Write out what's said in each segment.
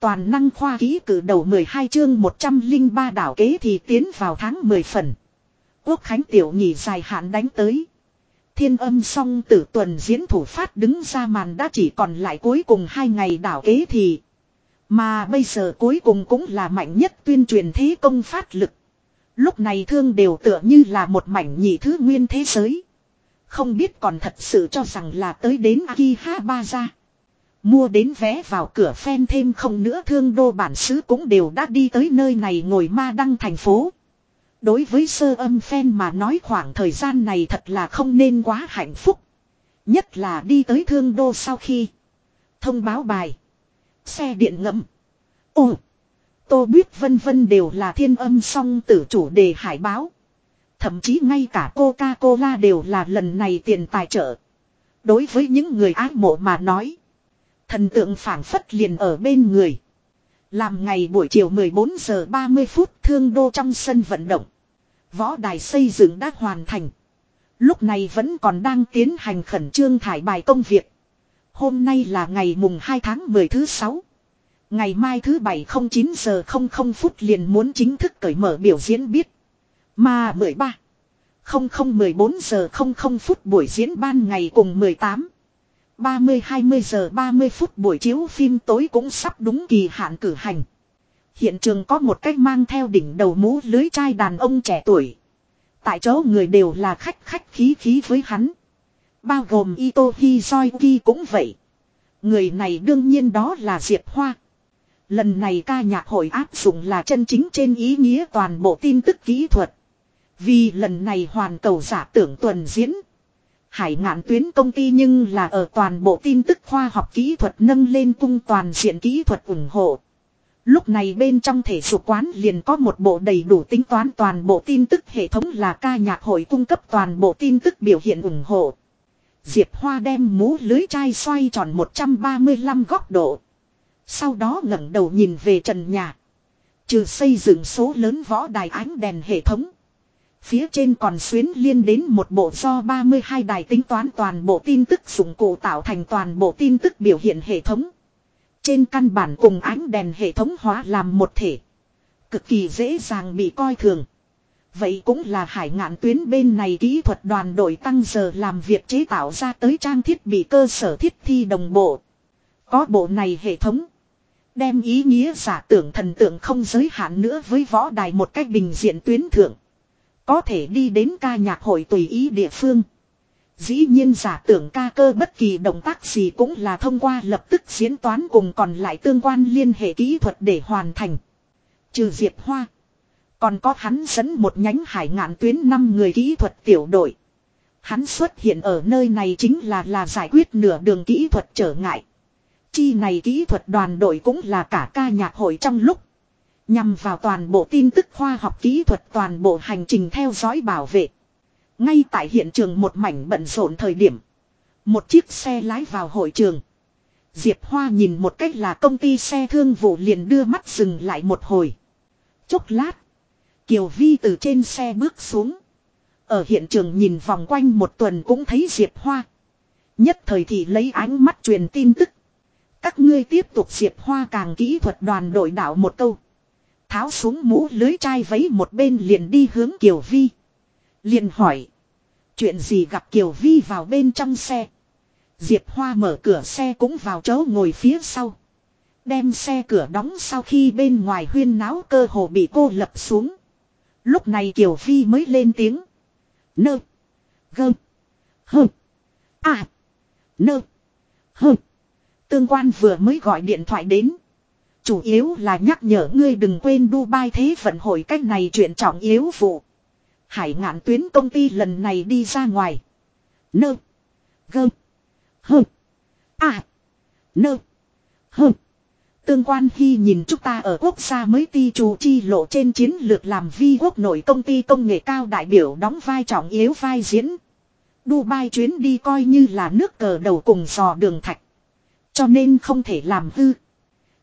Toàn năng khoa ký cử đầu 12 chương 103 đảo kế thì tiến vào tháng 10 phần. Quốc Khánh Tiểu nhị dài hạn đánh tới. Thiên âm song tử tuần diễn thủ phát đứng ra màn đã chỉ còn lại cuối cùng hai ngày đảo kế thì. Mà bây giờ cuối cùng cũng là mạnh nhất tuyên truyền thế công phát lực. Lúc này thương đều tựa như là một mảnh nhị thứ nguyên thế giới. Không biết còn thật sự cho rằng là tới đến Akihabara. Mua đến vé vào cửa phen thêm không nữa thương đô bản xứ cũng đều đã đi tới nơi này ngồi ma đăng thành phố. Đối với sơ âm phen mà nói khoảng thời gian này thật là không nên quá hạnh phúc. Nhất là đi tới thương đô sau khi thông báo bài. Xe điện ngậm Ồ. Tô biết vân vân đều là thiên âm song tử chủ đề hải báo. Thậm chí ngay cả Coca-Cola đều là lần này tiền tài trợ. Đối với những người ái mộ mà nói. Thần tượng phản phất liền ở bên người. Làm ngày buổi chiều 14 giờ 30 phút thương đô trong sân vận động. Võ đài xây dựng đã hoàn thành. Lúc này vẫn còn đang tiến hành khẩn trương thải bài công việc. Hôm nay là ngày mùng 2 tháng 10 thứ 6. Ngày mai thứ 7 09 giờ 00 phút liền muốn chính thức cởi mở biểu diễn biết. Mà 13. 00 14 giờ 00 phút buổi diễn ban ngày cùng 18. 30-20 giờ 30 phút buổi chiếu phim tối cũng sắp đúng kỳ hạn cử hành. Hiện trường có một cách mang theo đỉnh đầu mũ lưới trai đàn ông trẻ tuổi. Tại chỗ người đều là khách khách khí khí với hắn. Bao gồm Ito Hizoiki cũng vậy. Người này đương nhiên đó là Diệp Hoa. Lần này ca nhạc hội áp dụng là chân chính trên ý nghĩa toàn bộ tin tức kỹ thuật. Vì lần này hoàn cầu giả tưởng tuần diễn. Hải ngạn tuyến công ty nhưng là ở toàn bộ tin tức khoa học kỹ thuật nâng lên cung toàn diện kỹ thuật ủng hộ. Lúc này bên trong thể dục quán liền có một bộ đầy đủ tính toán toàn bộ tin tức hệ thống là ca nhạc hội cung cấp toàn bộ tin tức biểu hiện ủng hộ. Diệp Hoa đem mũ lưới chai xoay tròn 135 góc độ. Sau đó ngẩng đầu nhìn về trần nhà. Trừ xây dựng số lớn võ đài ánh đèn hệ thống. Phía trên còn xuyến liên đến một bộ do 32 đài tính toán toàn bộ tin tức dụng cụ tạo thành toàn bộ tin tức biểu hiện hệ thống. Trên căn bản cùng ánh đèn hệ thống hóa làm một thể. Cực kỳ dễ dàng bị coi thường. Vậy cũng là hải ngạn tuyến bên này kỹ thuật đoàn đội tăng giờ làm việc chế tạo ra tới trang thiết bị cơ sở thiết thi đồng bộ. Có bộ này hệ thống. Đem ý nghĩa giả tưởng thần tượng không giới hạn nữa với võ đài một cách bình diện tuyến thượng. Có thể đi đến ca nhạc hội tùy ý địa phương. Dĩ nhiên giả tưởng ca cơ bất kỳ động tác gì cũng là thông qua lập tức diễn toán cùng còn lại tương quan liên hệ kỹ thuật để hoàn thành. Trừ Diệp Hoa. Còn có hắn dẫn một nhánh hải ngạn tuyến 5 người kỹ thuật tiểu đội. Hắn xuất hiện ở nơi này chính là là giải quyết nửa đường kỹ thuật trở ngại. Chi này kỹ thuật đoàn đội cũng là cả ca nhạc hội trong lúc. Nhằm vào toàn bộ tin tức khoa học kỹ thuật, toàn bộ hành trình theo dõi bảo vệ. Ngay tại hiện trường một mảnh bận rộn thời điểm. Một chiếc xe lái vào hội trường. Diệp Hoa nhìn một cách là công ty xe thương vụ liền đưa mắt dừng lại một hồi. Chốc lát. Kiều Vi từ trên xe bước xuống. Ở hiện trường nhìn vòng quanh một tuần cũng thấy Diệp Hoa. Nhất thời thì lấy ánh mắt truyền tin tức. Các ngươi tiếp tục Diệp Hoa càng kỹ thuật đoàn đội đảo một câu. Tháo xuống mũ lưới chai vấy một bên liền đi hướng Kiều Vi. Liền hỏi. Chuyện gì gặp Kiều Vi vào bên trong xe. Diệp Hoa mở cửa xe cũng vào chỗ ngồi phía sau. Đem xe cửa đóng sau khi bên ngoài huyên náo cơ hồ bị cô lập xuống. Lúc này Kiều Vi mới lên tiếng. Nơ. Gơ. Hơ. À. Nơ. Hơ. Tương quan vừa mới gọi điện thoại đến. Chủ yếu là nhắc nhở ngươi đừng quên Dubai thế vận hội cách này chuyện trọng yếu vụ. Hải ngạn tuyến công ty lần này đi ra ngoài. Nơ. Gơ. Hơ. À. Nơ. Hơ. Tương quan khi nhìn chúng ta ở quốc gia mới ti chủ chi lộ trên chiến lược làm vi quốc nội công ty công nghệ cao đại biểu đóng vai trọng yếu vai diễn. Dubai chuyến đi coi như là nước cờ đầu cùng dò đường thạch. Cho nên không thể làm hư.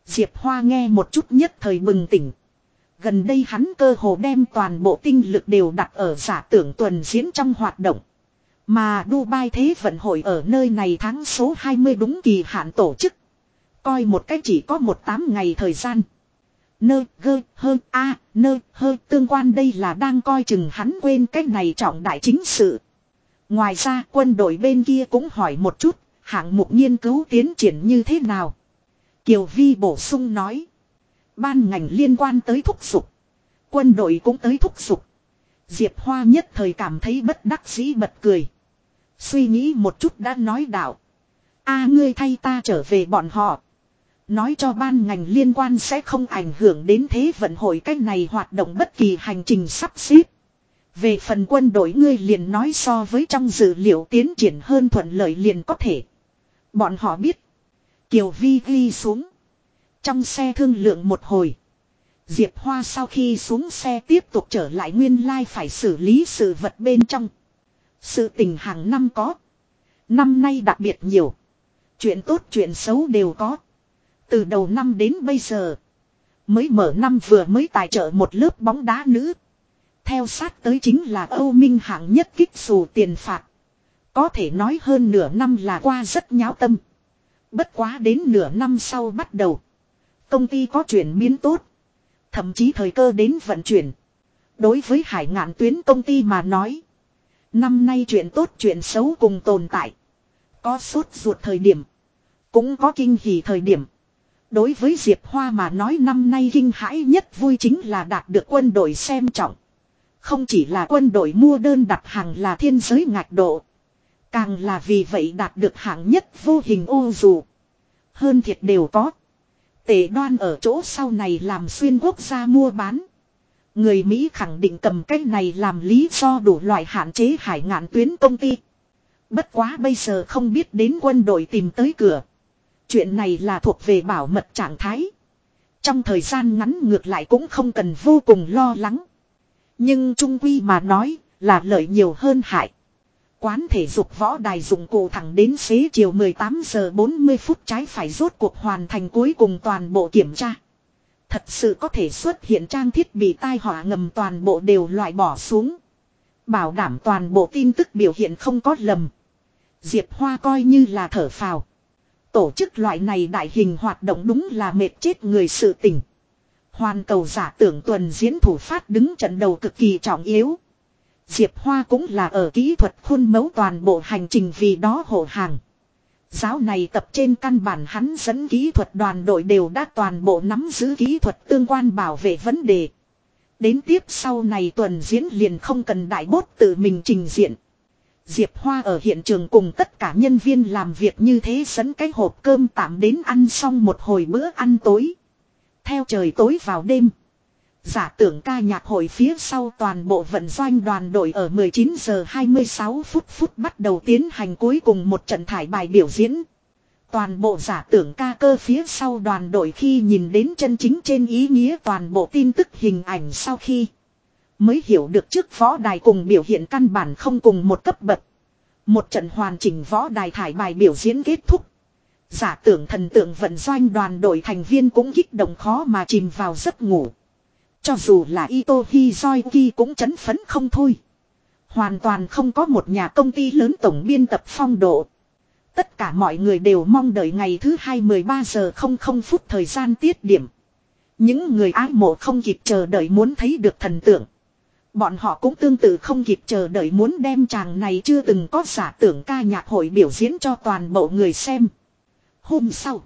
Diệp Hoa nghe một chút nhất thời bừng tỉnh. Gần đây hắn cơ hồ đem toàn bộ tinh lực đều đặt ở giả tưởng tuần diễn trong hoạt động. Mà Dubai Thế vận hội ở nơi này tháng số 20 đúng kỳ hạn tổ chức. Coi một cách chỉ có một tám ngày thời gian. Nơ, gơ, hơ, a, nơ, hơ, tương quan đây là đang coi chừng hắn quên cách này trọng đại chính sự. Ngoài ra, quân đội bên kia cũng hỏi một chút, hạng mục nghiên cứu tiến triển như thế nào. Kiều Vi bổ sung nói. Ban ngành liên quan tới thúc giục. Quân đội cũng tới thúc giục. Diệp Hoa nhất thời cảm thấy bất đắc dĩ bật cười. Suy nghĩ một chút đã nói đạo. a, ngươi thay ta trở về bọn họ. Nói cho ban ngành liên quan sẽ không ảnh hưởng đến thế vận hội cách này hoạt động bất kỳ hành trình sắp xếp. Về phần quân đội ngươi liền nói so với trong dữ liệu tiến triển hơn thuận lợi liền có thể. Bọn họ biết. Kiều Vi ghi xuống. Trong xe thương lượng một hồi. Diệp Hoa sau khi xuống xe tiếp tục trở lại nguyên lai phải xử lý sự vật bên trong. Sự tình hàng năm có. Năm nay đặc biệt nhiều. Chuyện tốt chuyện xấu đều có. Từ đầu năm đến bây giờ. Mới mở năm vừa mới tài trợ một lớp bóng đá nữ. Theo sát tới chính là Âu Minh hạng nhất kích dù tiền phạt. Có thể nói hơn nửa năm là qua rất nháo tâm. Bất quá đến nửa năm sau bắt đầu. Công ty có chuyển biến tốt. Thậm chí thời cơ đến vận chuyển. Đối với hải ngạn tuyến công ty mà nói. Năm nay chuyện tốt chuyện xấu cùng tồn tại. Có sốt ruột thời điểm. Cũng có kinh hỉ thời điểm. Đối với Diệp Hoa mà nói năm nay kinh hãi nhất vui chính là đạt được quân đội xem trọng. Không chỉ là quân đội mua đơn đặt hàng là thiên giới ngạch độ. Càng là vì vậy đạt được hạng nhất vô hình ô dù. Hơn thiệt đều có. Tệ đoan ở chỗ sau này làm xuyên quốc gia mua bán. Người Mỹ khẳng định cầm cái này làm lý do đủ loại hạn chế hải ngạn tuyến công ty. Bất quá bây giờ không biết đến quân đội tìm tới cửa. Chuyện này là thuộc về bảo mật trạng thái. Trong thời gian ngắn ngược lại cũng không cần vô cùng lo lắng. Nhưng trung quy mà nói là lợi nhiều hơn hại. Quán thể dục võ đài dụng cụ thẳng đến xế chiều 18 giờ 40 phút trái phải rốt cuộc hoàn thành cuối cùng toàn bộ kiểm tra. Thật sự có thể xuất hiện trang thiết bị tai họa ngầm toàn bộ đều loại bỏ xuống. Bảo đảm toàn bộ tin tức biểu hiện không có lầm. Diệp Hoa coi như là thở phào. Tổ chức loại này đại hình hoạt động đúng là mệt chết người sự tình. Hoàn cầu giả tưởng tuần diễn thủ phát đứng trận đầu cực kỳ trọng yếu. Diệp Hoa cũng là ở kỹ thuật khuôn mẫu toàn bộ hành trình vì đó hộ hàng. Giáo này tập trên căn bản hắn dẫn kỹ thuật đoàn đội đều đã toàn bộ nắm giữ kỹ thuật tương quan bảo vệ vấn đề. Đến tiếp sau này tuần diễn liền không cần đại bốt tự mình trình diện. Diệp Hoa ở hiện trường cùng tất cả nhân viên làm việc như thế dẫn cái hộp cơm tạm đến ăn xong một hồi bữa ăn tối. Theo trời tối vào đêm. Giả tưởng ca nhạc hội phía sau toàn bộ vận doanh đoàn đội ở 19 giờ 26 phút phút bắt đầu tiến hành cuối cùng một trận thải bài biểu diễn. Toàn bộ giả tưởng ca cơ phía sau đoàn đội khi nhìn đến chân chính trên ý nghĩa toàn bộ tin tức hình ảnh sau khi mới hiểu được trước võ đài cùng biểu hiện căn bản không cùng một cấp bậc. Một trận hoàn chỉnh võ đài thải bài biểu diễn kết thúc. Giả tưởng thần tượng vận doanh đoàn đội thành viên cũng kích động khó mà chìm vào giấc ngủ. Cho dù là Ito Hizoiki cũng chấn phấn không thôi. Hoàn toàn không có một nhà công ty lớn tổng biên tập phong độ. Tất cả mọi người đều mong đợi ngày thứ hai 13 giờ 00 phút thời gian tiết điểm. Những người ái mộ không kịp chờ đợi muốn thấy được thần tượng. Bọn họ cũng tương tự không kịp chờ đợi muốn đem chàng này chưa từng có giả tưởng ca nhạc hội biểu diễn cho toàn bộ người xem. Hôm sau,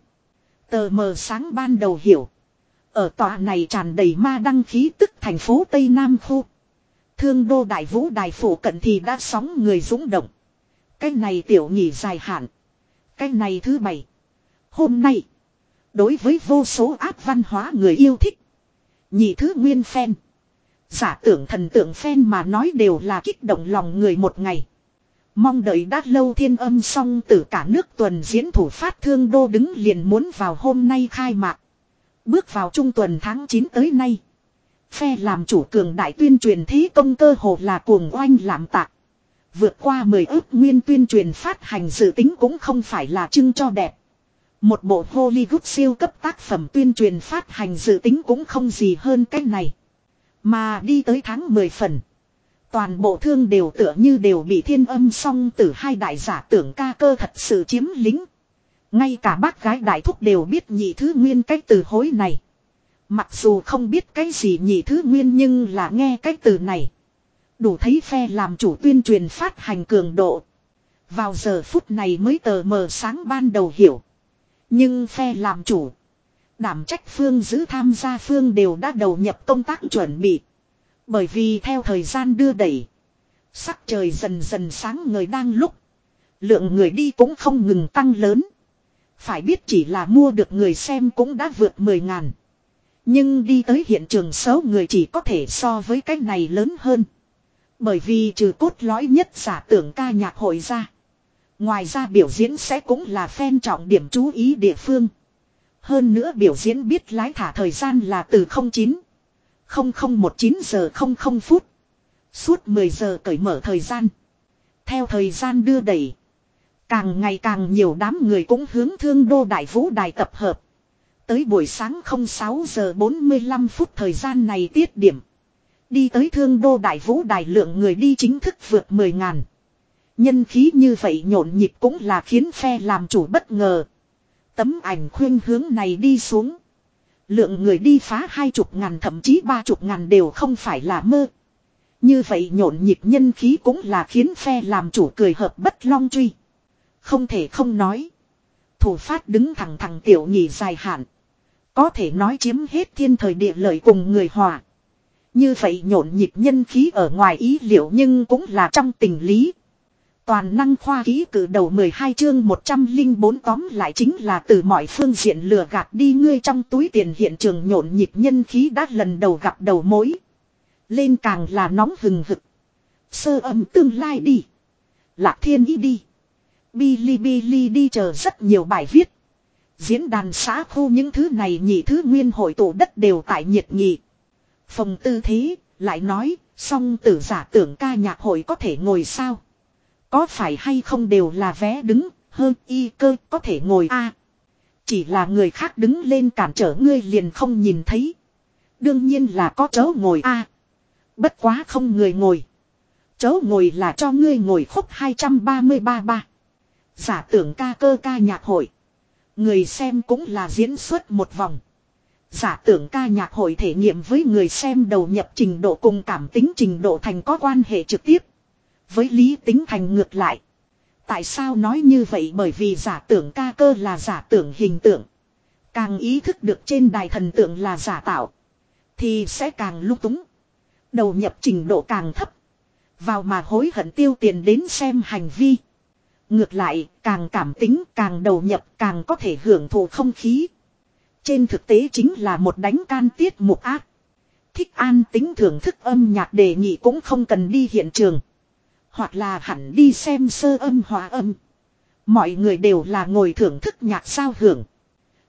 tờ mờ sáng ban đầu hiểu. Ở tòa này tràn đầy ma đăng khí tức thành phố Tây Nam Khu. Thương đô đại vũ đại phủ cận thì đã sóng người dũng động. Cái này tiểu nhị dài hạn. Cái này thứ bảy. Hôm nay. Đối với vô số áp văn hóa người yêu thích. Nhị thứ nguyên phen. Giả tưởng thần tượng phen mà nói đều là kích động lòng người một ngày. Mong đợi đã lâu thiên âm xong từ cả nước tuần diễn thủ phát thương đô đứng liền muốn vào hôm nay khai mạc. Bước vào trung tuần tháng 9 tới nay. Phe làm chủ cường đại tuyên truyền thế công cơ hồ là cuồng oanh làm tạc. Vượt qua 10 ước nguyên tuyên truyền phát hành dự tính cũng không phải là trưng cho đẹp. Một bộ Hollywood siêu cấp tác phẩm tuyên truyền phát hành dự tính cũng không gì hơn cách này. Mà đi tới tháng 10 phần. Toàn bộ thương đều tựa như đều bị thiên âm song từ hai đại giả tưởng ca cơ thật sự chiếm lính. Ngay cả bác gái đại thúc đều biết nhị thứ nguyên cái từ hối này. Mặc dù không biết cái gì nhị thứ nguyên nhưng là nghe cái từ này. Đủ thấy phe làm chủ tuyên truyền phát hành cường độ. Vào giờ phút này mới tờ mờ sáng ban đầu hiểu. Nhưng phe làm chủ. Đảm trách phương giữ tham gia phương đều đã đầu nhập công tác chuẩn bị. Bởi vì theo thời gian đưa đẩy. Sắc trời dần dần sáng người đang lúc. Lượng người đi cũng không ngừng tăng lớn. Phải biết chỉ là mua được người xem cũng đã vượt 10 ngàn. Nhưng đi tới hiện trường số người chỉ có thể so với cái này lớn hơn. Bởi vì trừ cốt lõi nhất giả tưởng ca nhạc hội ra. Ngoài ra biểu diễn sẽ cũng là phen trọng điểm chú ý địa phương. Hơn nữa biểu diễn biết lái thả thời gian là từ 09. 0019 giờ 00 phút. Suốt 10 giờ cởi mở thời gian. Theo thời gian đưa đẩy. Càng ngày càng nhiều đám người cũng hướng thương đô đại vũ đài tập hợp. Tới buổi sáng 06 giờ 45 phút thời gian này tiết điểm. Đi tới thương đô đại vũ đài lượng người đi chính thức vượt 10 ngàn. Nhân khí như vậy nhộn nhịp cũng là khiến phe làm chủ bất ngờ. Tấm ảnh khuyên hướng này đi xuống. Lượng người đi phá hai chục ngàn thậm chí ba chục ngàn đều không phải là mơ. Như vậy nhộn nhịp nhân khí cũng là khiến phe làm chủ cười hợp bất long truy. Không thể không nói. Thủ phát đứng thẳng thẳng tiểu nhị dài hạn. Có thể nói chiếm hết thiên thời địa lợi cùng người hòa. Như vậy nhộn nhịp nhân khí ở ngoài ý liệu nhưng cũng là trong tình lý. Toàn năng khoa ký cử đầu 12 chương 104 tóm lại chính là từ mọi phương diện lừa gạt đi ngươi trong túi tiền hiện trường nhộn nhịp nhân khí đã lần đầu gặp đầu mối. Lên càng là nóng hừng hực. Sơ âm tương lai đi. Lạc thiên ý đi. Bilibili đi chờ rất nhiều bài viết. Diễn đàn xã khu những thứ này nhị thứ nguyên hội tụ đất đều tại nhiệt nghị. Phòng tư thế, lại nói, song tử giả tưởng ca nhạc hội có thể ngồi sao? Có phải hay không đều là vé đứng, hơn y cơ có thể ngồi a Chỉ là người khác đứng lên cản trở ngươi liền không nhìn thấy. Đương nhiên là có chỗ ngồi a Bất quá không người ngồi. Chỗ ngồi là cho ngươi ngồi khúc 233 ba. Giả tưởng ca cơ ca nhạc hội. Người xem cũng là diễn xuất một vòng. Giả tưởng ca nhạc hội thể nghiệm với người xem đầu nhập trình độ cùng cảm tính trình độ thành có quan hệ trực tiếp. Với lý tính thành ngược lại. Tại sao nói như vậy bởi vì giả tưởng ca cơ là giả tưởng hình tượng. Càng ý thức được trên đài thần tượng là giả tạo. Thì sẽ càng lúc túng. Đầu nhập trình độ càng thấp. Vào mà hối hận tiêu tiền đến xem hành vi. Ngược lại, càng cảm tính, càng đầu nhập, càng có thể hưởng thụ không khí. Trên thực tế chính là một đánh can tiết mục ác. Thích an tính thưởng thức âm nhạc đề nghị cũng không cần đi hiện trường. Hoặc là hẳn đi xem sơ âm hòa âm. Mọi người đều là ngồi thưởng thức nhạc sao hưởng.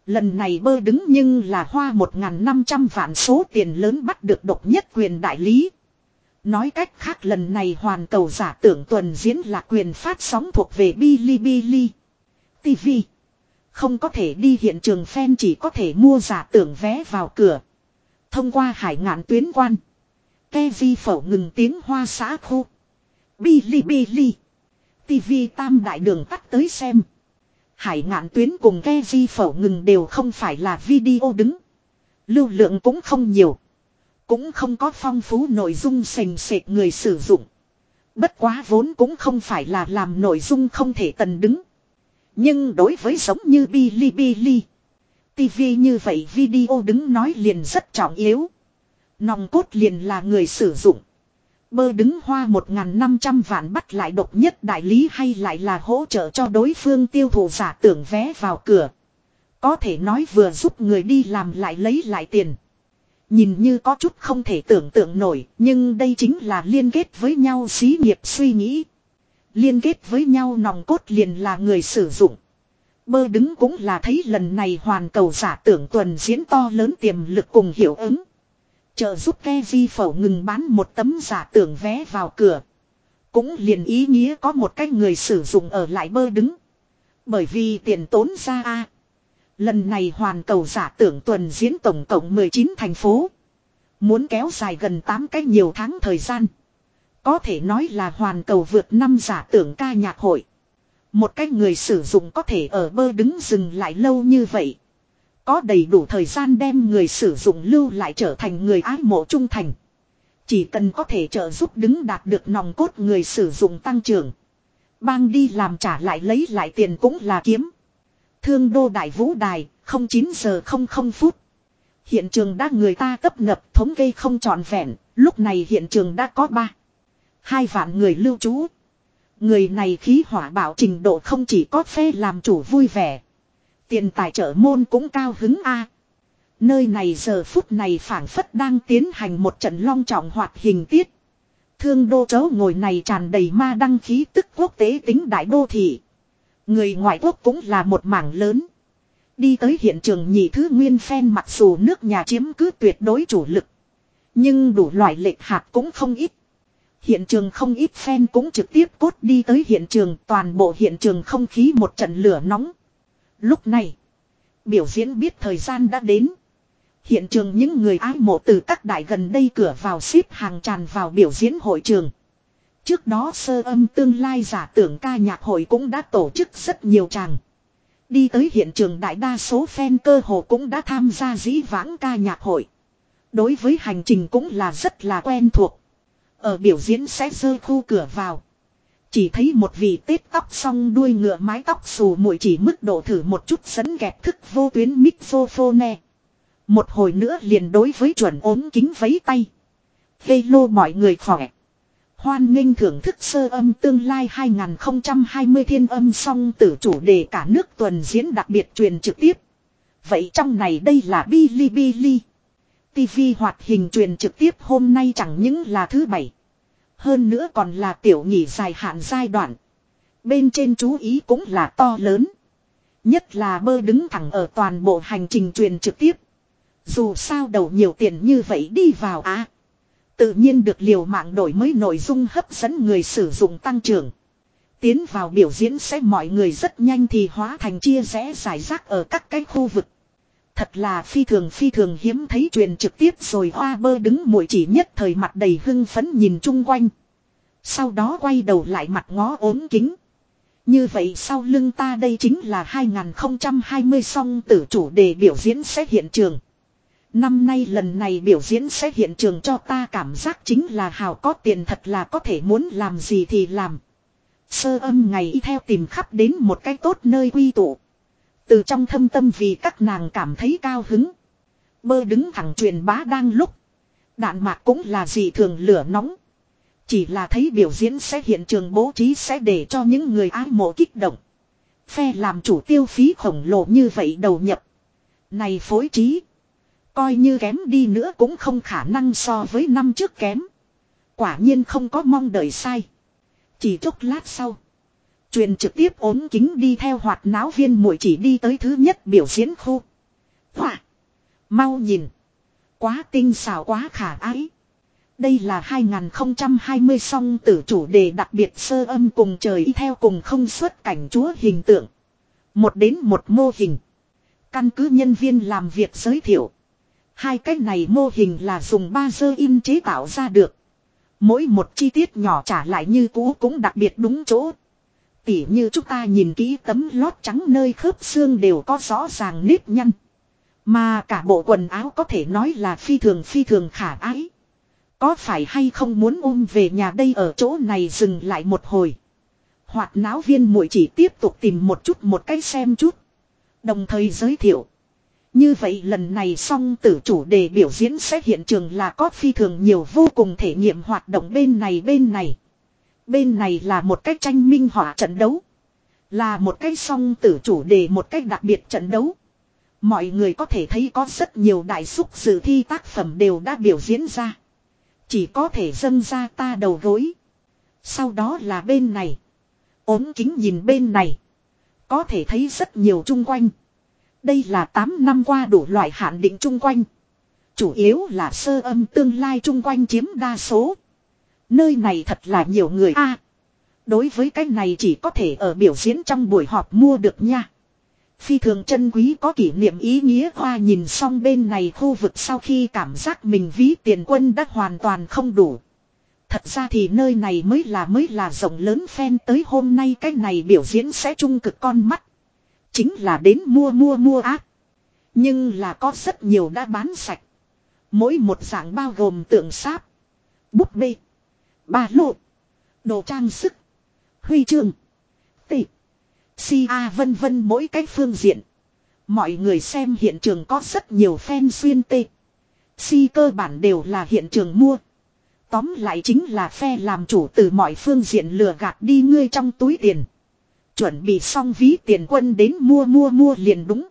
Lần này bơ đứng nhưng là hoa 1.500 vạn số tiền lớn bắt được độc nhất quyền đại lý. Nói cách khác lần này hoàn cầu giả tưởng tuần diễn là quyền phát sóng thuộc về Bilibili. TV. Không có thể đi hiện trường fan chỉ có thể mua giả tưởng vé vào cửa. Thông qua hải ngạn tuyến quan. Ke vi phẩu ngừng tiếng hoa xã khu. Bilibili. TV tam đại đường tắt tới xem. Hải ngạn tuyến cùng ke vi phẩu ngừng đều không phải là video đứng. Lưu lượng cũng không nhiều. Cũng không có phong phú nội dung sành sệt người sử dụng. Bất quá vốn cũng không phải là làm nội dung không thể tần đứng. Nhưng đối với giống như Bilibili. TV như vậy video đứng nói liền rất trọng yếu. Nòng cốt liền là người sử dụng. Bơ đứng hoa 1.500 vạn bắt lại độc nhất đại lý hay lại là hỗ trợ cho đối phương tiêu thụ giả tưởng vé vào cửa. Có thể nói vừa giúp người đi làm lại lấy lại tiền. Nhìn như có chút không thể tưởng tượng nổi, nhưng đây chính là liên kết với nhau xí nghiệp suy nghĩ. Liên kết với nhau nòng cốt liền là người sử dụng. Bơ đứng cũng là thấy lần này hoàn cầu giả tưởng tuần diễn to lớn tiềm lực cùng hiệu ứng. Trợ giúp ke vi phẩu ngừng bán một tấm giả tưởng vé vào cửa. Cũng liền ý nghĩa có một cái người sử dụng ở lại bơ đứng. Bởi vì tiền tốn ra a Lần này hoàn cầu giả tưởng tuần diễn tổng cộng 19 thành phố. Muốn kéo dài gần 8 cái nhiều tháng thời gian. Có thể nói là hoàn cầu vượt năm giả tưởng ca nhạc hội. Một cái người sử dụng có thể ở bơ đứng dừng lại lâu như vậy. Có đầy đủ thời gian đem người sử dụng lưu lại trở thành người ái mộ trung thành. Chỉ cần có thể trợ giúp đứng đạt được nòng cốt người sử dụng tăng trưởng. Bang đi làm trả lại lấy lại tiền cũng là kiếm. Thương đô đại vũ đài, 09 giờ 00 phút. Hiện trường đã người ta cấp ngập thống gây không trọn vẹn, lúc này hiện trường đã có ba Hai vạn người lưu trú. Người này khí hỏa bảo trình độ không chỉ có phê làm chủ vui vẻ. Tiền tài trợ môn cũng cao hứng A. Nơi này giờ phút này phảng phất đang tiến hành một trận long trọng hoạt hình tiết. Thương đô chấu ngồi này tràn đầy ma đăng khí tức quốc tế tính đại đô thị. Người ngoại quốc cũng là một mảng lớn. Đi tới hiện trường nhị thứ nguyên phen mặc dù nước nhà chiếm cứ tuyệt đối chủ lực. Nhưng đủ loại lệch hạt cũng không ít. Hiện trường không ít phen cũng trực tiếp cốt đi tới hiện trường toàn bộ hiện trường không khí một trận lửa nóng. Lúc này, biểu diễn biết thời gian đã đến. Hiện trường những người ái mộ từ các đại gần đây cửa vào xếp hàng tràn vào biểu diễn hội trường. Trước đó sơ âm tương lai giả tưởng ca nhạc hội cũng đã tổ chức rất nhiều tràng. Đi tới hiện trường đại đa số fan cơ hồ cũng đã tham gia dĩ vãng ca nhạc hội. Đối với hành trình cũng là rất là quen thuộc. Ở biểu diễn sẽ rơi khu cửa vào. Chỉ thấy một vị tết tóc xong đuôi ngựa mái tóc xù mũi chỉ mức độ thử một chút sấn gẹp thức vô tuyến mixophone. Một hồi nữa liền đối với chuẩn ốm kính vấy tay. Hello mọi người khỏe. Hoan nghênh thưởng thức sơ âm tương lai 2020 thiên âm song tử chủ đề cả nước tuần diễn đặc biệt truyền trực tiếp. Vậy trong này đây là Bilibili. TV hoạt hình truyền trực tiếp hôm nay chẳng những là thứ bảy. Hơn nữa còn là tiểu nghỉ dài hạn giai đoạn. Bên trên chú ý cũng là to lớn. Nhất là bơ đứng thẳng ở toàn bộ hành trình truyền trực tiếp. Dù sao đầu nhiều tiền như vậy đi vào á tự nhiên được liều mạng đổi mới nội dung hấp dẫn người sử dụng tăng trưởng. Tiến vào biểu diễn sẽ mọi người rất nhanh thì hóa thành chia rẽ giải rác ở các cái khu vực. Thật là phi thường phi thường hiếm thấy truyền trực tiếp rồi hoa bơ đứng mũi chỉ nhất thời mặt đầy hưng phấn nhìn chung quanh. Sau đó quay đầu lại mặt ngó ốm kính. Như vậy sau lưng ta đây chính là 2020 song tử chủ đề biểu diễn sẽ hiện trường. Năm nay lần này biểu diễn sẽ hiện trường cho ta cảm giác chính là hào có tiền thật là có thể muốn làm gì thì làm. Sơ âm ngày y theo tìm khắp đến một cái tốt nơi quy tụ. Từ trong thâm tâm vì các nàng cảm thấy cao hứng. Bơ đứng thẳng truyền bá đang lúc. Đạn mạc cũng là gì thường lửa nóng. Chỉ là thấy biểu diễn sẽ hiện trường bố trí sẽ để cho những người ái mộ kích động. Phe làm chủ tiêu phí khổng lồ như vậy đầu nhập. Này phối trí. Coi như kém đi nữa cũng không khả năng so với năm trước kém. Quả nhiên không có mong đợi sai. Chỉ chốc lát sau. Truyền trực tiếp ốm kính đi theo hoạt náo viên muội chỉ đi tới thứ nhất biểu diễn khu. Hỏa! Mau nhìn! Quá tinh xảo quá khả ái. Đây là 2020 song tử chủ đề đặc biệt sơ âm cùng trời y theo cùng không xuất cảnh chúa hình tượng. Một đến một mô hình. Căn cứ nhân viên làm việc giới thiệu. Hai cái này mô hình là dùng ba sơ in chế tạo ra được. Mỗi một chi tiết nhỏ trả lại như cũ cũng đặc biệt đúng chỗ. Tỉ như chúng ta nhìn kỹ tấm lót trắng nơi khớp xương đều có rõ ràng nếp nhăn. Mà cả bộ quần áo có thể nói là phi thường phi thường khả ái. Có phải hay không muốn ôm về nhà đây ở chỗ này dừng lại một hồi. Hoạt náo viên muội chỉ tiếp tục tìm một chút một cái xem chút. Đồng thời giới thiệu. Như vậy lần này song tử chủ đề biểu diễn sẽ hiện trường là có phi thường nhiều vô cùng thể nghiệm hoạt động bên này bên này. Bên này là một cách tranh minh họa trận đấu. Là một cách song tử chủ đề, một cách đặc biệt trận đấu. Mọi người có thể thấy có rất nhiều đại xúc dự thi tác phẩm đều đã biểu diễn ra. Chỉ có thể dâng ra ta đầu gối. Sau đó là bên này. ốm kính nhìn bên này. Có thể thấy rất nhiều chung quanh. Đây là 8 năm qua đủ loại hạn định chung quanh. Chủ yếu là sơ âm tương lai chung quanh chiếm đa số. Nơi này thật là nhiều người a. đối với cái này chỉ có thể ở biểu diễn trong buổi họp mua được nha. Phi thường chân quý có kỷ niệm ý nghĩa hoa nhìn xong bên này khu vực sau khi cảm giác mình ví tiền quân đã hoàn toàn không đủ. Thật ra thì nơi này mới là mới là rộng lớn fan tới hôm nay cái này biểu diễn sẽ trung cực con mắt. Chính là đến mua mua mua ác. Nhưng là có rất nhiều đã bán sạch. Mỗi một dạng bao gồm tượng sáp, búp bê, ba lô, đồ trang sức, huy chương, tỷ, si a vân vân mỗi cái phương diện. Mọi người xem hiện trường có rất nhiều fan xuyên tê. Si cơ bản đều là hiện trường mua. Tóm lại chính là phe làm chủ từ mọi phương diện lừa gạt đi ngươi trong túi tiền. Chuẩn bị xong ví tiền quân đến mua mua mua liền đúng.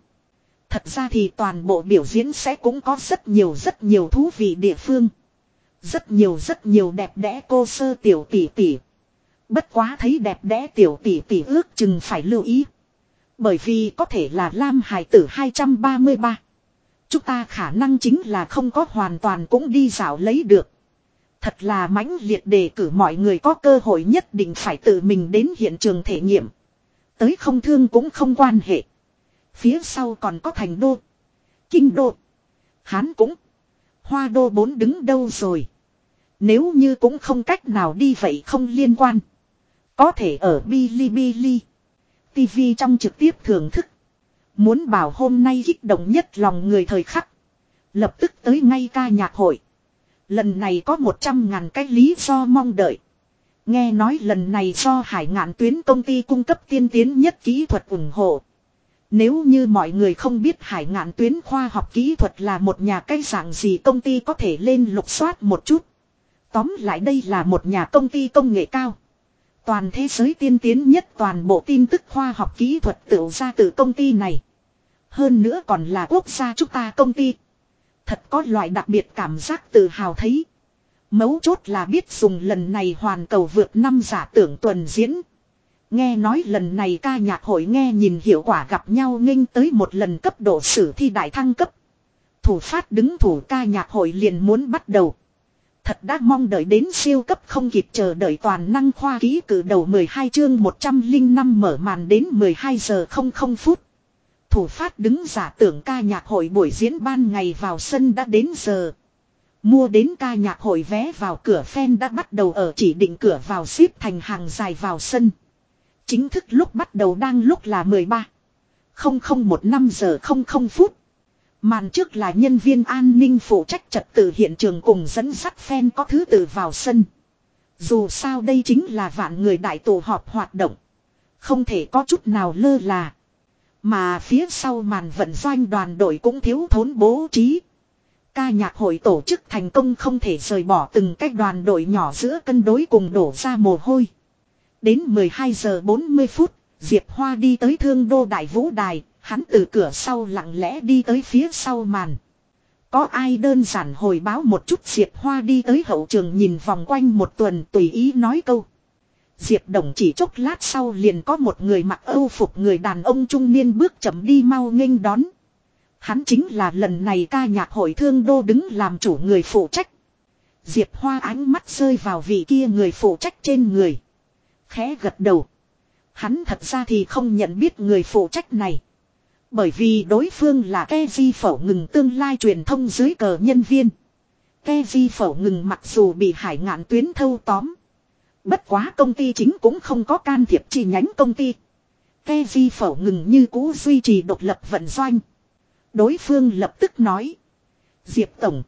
Thật ra thì toàn bộ biểu diễn sẽ cũng có rất nhiều rất nhiều thú vị địa phương. Rất nhiều rất nhiều đẹp đẽ cô sơ tiểu tỷ tỷ. Bất quá thấy đẹp đẽ tiểu tỷ tỷ ước chừng phải lưu ý. Bởi vì có thể là Lam Hải tử 233. Chúng ta khả năng chính là không có hoàn toàn cũng đi dạo lấy được. Thật là mãnh liệt đề cử mọi người có cơ hội nhất định phải tự mình đến hiện trường thể nghiệm. Tới không thương cũng không quan hệ. Phía sau còn có thành đô. Kinh đô. Hán cũng. Hoa đô bốn đứng đâu rồi. Nếu như cũng không cách nào đi vậy không liên quan. Có thể ở Bilibili. TV trong trực tiếp thưởng thức. Muốn bảo hôm nay kích động nhất lòng người thời khắc. Lập tức tới ngay ca nhạc hội. Lần này có 100 ngàn cái lý do mong đợi. Nghe nói lần này do hải ngạn tuyến công ty cung cấp tiên tiến nhất kỹ thuật ủng hộ. Nếu như mọi người không biết hải ngạn tuyến khoa học kỹ thuật là một nhà cái dạng gì công ty có thể lên lục soát một chút. Tóm lại đây là một nhà công ty công nghệ cao. Toàn thế giới tiên tiến nhất toàn bộ tin tức khoa học kỹ thuật tự ra từ công ty này. Hơn nữa còn là quốc gia chúng ta công ty. Thật có loại đặc biệt cảm giác tự hào thấy. Mấu chốt là biết dùng lần này hoàn cầu vượt năm giả tưởng tuần diễn. Nghe nói lần này ca nhạc hội nghe nhìn hiệu quả gặp nhau nghênh tới một lần cấp độ sử thi đại thăng cấp. Thủ phát đứng thủ ca nhạc hội liền muốn bắt đầu. Thật đã mong đợi đến siêu cấp không kịp chờ đợi toàn năng khoa ký cử đầu 12 chương 105 mở màn đến 12 giờ 00 phút. Thủ phát đứng giả tưởng ca nhạc hội buổi diễn ban ngày vào sân đã đến giờ. Mua đến ca nhạc hội vé vào cửa fan đã bắt đầu ở chỉ định cửa vào ship thành hàng dài vào sân. Chính thức lúc bắt đầu đang lúc là 13. 0015 giờ 00 phút. Màn trước là nhân viên an ninh phụ trách trật tự hiện trường cùng dẫn dắt fan có thứ tự vào sân. Dù sao đây chính là vạn người đại tụ họp hoạt động. Không thể có chút nào lơ là. Mà phía sau màn vận doanh đoàn đội cũng thiếu thốn bố trí. Ca nhạc hội tổ chức thành công không thể rời bỏ từng cách đoàn đội nhỏ giữa cân đối cùng đổ ra mồ hôi. Đến 12 giờ 40 phút, Diệp Hoa đi tới thương đô đại vũ đài, hắn từ cửa sau lặng lẽ đi tới phía sau màn. Có ai đơn giản hồi báo một chút Diệp Hoa đi tới hậu trường nhìn vòng quanh một tuần tùy ý nói câu. Diệp Đồng chỉ chốc lát sau liền có một người mặc âu phục người đàn ông trung niên bước chậm đi mau nghênh đón. Hắn chính là lần này ca nhạc hội thương đô đứng làm chủ người phụ trách. Diệp Hoa ánh mắt rơi vào vị kia người phụ trách trên người. Khẽ gật đầu. Hắn thật ra thì không nhận biết người phụ trách này. Bởi vì đối phương là ke di phẩu ngừng tương lai truyền thông dưới cờ nhân viên. Ke di phẩu ngừng mặc dù bị hải ngạn tuyến thâu tóm. Bất quá công ty chính cũng không có can thiệp chi nhánh công ty. Ke di phẩu ngừng như cũ duy trì độc lập vận doanh. Đối phương lập tức nói. Diệp Tổng.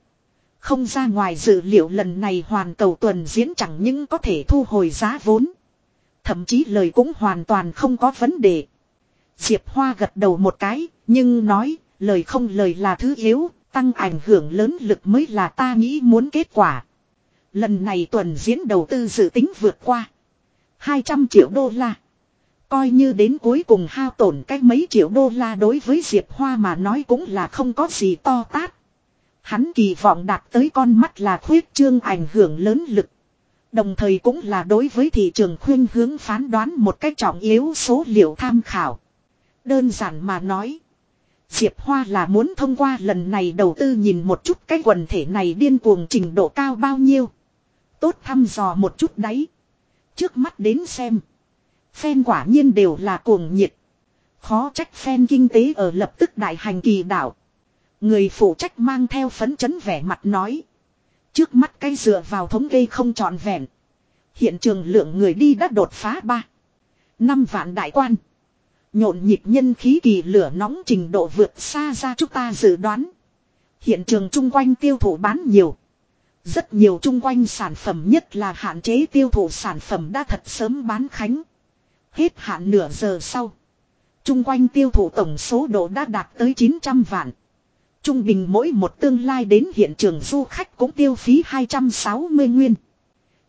Không ra ngoài dự liệu lần này hoàn cầu tuần diễn chẳng những có thể thu hồi giá vốn. Thậm chí lời cũng hoàn toàn không có vấn đề. Diệp Hoa gật đầu một cái, nhưng nói, lời không lời là thứ yếu, tăng ảnh hưởng lớn lực mới là ta nghĩ muốn kết quả. Lần này tuần diễn đầu tư dự tính vượt qua 200 triệu đô la. Coi như đến cuối cùng hao tổn cách mấy triệu đô la đối với Diệp Hoa mà nói cũng là không có gì to tát. Hắn kỳ vọng đạt tới con mắt là khuyết trương ảnh hưởng lớn lực. Đồng thời cũng là đối với thị trường khuyên hướng phán đoán một cách trọng yếu số liệu tham khảo. Đơn giản mà nói. Diệp Hoa là muốn thông qua lần này đầu tư nhìn một chút cái quần thể này điên cuồng trình độ cao bao nhiêu. Tốt thăm dò một chút đấy. Trước mắt đến xem. Phen quả nhiên đều là cuồng nhiệt. Khó trách phen kinh tế ở lập tức đại hành kỳ đảo. Người phụ trách mang theo phấn chấn vẻ mặt nói. Trước mắt cây dựa vào thống kê không trọn vẹn. Hiện trường lượng người đi đã đột phá ba năm vạn đại quan. Nhộn nhịp nhân khí kỳ lửa nóng trình độ vượt xa ra chúng ta dự đoán. Hiện trường chung quanh tiêu thụ bán nhiều. Rất nhiều chung quanh sản phẩm nhất là hạn chế tiêu thụ sản phẩm đã thật sớm bán khánh. Hết hạn nửa giờ sau. trung quanh tiêu thụ tổng số độ đã đạt tới 900 vạn. Trung bình mỗi một tương lai đến hiện trường du khách cũng tiêu phí 260 nguyên.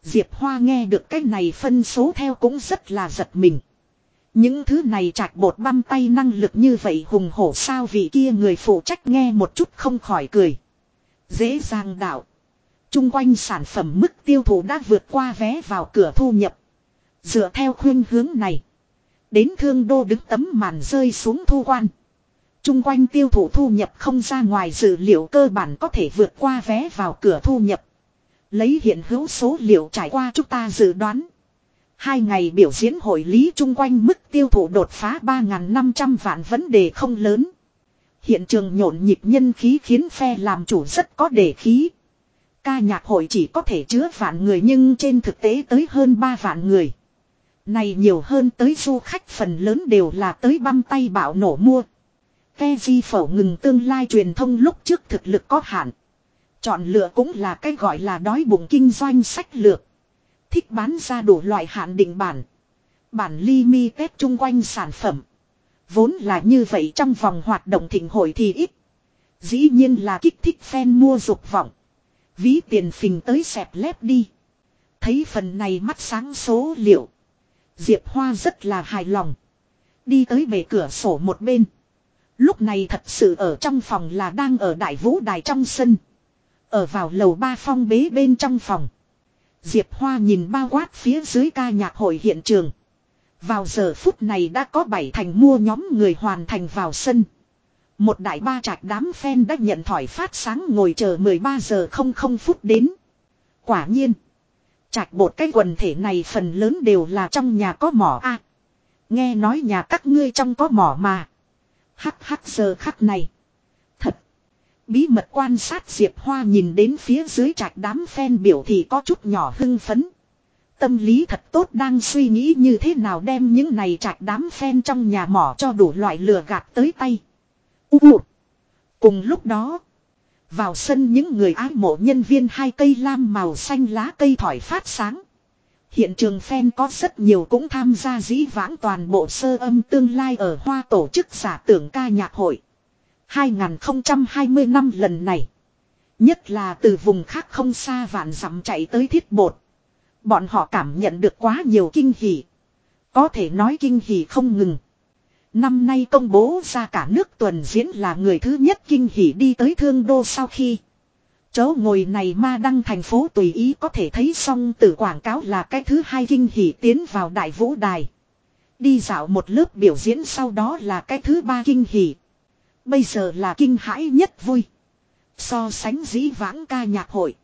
Diệp Hoa nghe được cái này phân số theo cũng rất là giật mình. Những thứ này chạc bột băm tay năng lực như vậy hùng hổ sao vị kia người phụ trách nghe một chút không khỏi cười. Dễ dàng đạo. Trung quanh sản phẩm mức tiêu thụ đã vượt qua vé vào cửa thu nhập. Dựa theo khuyên hướng này. Đến thương đô đứng tấm màn rơi xuống thu quan. Trung quanh tiêu thụ thu nhập không ra ngoài dự liệu cơ bản có thể vượt qua vé vào cửa thu nhập. Lấy hiện hữu số liệu trải qua chúng ta dự đoán. Hai ngày biểu diễn hội lý chung quanh mức tiêu thụ đột phá 3.500 vạn vấn đề không lớn. Hiện trường nhộn nhịp nhân khí khiến phe làm chủ rất có đề khí. Ca nhạc hội chỉ có thể chứa vạn người nhưng trên thực tế tới hơn 3 vạn người. Này nhiều hơn tới du khách phần lớn đều là tới băm tay bạo nổ mua. Ke di phẩu ngừng tương lai truyền thông lúc trước thực lực có hạn. Chọn lựa cũng là cái gọi là đói bụng kinh doanh sách lược. Thích bán ra đủ loại hạn định bản. Bản ly mi tết chung quanh sản phẩm. Vốn là như vậy trong vòng hoạt động thịnh hội thì ít. Dĩ nhiên là kích thích fan mua dục vọng. Ví tiền phình tới xẹp lép đi. Thấy phần này mắt sáng số liệu. Diệp Hoa rất là hài lòng. Đi tới bể cửa sổ một bên. Lúc này thật sự ở trong phòng là đang ở đại vũ đài trong sân. Ở vào lầu ba phong bế bên trong phòng. Diệp Hoa nhìn bao quát phía dưới ca nhạc hội hiện trường. Vào giờ phút này đã có bảy thành mua nhóm người hoàn thành vào sân. Một đại ba trạch đám fan đã nhận thỏi phát sáng ngồi chờ 13 giờ không không phút đến. Quả nhiên. Trạch bột cái quần thể này phần lớn đều là trong nhà có mỏ a. À, nghe nói nhà các ngươi trong có mỏ mà. Hắc hắc giờ khắc này. Thật. Bí mật quan sát Diệp Hoa nhìn đến phía dưới trạch đám phen biểu thì có chút nhỏ hưng phấn. Tâm lý thật tốt đang suy nghĩ như thế nào đem những này trạch đám phen trong nhà mỏ cho đủ loại lừa gạt tới tay. U. Cùng lúc đó. Vào sân những người ái mộ nhân viên hai cây lam màu xanh lá cây thỏi phát sáng. Hiện trường fan có rất nhiều cũng tham gia dĩ vãng toàn bộ sơ âm tương lai ở hoa tổ chức giả tưởng ca nhạc hội. 2020 năm lần này. Nhất là từ vùng khác không xa vạn dặm chạy tới thiết bột. Bọn họ cảm nhận được quá nhiều kinh hỉ. Có thể nói kinh hỉ không ngừng. Năm nay công bố ra cả nước tuần diễn là người thứ nhất kinh hỉ đi tới thương đô sau khi. Chỗ ngồi này ma đăng thành phố tùy ý có thể thấy xong từ quảng cáo là cái thứ hai kinh hỉ tiến vào đại vũ đài. Đi dạo một lớp biểu diễn sau đó là cái thứ ba kinh hỉ. Bây giờ là kinh hãi nhất vui. So sánh dĩ vãng ca nhạc hội.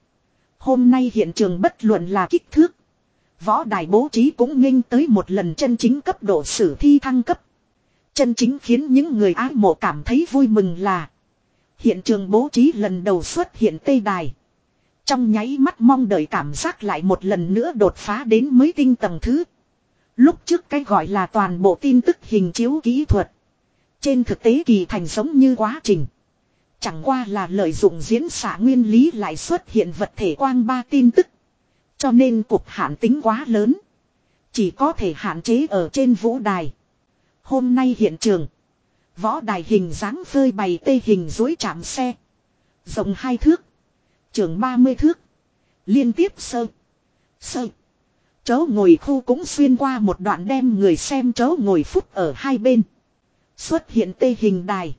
Hôm nay hiện trường bất luận là kích thước. Võ đài bố trí cũng nghênh tới một lần chân chính cấp độ sử thi thăng cấp. Chân chính khiến những người ái mộ cảm thấy vui mừng là, Hiện trường bố trí lần đầu xuất hiện tây đài. Trong nháy mắt mong đợi cảm giác lại một lần nữa đột phá đến mới tinh tầng thứ. Lúc trước cái gọi là toàn bộ tin tức hình chiếu kỹ thuật. Trên thực tế kỳ thành giống như quá trình. Chẳng qua là lợi dụng diễn xả nguyên lý lại xuất hiện vật thể quang ba tin tức. Cho nên cục hạn tính quá lớn. Chỉ có thể hạn chế ở trên vũ đài. Hôm nay hiện trường. Võ đài hình dáng phơi bày tê hình dối chạm xe. Rộng hai thước. Trường 30 thước. Liên tiếp sơ. Sơ. Chớ ngồi khu cũng xuyên qua một đoạn đem người xem chớ ngồi phút ở hai bên. Xuất hiện tê hình đài.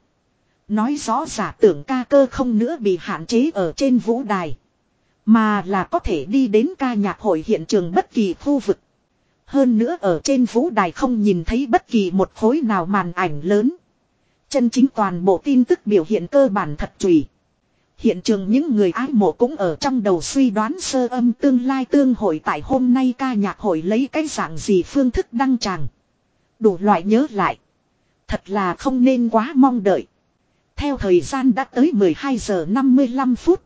Nói rõ giả tưởng ca cơ không nữa bị hạn chế ở trên vũ đài. Mà là có thể đi đến ca nhạc hội hiện trường bất kỳ khu vực. Hơn nữa ở trên vũ đài không nhìn thấy bất kỳ một khối nào màn ảnh lớn. Chân chính toàn bộ tin tức biểu hiện cơ bản thật trùy. Hiện trường những người ái mộ cũng ở trong đầu suy đoán sơ âm tương lai tương hội tại hôm nay ca nhạc hội lấy cái dạng gì phương thức đăng tràng. Đủ loại nhớ lại. Thật là không nên quá mong đợi. Theo thời gian đã tới 12 giờ 55 phút.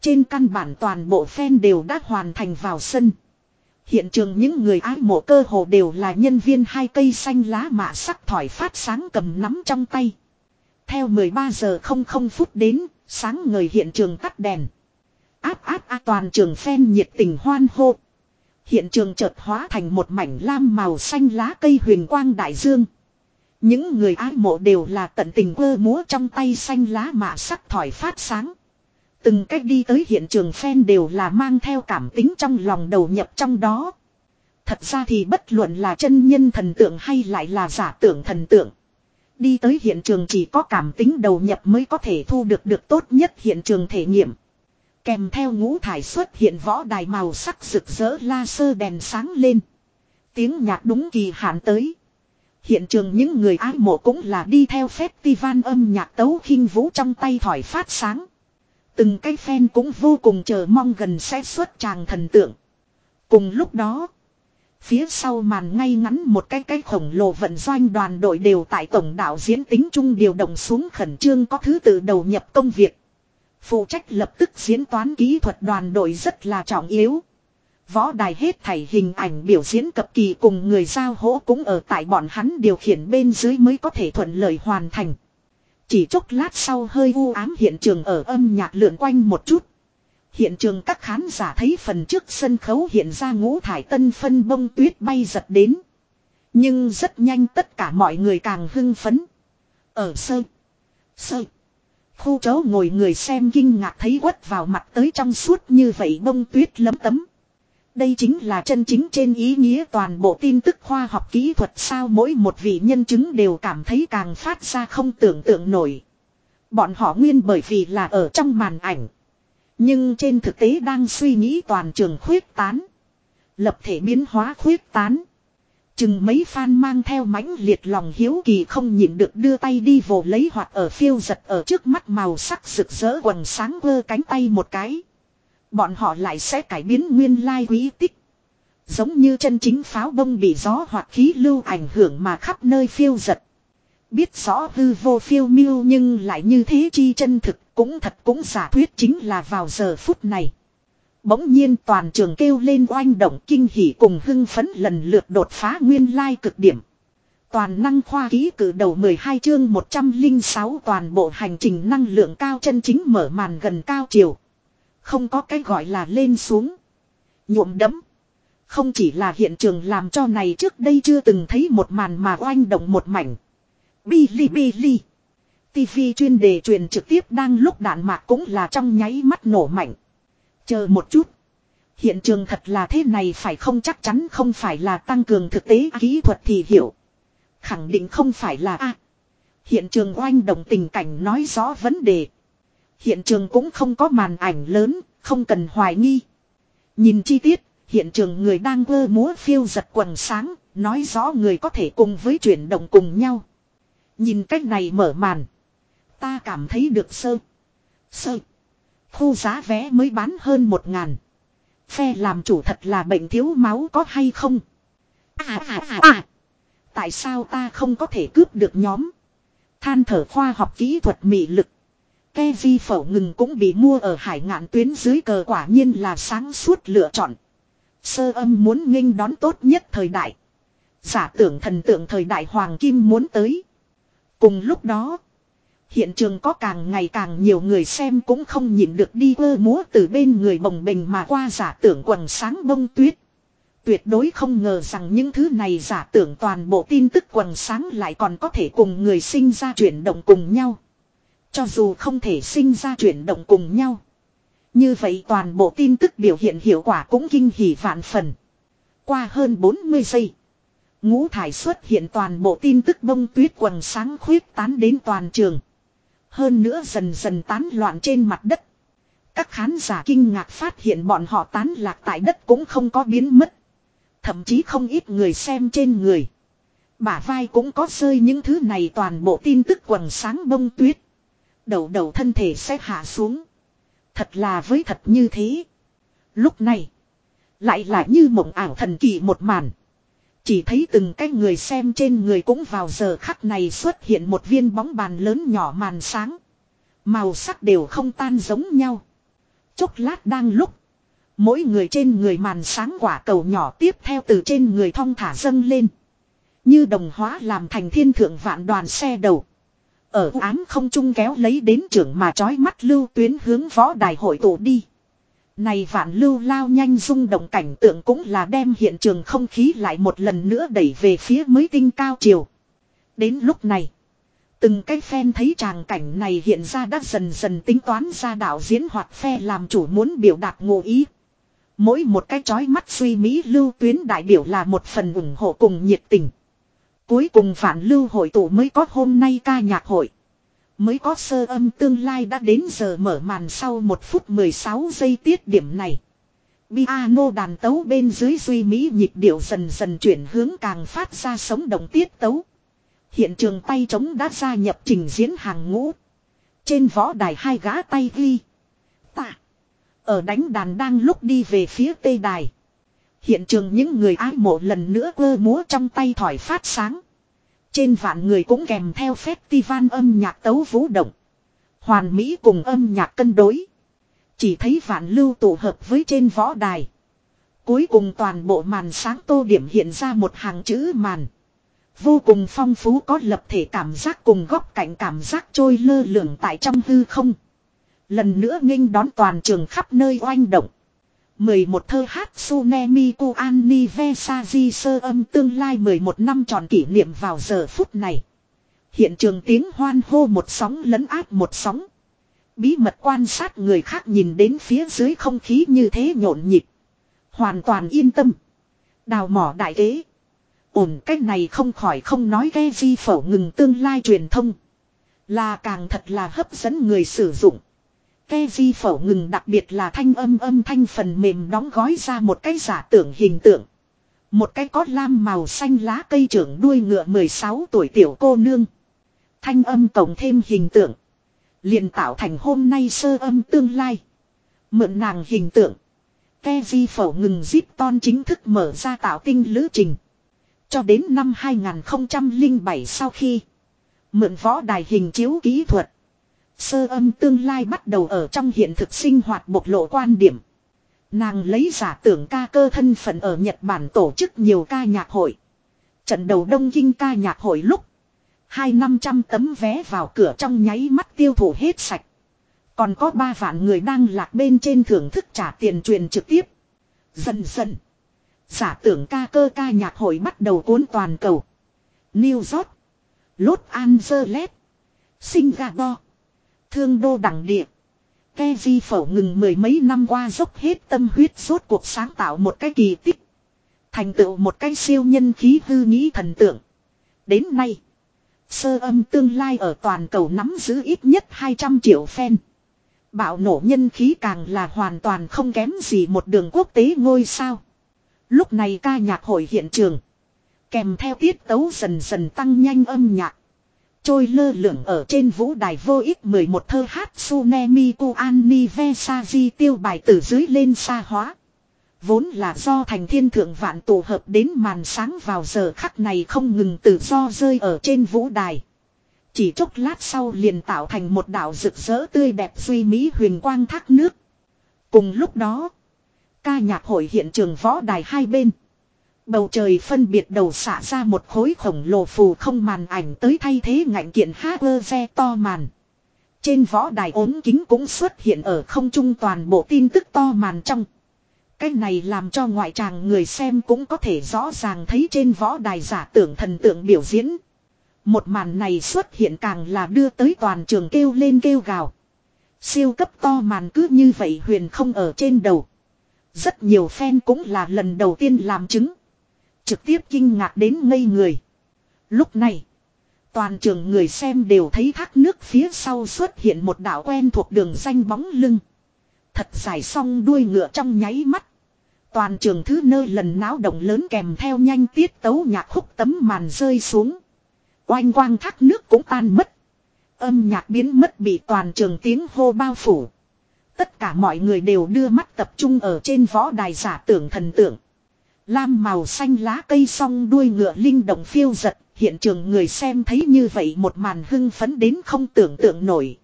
Trên căn bản toàn bộ fan đều đã hoàn thành vào sân. Hiện trường những người ái mộ cơ hồ đều là nhân viên hai cây xanh lá mạ sắc thỏi phát sáng cầm nắm trong tay. Theo 13 giờ 00 phút đến, sáng người hiện trường tắt đèn. Áp áp áp toàn trường phen nhiệt tình hoan hô. Hiện trường chợt hóa thành một mảnh lam màu xanh lá cây huyền quang đại dương. Những người ái mộ đều là tận tình quơ múa trong tay xanh lá mạ sắc thỏi phát sáng. Từng cách đi tới hiện trường fan đều là mang theo cảm tính trong lòng đầu nhập trong đó. Thật ra thì bất luận là chân nhân thần tượng hay lại là giả tưởng thần tượng. Đi tới hiện trường chỉ có cảm tính đầu nhập mới có thể thu được được tốt nhất hiện trường thể nghiệm. Kèm theo ngũ thải xuất hiện võ đài màu sắc rực rỡ la sơ đèn sáng lên. Tiếng nhạc đúng kỳ hạn tới. Hiện trường những người ái mộ cũng là đi theo festival âm nhạc tấu khinh vũ trong tay thỏi phát sáng. Từng cái fan cũng vô cùng chờ mong gần sẽ xuất tràng thần tượng. Cùng lúc đó, phía sau màn ngay ngắn một cái cái khổng lồ vận doanh đoàn đội đều tại tổng đạo diễn tính chung điều động xuống khẩn trương có thứ tự đầu nhập công việc. Phụ trách lập tức diễn toán kỹ thuật đoàn đội rất là trọng yếu. Võ đài hết thảy hình ảnh biểu diễn cập kỳ cùng người giao hỗ cũng ở tại bọn hắn điều khiển bên dưới mới có thể thuận lợi hoàn thành. Chỉ chốc lát sau hơi u ám hiện trường ở âm nhạc lượn quanh một chút. Hiện trường các khán giả thấy phần trước sân khấu hiện ra ngũ thải tân phân bông tuyết bay giật đến. Nhưng rất nhanh tất cả mọi người càng hưng phấn. Ở sơ. Sơ. Khu chó ngồi người xem kinh ngạc thấy quất vào mặt tới trong suốt như vậy bông tuyết lấm tấm. Đây chính là chân chính trên ý nghĩa toàn bộ tin tức khoa học kỹ thuật sao mỗi một vị nhân chứng đều cảm thấy càng phát ra không tưởng tượng nổi. Bọn họ nguyên bởi vì là ở trong màn ảnh. Nhưng trên thực tế đang suy nghĩ toàn trường khuyết tán. Lập thể biến hóa khuyết tán. Chừng mấy fan mang theo mãnh liệt lòng hiếu kỳ không nhịn được đưa tay đi vồ lấy hoặc ở phiêu giật ở trước mắt màu sắc rực rỡ quần sáng vơ cánh tay một cái. Bọn họ lại sẽ cải biến nguyên lai quý tích. Giống như chân chính pháo bông bị gió hoặc khí lưu ảnh hưởng mà khắp nơi phiêu giật. Biết rõ hư vô phiêu miêu nhưng lại như thế chi chân thực cũng thật cũng giả thuyết chính là vào giờ phút này. Bỗng nhiên toàn trường kêu lên oanh động kinh hỉ cùng hưng phấn lần lượt đột phá nguyên lai cực điểm. Toàn năng khoa ký cử đầu 12 chương 106 toàn bộ hành trình năng lượng cao chân chính mở màn gần cao chiều. Không có cái gọi là lên xuống. Nhuộm đấm. Không chỉ là hiện trường làm cho này trước đây chưa từng thấy một màn mà oanh động một mảnh. Bili bili. TV chuyên đề truyền trực tiếp đang lúc đạn mạc cũng là trong nháy mắt nổ mạnh. Chờ một chút. Hiện trường thật là thế này phải không chắc chắn không phải là tăng cường thực tế kỹ thuật thì hiểu. Khẳng định không phải là A. hiện trường oanh động tình cảnh nói rõ vấn đề. Hiện trường cũng không có màn ảnh lớn, không cần hoài nghi. Nhìn chi tiết, hiện trường người đang vơ múa phiêu giật quần sáng, nói rõ người có thể cùng với chuyển động cùng nhau. Nhìn cách này mở màn. Ta cảm thấy được sơ. Sơ. Khu giá vé mới bán hơn một ngàn. Phe làm chủ thật là bệnh thiếu máu có hay không? À à à à. Tại sao ta không có thể cướp được nhóm? Than thở khoa học kỹ thuật mị lực. Ke di phẩu ngừng cũng bị mua ở hải ngạn tuyến dưới cờ quả nhiên là sáng suốt lựa chọn. Sơ âm muốn nghênh đón tốt nhất thời đại. Giả tưởng thần tượng thời đại Hoàng Kim muốn tới. Cùng lúc đó, hiện trường có càng ngày càng nhiều người xem cũng không nhìn được đi ơ múa từ bên người bồng bình mà qua giả tưởng quần sáng bông tuyết. Tuyệt đối không ngờ rằng những thứ này giả tưởng toàn bộ tin tức quần sáng lại còn có thể cùng người sinh ra chuyển động cùng nhau. Cho dù không thể sinh ra chuyển động cùng nhau. Như vậy toàn bộ tin tức biểu hiện hiệu quả cũng kinh hỉ vạn phần. Qua hơn 40 giây. Ngũ thải xuất hiện toàn bộ tin tức bông tuyết quần sáng khuyết tán đến toàn trường. Hơn nữa dần dần tán loạn trên mặt đất. Các khán giả kinh ngạc phát hiện bọn họ tán lạc tại đất cũng không có biến mất. Thậm chí không ít người xem trên người. Bả vai cũng có rơi những thứ này toàn bộ tin tức quần sáng bông tuyết đầu đầu thân thể sẽ hạ xuống. Thật là với thật như thế. Lúc này. Lại là như mộng ảo thần kỳ một màn. Chỉ thấy từng cái người xem trên người cũng vào giờ khắc này xuất hiện một viên bóng bàn lớn nhỏ màn sáng. Màu sắc đều không tan giống nhau. Chốc lát đang lúc. Mỗi người trên người màn sáng quả cầu nhỏ tiếp theo từ trên người thong thả dâng lên. Như đồng hóa làm thành thiên thượng vạn đoàn xe đầu. Ở ám không trung kéo lấy đến trưởng mà trói mắt lưu tuyến hướng võ đài hội tụ đi. Này vạn lưu lao nhanh rung động cảnh tượng cũng là đem hiện trường không khí lại một lần nữa đẩy về phía mới tinh cao chiều. Đến lúc này, từng cái fan thấy tràng cảnh này hiện ra đã dần dần tính toán ra đạo diễn hoặc phe làm chủ muốn biểu đạt ngụ ý. Mỗi một cái chói mắt suy mỹ lưu tuyến đại biểu là một phần ủng hộ cùng nhiệt tình. Cuối cùng phản lưu hội tụ mới có hôm nay ca nhạc hội. Mới có sơ âm tương lai đã đến giờ mở màn sau một phút 16 giây tiết điểm này. Piano đàn tấu bên dưới duy mỹ nhịp điệu dần dần chuyển hướng càng phát ra sống động tiết tấu. Hiện trường tay trống đã gia nhập trình diễn hàng ngũ. Trên võ đài hai gã tay ghi. Tạ. Ở đánh đàn đang lúc đi về phía tây đài. Hiện trường những người ái mộ lần nữa quơ múa trong tay thỏi phát sáng. Trên vạn người cũng kèm theo festival âm nhạc tấu vũ động. Hoàn mỹ cùng âm nhạc cân đối. Chỉ thấy vạn lưu tụ hợp với trên võ đài. Cuối cùng toàn bộ màn sáng tô điểm hiện ra một hàng chữ màn. Vô cùng phong phú có lập thể cảm giác cùng góc cạnh cảm giác trôi lơ lửng tại trong hư không. Lần nữa nghênh đón toàn trường khắp nơi oanh động. 11 thơ hát Sunemi Kuani Vesaji sơ âm tương lai 11 năm tròn kỷ niệm vào giờ phút này. Hiện trường tiếng hoan hô một sóng lấn áp một sóng. Bí mật quan sát người khác nhìn đến phía dưới không khí như thế nhộn nhịp. Hoàn toàn yên tâm. Đào mỏ đại kế. Ổn, cách này không khỏi không nói ghe di phẩu ngừng tương lai truyền thông. Là càng thật là hấp dẫn người sử dụng. Ke di phẩu ngừng đặc biệt là thanh âm âm thanh phần mềm đóng gói ra một cái giả tưởng hình tượng. Một cái có lam màu xanh lá cây trưởng đuôi ngựa 16 tuổi tiểu cô nương. Thanh âm tổng thêm hình tượng. liền tạo thành hôm nay sơ âm tương lai. Mượn nàng hình tượng. Ke di phẩu ngừng zip ton chính thức mở ra tạo tinh lữ trình. Cho đến năm 2007 sau khi. Mượn võ đài hình chiếu kỹ thuật. Sơ âm tương lai bắt đầu ở trong hiện thực sinh hoạt bộc lộ quan điểm. Nàng lấy giả tưởng ca cơ thân phận ở Nhật Bản tổ chức nhiều ca nhạc hội. Trận đầu Đông Kinh ca nhạc hội lúc. Hai năm trăm tấm vé vào cửa trong nháy mắt tiêu thụ hết sạch. Còn có ba vạn người đang lạc bên trên thưởng thức trả tiền truyền trực tiếp. Dần dần. Giả tưởng ca cơ ca nhạc hội bắt đầu cuốn toàn cầu. New York. Los Angeles. Singapore. Thương đô đẳng địa. Ke di phẩu ngừng mười mấy năm qua dốc hết tâm huyết suốt cuộc sáng tạo một cái kỳ tích. Thành tựu một cái siêu nhân khí hư nghĩ thần tượng. Đến nay. Sơ âm tương lai ở toàn cầu nắm giữ ít nhất 200 triệu fan. Bạo nổ nhân khí càng là hoàn toàn không kém gì một đường quốc tế ngôi sao. Lúc này ca nhạc hội hiện trường. Kèm theo tiết tấu dần dần tăng nhanh âm nhạc. Trôi lơ lửng ở trên vũ đài vô ích 11 thơ hát Tsunemi Kuani Vesaji tiêu bài từ dưới lên xa hóa. Vốn là do thành thiên thượng vạn tổ hợp đến màn sáng vào giờ khắc này không ngừng tự do rơi ở trên vũ đài. Chỉ chốc lát sau liền tạo thành một đảo rực rỡ tươi đẹp duy mỹ huyền quang thác nước. Cùng lúc đó, ca nhạc hội hiện trường võ đài hai bên. Bầu trời phân biệt đầu xả ra một khối khổng lồ phù không màn ảnh tới thay thế ngạnh kiện Haze to màn. Trên võ đài ốm kính cũng xuất hiện ở không trung toàn bộ tin tức to màn trong. Cái này làm cho ngoại tràng người xem cũng có thể rõ ràng thấy trên võ đài giả tưởng thần tượng biểu diễn. Một màn này xuất hiện càng là đưa tới toàn trường kêu lên kêu gào. Siêu cấp to màn cứ như vậy huyền không ở trên đầu. Rất nhiều fan cũng là lần đầu tiên làm chứng. Trực tiếp kinh ngạc đến ngây người. Lúc này, toàn trường người xem đều thấy thác nước phía sau xuất hiện một đảo quen thuộc đường danh bóng lưng. Thật dài song đuôi ngựa trong nháy mắt. Toàn trường thứ nơi lần náo động lớn kèm theo nhanh tiết tấu nhạc khúc tấm màn rơi xuống. Oanh quang thác nước cũng tan mất. Âm nhạc biến mất bị toàn trường tiếng hô bao phủ. Tất cả mọi người đều đưa mắt tập trung ở trên võ đài giả tưởng thần tượng. Lam màu xanh lá cây song đuôi ngựa linh động phiêu giật, hiện trường người xem thấy như vậy một màn hưng phấn đến không tưởng tượng nổi.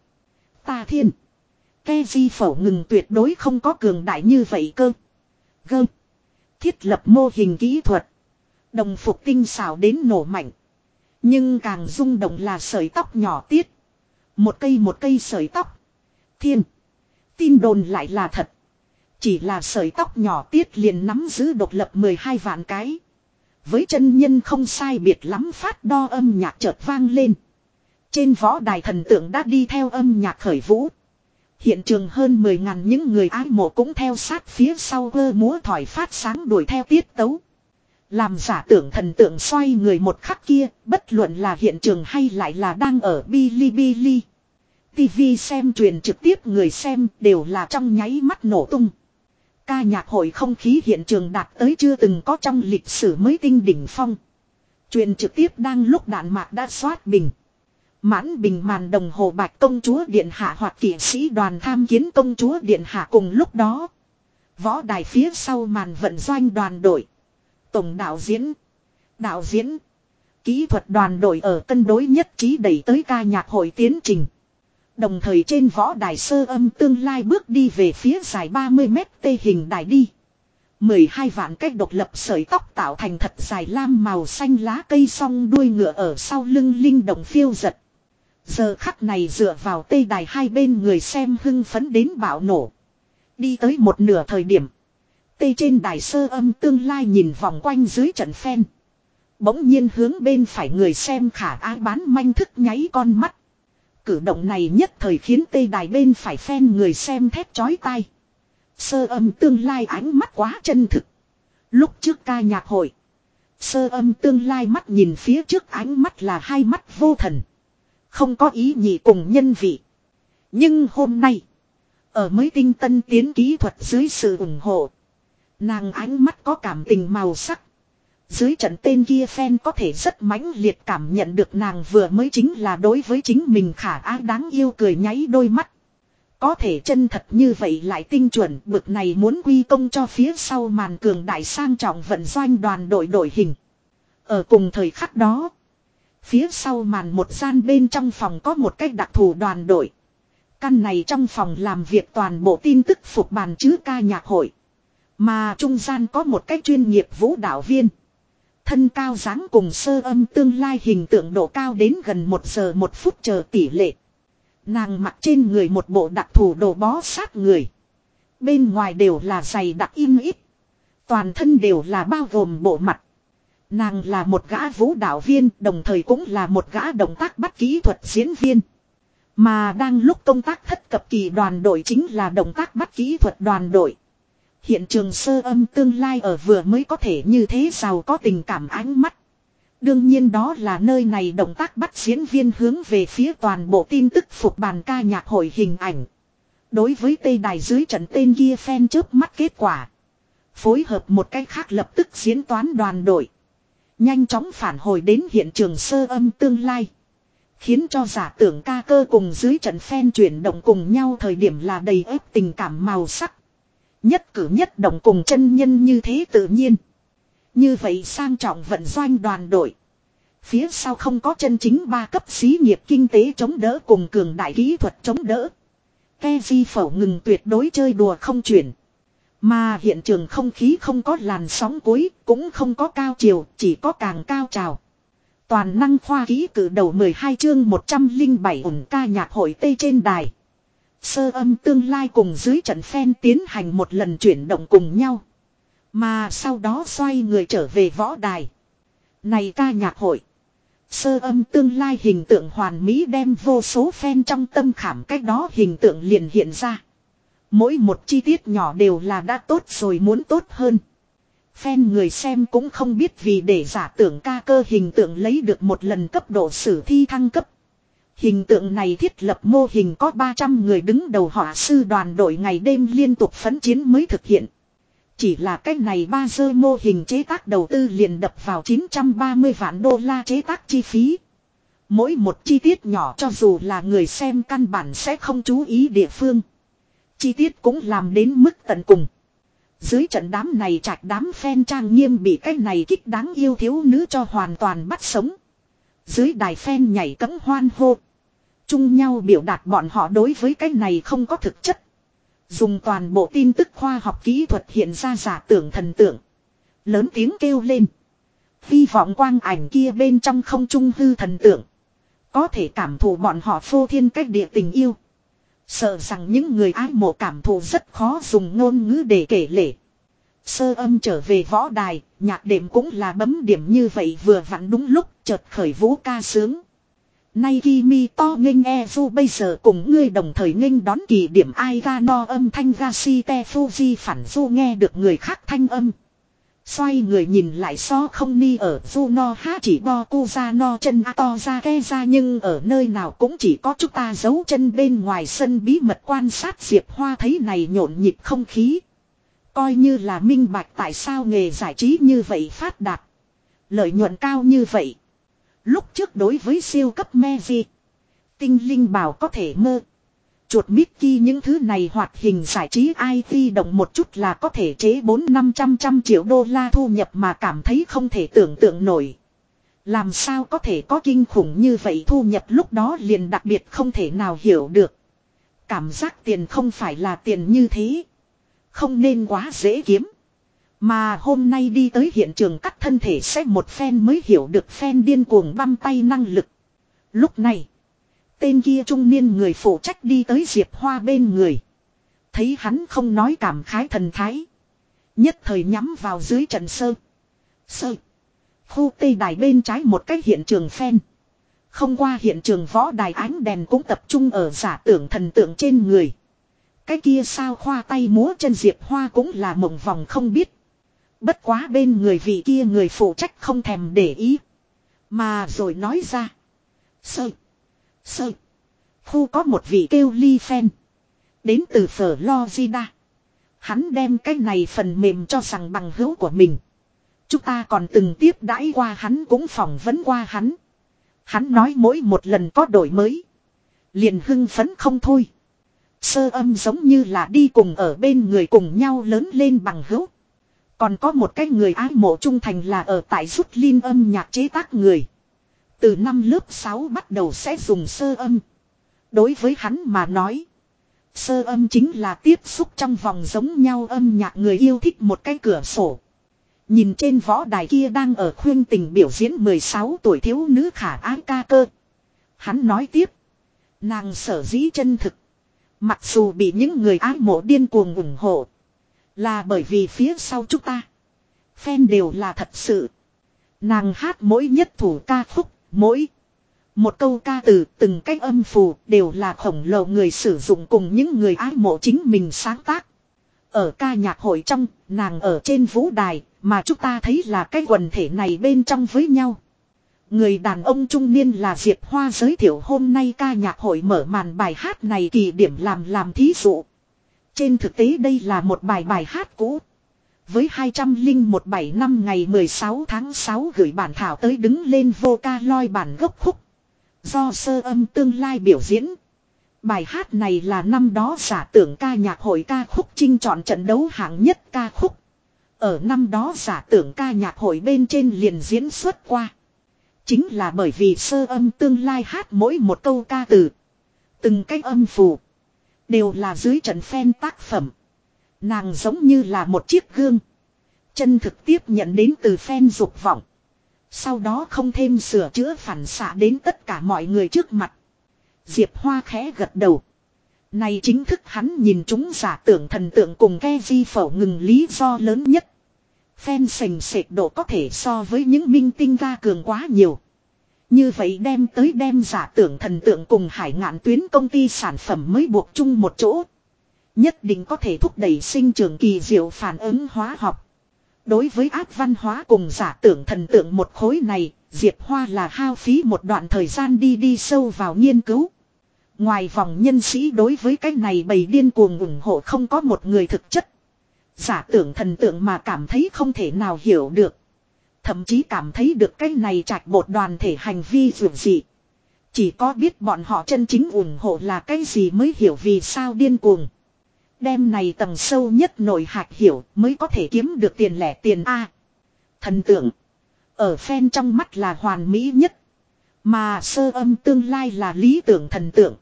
Ta thiên! Ke di phổ ngừng tuyệt đối không có cường đại như vậy cơ. Gơ. Thiết lập mô hình kỹ thuật. Đồng phục tinh xảo đến nổ mạnh. Nhưng càng rung động là sợi tóc nhỏ tiết. Một cây một cây sợi tóc. Thiên. Tin đồn lại là thật. Chỉ là sợi tóc nhỏ tiết liền nắm giữ độc lập 12 vạn cái. Với chân nhân không sai biệt lắm phát đo âm nhạc chợt vang lên. Trên võ đài thần tượng đã đi theo âm nhạc khởi vũ. Hiện trường hơn 10 ngàn những người ái mộ cũng theo sát phía sau ơ múa thỏi phát sáng đuổi theo tiết tấu. Làm giả tưởng thần tượng xoay người một khắc kia, bất luận là hiện trường hay lại là đang ở Bilibili. TV xem truyền trực tiếp người xem đều là trong nháy mắt nổ tung. Ca nhạc hội không khí hiện trường đạt tới chưa từng có trong lịch sử mới tinh đỉnh phong. Truyền trực tiếp đang lúc đạn mạc đã xoát bình. Mãn bình màn đồng hồ bạch công chúa điện hạ hoặc kỷ sĩ đoàn tham kiến công chúa điện hạ cùng lúc đó. Võ đài phía sau màn vận doanh đoàn đội. Tổng đạo diễn. Đạo diễn. Kỹ thuật đoàn đội ở cân đối nhất trí đẩy tới ca nhạc hội tiến trình. Đồng thời trên võ đài sơ âm tương lai bước đi về phía dài 30 mét tê hình đài đi. 12 vạn cách độc lập sợi tóc tạo thành thật dài lam màu xanh lá cây song đuôi ngựa ở sau lưng linh động phiêu giật. Giờ khắc này dựa vào tê đài hai bên người xem hưng phấn đến bạo nổ. Đi tới một nửa thời điểm. Tê trên đài sơ âm tương lai nhìn vòng quanh dưới trận phen. Bỗng nhiên hướng bên phải người xem khả ái bán manh thức nháy con mắt. Cử động này nhất thời khiến tây đài bên phải phen người xem thét chói tai. Sơ âm tương lai ánh mắt quá chân thực. Lúc trước ca nhạc hội. Sơ âm tương lai mắt nhìn phía trước ánh mắt là hai mắt vô thần. Không có ý nhị cùng nhân vị. Nhưng hôm nay. Ở mới tinh tân tiến kỹ thuật dưới sự ủng hộ. Nàng ánh mắt có cảm tình màu sắc. Dưới trận tên kia fan có thể rất mãnh liệt cảm nhận được nàng vừa mới chính là đối với chính mình khả ái đáng yêu cười nháy đôi mắt. Có thể chân thật như vậy lại tinh chuẩn, bực này muốn quy công cho phía sau màn cường đại sang trọng vận doanh đoàn đội đội hình. Ở cùng thời khắc đó. Phía sau màn một gian bên trong phòng có một cách đặc thù đoàn đội. Căn này trong phòng làm việc toàn bộ tin tức phục bàn chữ ca nhạc hội. Mà trung gian có một cách chuyên nghiệp vũ đạo viên. Thân cao dáng cùng sơ âm tương lai hình tượng độ cao đến gần một giờ một phút chờ tỷ lệ. Nàng mặc trên người một bộ đặc thù đồ bó sát người. Bên ngoài đều là giày đặc im ít. Toàn thân đều là bao gồm bộ mặt. Nàng là một gã vũ đạo viên, đồng thời cũng là một gã động tác bắt kỹ thuật diễn viên. Mà đang lúc công tác thất cập kỳ đoàn đội chính là động tác bắt kỹ thuật đoàn đội. Hiện trường sơ âm tương lai ở vừa mới có thể như thế giàu có tình cảm ánh mắt. Đương nhiên đó là nơi này động tác bắt diễn viên hướng về phía toàn bộ tin tức phục bàn ca nhạc hội hình ảnh. Đối với tây đài dưới trận tên kia phen trước mắt kết quả. Phối hợp một cách khác lập tức diễn toán đoàn đội. Nhanh chóng phản hồi đến hiện trường sơ âm tương lai. Khiến cho giả tưởng ca cơ cùng dưới trận phen chuyển động cùng nhau thời điểm là đầy ép tình cảm màu sắc. Nhất cử nhất động cùng chân nhân như thế tự nhiên. Như vậy sang trọng vận doanh đoàn đội. Phía sau không có chân chính ba cấp xí nghiệp kinh tế chống đỡ cùng cường đại kỹ thuật chống đỡ. Ke di phẩu ngừng tuyệt đối chơi đùa không chuyển. Mà hiện trường không khí không có làn sóng cuối, cũng không có cao chiều, chỉ có càng cao trào. Toàn năng khoa ký cử đầu 12 chương 107 ủng ca nhạc hội Tây trên đài. Sơ âm tương lai cùng dưới trận phen tiến hành một lần chuyển động cùng nhau. Mà sau đó xoay người trở về võ đài. Này ca nhạc hội. Sơ âm tương lai hình tượng hoàn mỹ đem vô số phen trong tâm khảm cách đó hình tượng liền hiện ra. Mỗi một chi tiết nhỏ đều là đã tốt rồi muốn tốt hơn. Phen người xem cũng không biết vì để giả tưởng ca cơ hình tượng lấy được một lần cấp độ sử thi thăng cấp. Hình tượng này thiết lập mô hình có 300 người đứng đầu họa sư đoàn đội ngày đêm liên tục phấn chiến mới thực hiện. Chỉ là cách này ba dơ mô hình chế tác đầu tư liền đập vào 930 vạn đô la chế tác chi phí. Mỗi một chi tiết nhỏ cho dù là người xem căn bản sẽ không chú ý địa phương. Chi tiết cũng làm đến mức tận cùng. Dưới trận đám này chạch đám phen trang nghiêm bị cái này kích đáng yêu thiếu nữ cho hoàn toàn bắt sống. Dưới đài phen nhảy cấm hoan hô. Chung nhau biểu đạt bọn họ đối với cái này không có thực chất. Dùng toàn bộ tin tức khoa học kỹ thuật hiện ra giả tưởng thần tượng. Lớn tiếng kêu lên. Hy vọng quang ảnh kia bên trong không trung hư thần tượng. Có thể cảm thụ bọn họ phô thiên cách địa tình yêu. Sợ rằng những người ái mộ cảm thụ rất khó dùng ngôn ngữ để kể lể. Sơ âm trở về võ đài, nhạc đệm cũng là bấm điểm như vậy vừa vặn đúng lúc chợt khởi vũ ca sướng. Nay Kimi to nghênh e du bây giờ cùng ngươi đồng thời nghênh đón kỳ điểm ai ga no âm thanh ga si te fuji phản du nghe được người khác thanh âm. Xoay người nhìn lại so không ni ở du no ha chỉ bo cu ra no chân a to ra ke ra nhưng ở nơi nào cũng chỉ có chúng ta giấu chân bên ngoài sân bí mật quan sát diệp hoa thấy này nhộn nhịp không khí. Coi như là minh bạch tại sao nghề giải trí như vậy phát đạt. Lợi nhuận cao như vậy. Lúc trước đối với siêu cấp me gì. Tinh linh bảo có thể mơ. Chuột Mickey những thứ này hoạt hình giải trí IT động một chút là có thể chế 4-500 trăm triệu đô la thu nhập mà cảm thấy không thể tưởng tượng nổi. Làm sao có thể có kinh khủng như vậy thu nhập lúc đó liền đặc biệt không thể nào hiểu được. Cảm giác tiền không phải là tiền như thế. Không nên quá dễ kiếm. Mà hôm nay đi tới hiện trường cắt thân thể sẽ một phen mới hiểu được phen điên cuồng băm tay năng lực. Lúc này. Tên kia trung niên người phụ trách đi tới Diệp Hoa bên người. Thấy hắn không nói cảm khái thần thái. Nhất thời nhắm vào dưới trận sơ. Sơ. Khu tây đài bên trái một cái hiện trường phen. Không qua hiện trường võ đài ánh đèn cũng tập trung ở giả tưởng thần tượng trên người. Cái kia sao khoa tay múa chân Diệp Hoa cũng là mộng vòng không biết. Bất quá bên người vị kia người phụ trách không thèm để ý. Mà rồi nói ra. Sơ. Sơ. Khu có một vị kêu ly phen. Đến từ phở Lozida. Hắn đem cái này phần mềm cho rằng bằng hữu của mình. Chúng ta còn từng tiếp đãi qua hắn cũng phỏng vấn qua hắn. Hắn nói mỗi một lần có đổi mới. Liền hưng phấn không thôi. Sơ âm giống như là đi cùng ở bên người cùng nhau lớn lên bằng hữu. Còn có một cái người ái mộ trung thành là ở tại rút linh âm nhạc chế tác người. Từ năm lớp 6 bắt đầu sẽ dùng sơ âm. Đối với hắn mà nói. Sơ âm chính là tiếp xúc trong vòng giống nhau âm nhạc người yêu thích một cái cửa sổ. Nhìn trên võ đài kia đang ở khuyên tình biểu diễn 16 tuổi thiếu nữ khả ái ca cơ. Hắn nói tiếp. Nàng sở dĩ chân thực. Mặc dù bị những người ái mộ điên cuồng ủng hộ. Là bởi vì phía sau chúng ta. Fan đều là thật sự. Nàng hát mỗi nhất thủ ca khúc, mỗi. Một câu ca từ từng cách âm phù đều là khổng lồ người sử dụng cùng những người ái mộ chính mình sáng tác. Ở ca nhạc hội trong, nàng ở trên vũ đài, mà chúng ta thấy là cái quần thể này bên trong với nhau. Người đàn ông trung niên là Diệp Hoa giới thiệu hôm nay ca nhạc hội mở màn bài hát này kỳ điểm làm làm thí dụ. Trên thực tế đây là một bài bài hát cũ. Với 201 năm ngày 16 tháng 6 gửi bản thảo tới đứng lên vô ca loi bản gốc khúc. Do sơ âm tương lai biểu diễn. Bài hát này là năm đó giả tưởng ca nhạc hội ca khúc trinh chọn trận đấu hạng nhất ca khúc. Ở năm đó giả tưởng ca nhạc hội bên trên liền diễn xuất qua. Chính là bởi vì sơ âm tương lai hát mỗi một câu ca từ. Từng cái âm phù. Đều là dưới trận phen tác phẩm. Nàng giống như là một chiếc gương. Chân thực tiếp nhận đến từ phen dục vọng. Sau đó không thêm sửa chữa phản xạ đến tất cả mọi người trước mặt. Diệp Hoa khẽ gật đầu. Này chính thức hắn nhìn chúng giả tưởng thần tượng cùng ke di phẩu ngừng lý do lớn nhất. Phen sành sệt độ có thể so với những minh tinh ra cường quá nhiều. Như vậy đem tới đem giả tưởng thần tượng cùng hải ngạn tuyến công ty sản phẩm mới buộc chung một chỗ. Nhất định có thể thúc đẩy sinh trưởng kỳ diệu phản ứng hóa học. Đối với áp văn hóa cùng giả tưởng thần tượng một khối này, Diệp Hoa là hao phí một đoạn thời gian đi đi sâu vào nghiên cứu. Ngoài vòng nhân sĩ đối với cái này bầy điên cuồng ủng hộ không có một người thực chất. Giả tưởng thần tượng mà cảm thấy không thể nào hiểu được. Thậm chí cảm thấy được cái này trạch bột đoàn thể hành vi dù gì. Chỉ có biết bọn họ chân chính ủng hộ là cái gì mới hiểu vì sao điên cuồng. đêm này tầng sâu nhất nội hạt hiểu mới có thể kiếm được tiền lẻ tiền A. Thần tượng. Ở phen trong mắt là hoàn mỹ nhất. Mà sơ âm tương lai là lý tưởng thần tượng.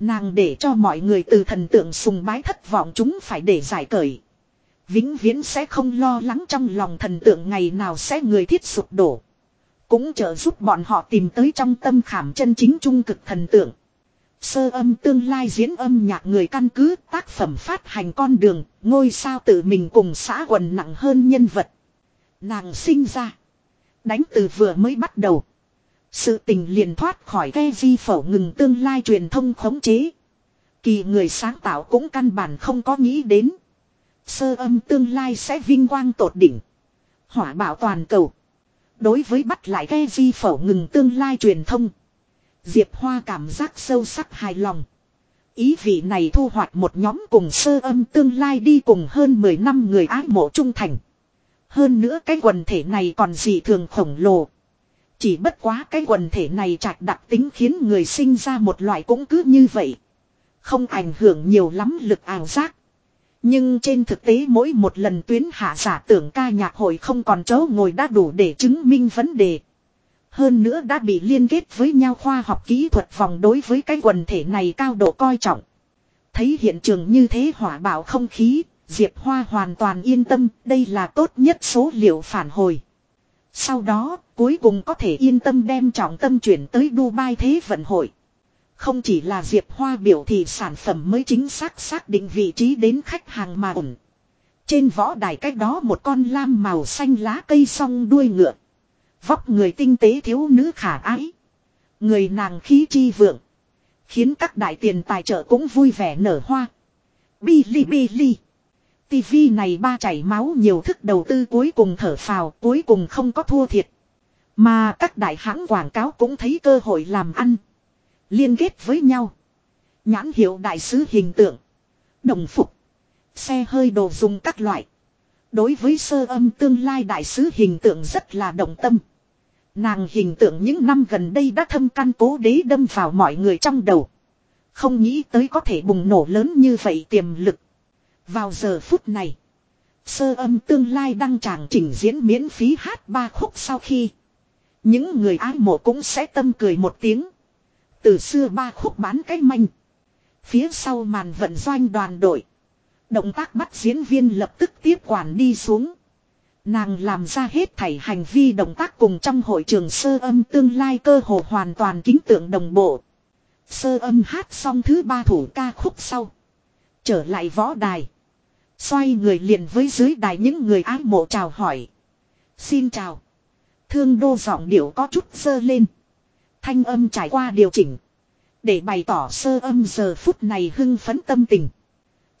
Nàng để cho mọi người từ thần tượng sùng bái thất vọng chúng phải để giải cởi. Vĩnh viễn sẽ không lo lắng trong lòng thần tượng ngày nào sẽ người thiết sụp đổ. Cũng trợ giúp bọn họ tìm tới trong tâm khảm chân chính trung cực thần tượng. Sơ âm tương lai diễn âm nhạc người căn cứ tác phẩm phát hành con đường, ngôi sao tự mình cùng xã quần nặng hơn nhân vật. Nàng sinh ra. Đánh từ vừa mới bắt đầu. Sự tình liền thoát khỏi ghe di phẩu ngừng tương lai truyền thông khống chế. Kỳ người sáng tạo cũng căn bản không có nghĩ đến. Sơ âm tương lai sẽ vinh quang tột đỉnh. Hỏa bảo toàn cầu. Đối với bắt lại ghe di phẩu ngừng tương lai truyền thông. Diệp Hoa cảm giác sâu sắc hài lòng. Ý vị này thu hoạch một nhóm cùng sơ âm tương lai đi cùng hơn 10 năm người ái mộ trung thành. Hơn nữa cái quần thể này còn dị thường khổng lồ. Chỉ bất quá cái quần thể này trạch đặc tính khiến người sinh ra một loại cũng cứ như vậy. Không ảnh hưởng nhiều lắm lực ảo giác. Nhưng trên thực tế mỗi một lần tuyến hạ giả tưởng ca nhạc hội không còn chỗ ngồi đã đủ để chứng minh vấn đề. Hơn nữa đã bị liên kết với nhau khoa học kỹ thuật vòng đối với cái quần thể này cao độ coi trọng. Thấy hiện trường như thế hỏa bảo không khí, Diệp Hoa hoàn toàn yên tâm, đây là tốt nhất số liệu phản hồi. Sau đó, cuối cùng có thể yên tâm đem trọng tâm chuyển tới Dubai Thế vận hội. Không chỉ là Diệp Hoa biểu thị sản phẩm mới chính xác xác định vị trí đến khách hàng mà ổn. Trên võ đài cách đó một con lam màu xanh lá cây song đuôi ngựa. Vóc người tinh tế thiếu nữ khả ái. Người nàng khí chi vượng. Khiến các đại tiền tài trợ cũng vui vẻ nở hoa. Bili bili. TV này ba chảy máu nhiều thức đầu tư cuối cùng thở phào, cuối cùng không có thua thiệt. Mà các đại hãng quảng cáo cũng thấy cơ hội làm ăn. Liên kết với nhau. Nhãn hiệu đại sứ hình tượng. Đồng phục. Xe hơi đồ dùng các loại. Đối với sơ âm tương lai đại sứ hình tượng rất là động tâm. Nàng hình tượng những năm gần đây đã thâm căn cố đế đâm vào mọi người trong đầu. Không nghĩ tới có thể bùng nổ lớn như vậy tiềm lực. Vào giờ phút này. Sơ âm tương lai đăng tràng trình diễn miễn phí hát ba khúc sau khi. Những người ái mộ cũng sẽ tâm cười một tiếng. Từ xưa ba khúc bán cái manh. Phía sau màn vận doanh đoàn đội. Động tác bắt diễn viên lập tức tiếp quản đi xuống. Nàng làm ra hết thảy hành vi động tác cùng trong hội trường sơ âm tương lai cơ hồ hoàn toàn kính tượng đồng bộ. Sơ âm hát xong thứ ba thủ ca khúc sau. Trở lại võ đài. Xoay người liền với dưới đài những người ái mộ chào hỏi. Xin chào. Thương đô giọng điệu có chút sơ lên. Thanh âm trải qua điều chỉnh. Để bày tỏ sơ âm giờ phút này hưng phấn tâm tình.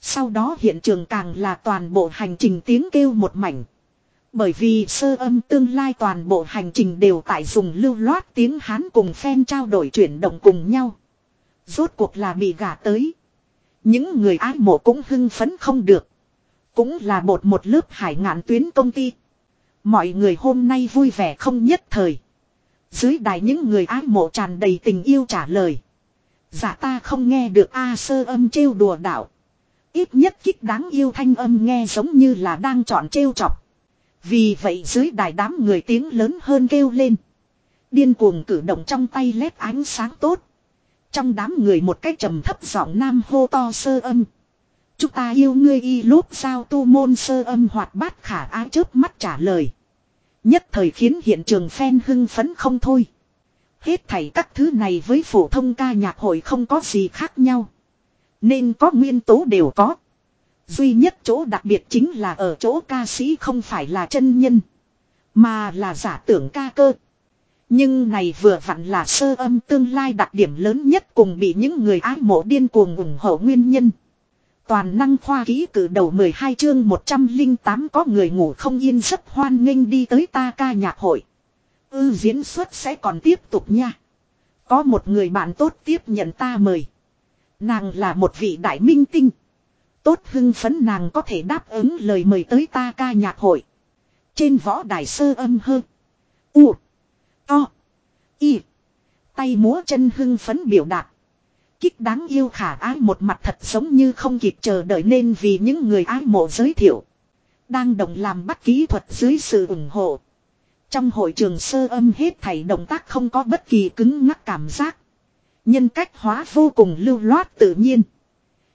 Sau đó hiện trường càng là toàn bộ hành trình tiếng kêu một mảnh. Bởi vì sơ âm tương lai toàn bộ hành trình đều tại dùng lưu loát tiếng Hán cùng phen trao đổi chuyển động cùng nhau. Rốt cuộc là bị gả tới. Những người ái mộ cũng hưng phấn không được. Cũng là bột một lớp hải ngạn tuyến công ty. Mọi người hôm nay vui vẻ không nhất thời. Dưới đài những người ái mộ tràn đầy tình yêu trả lời. Dạ ta không nghe được A sơ âm trêu đùa đạo. Ít nhất kích đáng yêu thanh âm nghe giống như là đang chọn trêu chọc. Vì vậy dưới đài đám người tiếng lớn hơn kêu lên. Điên cuồng cử động trong tay lét ánh sáng tốt. Trong đám người một cái trầm thấp giọng nam hô to sơ âm. Chúng ta yêu ngươi y lốp sao tu môn sơ âm hoạt bát khả ái chớp mắt trả lời. Nhất thời khiến hiện trường phen hưng phấn không thôi. Hết thảy các thứ này với phổ thông ca nhạc hội không có gì khác nhau. Nên có nguyên tố đều có. Duy nhất chỗ đặc biệt chính là ở chỗ ca sĩ không phải là chân nhân. Mà là giả tưởng ca cơ. Nhưng này vừa vặn là sơ âm tương lai đặc điểm lớn nhất cùng bị những người ái mộ điên cuồng ủng hộ nguyên nhân. Toàn năng khoa ký cử đầu 12 chương 108 có người ngủ không yên rất hoan nghênh đi tới ta ca nhạc hội. Ư diễn xuất sẽ còn tiếp tục nha. Có một người bạn tốt tiếp nhận ta mời. Nàng là một vị đại minh tinh. Tốt hưng phấn nàng có thể đáp ứng lời mời tới ta ca nhạc hội. Trên võ đài sơ âm hơn. U. To. Y. Tay múa chân hưng phấn biểu đạt. Kích đáng yêu khả ái một mặt thật giống như không kịp chờ đợi nên vì những người ái mộ giới thiệu. Đang đồng làm bắt kỹ thuật dưới sự ủng hộ. Trong hội trường sơ âm hết thảy động tác không có bất kỳ cứng ngắc cảm giác. Nhân cách hóa vô cùng lưu loát tự nhiên.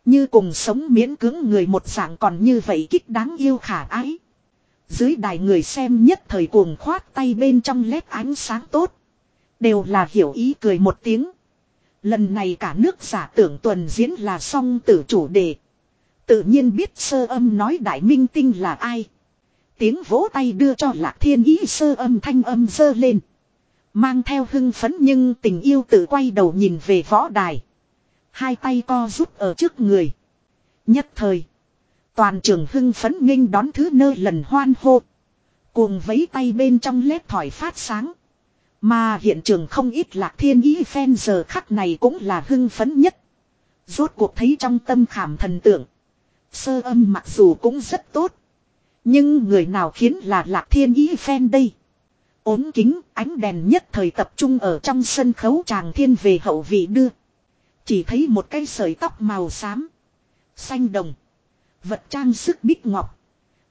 Như cùng sống miễn cưỡng người một dạng còn như vậy kích đáng yêu khả ái. Dưới đài người xem nhất thời cuồng khoát tay bên trong lét ánh sáng tốt. Đều là hiểu ý cười một tiếng. Lần này cả nước giả tưởng tuần diễn là song tử chủ đề. Tự nhiên biết sơ âm nói đại minh tinh là ai. Tiếng vỗ tay đưa cho lạc thiên ý sơ âm thanh âm dơ lên. Mang theo hưng phấn nhưng tình yêu tự quay đầu nhìn về võ đài. Hai tay co rút ở trước người. Nhất thời. Toàn trường hưng phấn nghênh đón thứ nơi lần hoan hô. Cuồng vấy tay bên trong lép thỏi phát sáng. Mà hiện trường không ít lạc thiên ý phen giờ khắc này cũng là hưng phấn nhất. Rốt cuộc thấy trong tâm khảm thần tượng. Sơ âm mặc dù cũng rất tốt. Nhưng người nào khiến là lạc thiên ý phen đây. ốm kính, ánh đèn nhất thời tập trung ở trong sân khấu tràng thiên về hậu vị đưa. Chỉ thấy một cây sợi tóc màu xám. Xanh đồng. Vật trang sức bích ngọc.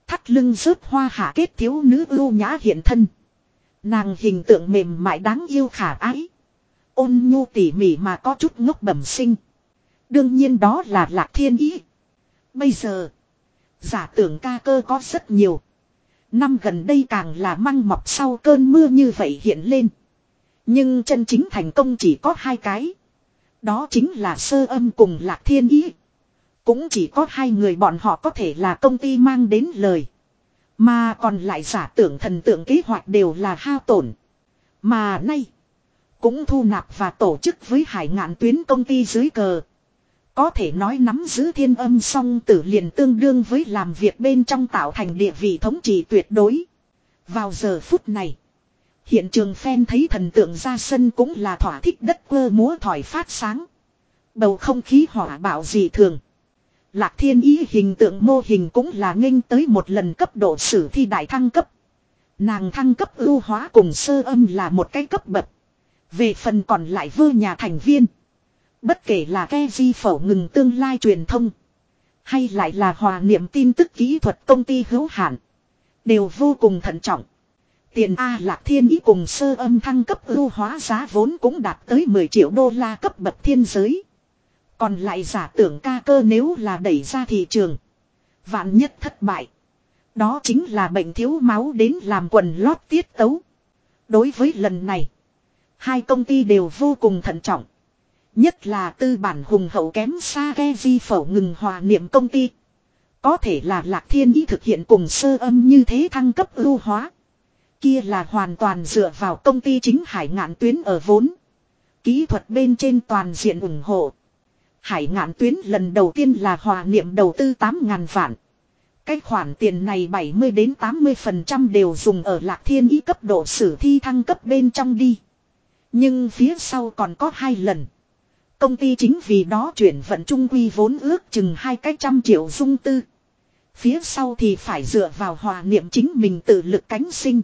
Thắt lưng rớt hoa hạ kết thiếu nữ ưu nhã hiện thân. Nàng hình tượng mềm mại đáng yêu khả ái. Ôn nhu tỉ mỉ mà có chút ngốc bẩm sinh. Đương nhiên đó là lạc thiên ý. Bây giờ. Giả tưởng ca cơ có rất nhiều. Năm gần đây càng là măng mọc sau cơn mưa như vậy hiện lên. Nhưng chân chính thành công chỉ có hai cái. Đó chính là sơ âm cùng lạc thiên ý. Cũng chỉ có hai người bọn họ có thể là công ty mang đến lời. Mà còn lại giả tưởng thần tượng kế hoạch đều là hao tổn. Mà nay. Cũng thu nạp và tổ chức với hải ngạn tuyến công ty dưới cờ. Có thể nói nắm giữ thiên âm song tử liền tương đương với làm việc bên trong tạo thành địa vị thống trị tuyệt đối. Vào giờ phút này. Hiện trường phen thấy thần tượng ra sân cũng là thỏa thích đất quơ múa thỏi phát sáng. Bầu không khí hỏa bạo dị thường. Lạc thiên ý hình tượng mô hình cũng là nghênh tới một lần cấp độ sử thi đại thăng cấp. Nàng thăng cấp ưu hóa cùng sơ âm là một cái cấp bậc. Về phần còn lại vơ nhà thành viên. Bất kể là ke di phẩu ngừng tương lai truyền thông. Hay lại là hòa niệm tin tức kỹ thuật công ty hữu hạn. Đều vô cùng thận trọng. Tiền A Lạc Thiên Ý cùng sơ âm thăng cấp ưu hóa giá vốn cũng đạt tới 10 triệu đô la cấp bậc thiên giới. Còn lại giả tưởng ca cơ nếu là đẩy ra thị trường. Vạn nhất thất bại. Đó chính là bệnh thiếu máu đến làm quần lót tiết tấu. Đối với lần này. Hai công ty đều vô cùng thận trọng. Nhất là tư bản hùng hậu kém xa ghe di phẩu ngừng hòa niệm công ty. Có thể là lạc thiên ý thực hiện cùng sơ âm như thế thăng cấp ưu hóa. Kia là hoàn toàn dựa vào công ty chính hải ngạn tuyến ở vốn. Kỹ thuật bên trên toàn diện ủng hộ. Hải ngạn tuyến lần đầu tiên là hòa niệm đầu tư 8.000 vạn. Cái khoản tiền này 70 đến 80% đều dùng ở lạc thiên ý cấp độ sử thi thăng cấp bên trong đi. Nhưng phía sau còn có hai lần. Công ty chính vì đó chuyển vận trung quy vốn ước chừng hai cách trăm triệu dung tư. Phía sau thì phải dựa vào hòa niệm chính mình tự lực cánh sinh.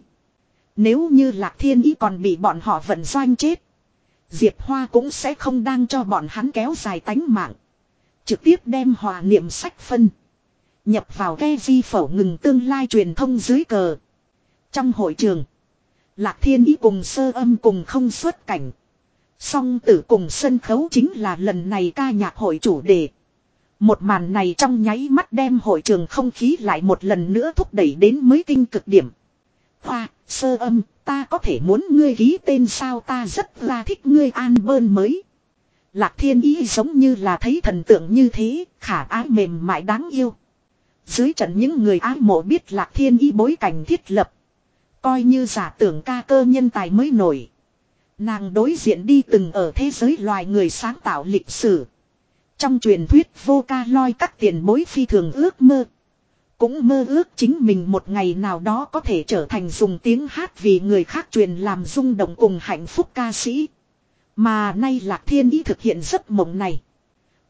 Nếu như Lạc Thiên Ý còn bị bọn họ vận doanh chết. Diệp Hoa cũng sẽ không đang cho bọn hắn kéo dài tánh mạng. Trực tiếp đem hòa niệm sách phân. Nhập vào ghe di phẩu ngừng tương lai truyền thông dưới cờ. Trong hội trường. Lạc Thiên Ý cùng sơ âm cùng không xuất cảnh. Song tử cùng sân khấu chính là lần này ca nhạc hội chủ đề. Một màn này trong nháy mắt đem hội trường không khí lại một lần nữa thúc đẩy đến mới kinh cực điểm. Hoa, sơ âm, ta có thể muốn ngươi ký tên sao ta rất là thích ngươi an bơn mới. Lạc thiên ý giống như là thấy thần tượng như thế, khả ái mềm mại đáng yêu. Dưới trận những người ái mộ biết lạc thiên ý bối cảnh thiết lập. Coi như giả tưởng ca cơ nhân tài mới nổi. Nàng đối diện đi từng ở thế giới loài người sáng tạo lịch sử. Trong truyền thuyết vô ca loi các tiền bối phi thường ước mơ. Cũng mơ ước chính mình một ngày nào đó có thể trở thành dùng tiếng hát vì người khác truyền làm rung động cùng hạnh phúc ca sĩ. Mà nay Lạc Thiên ý thực hiện giấc mộng này.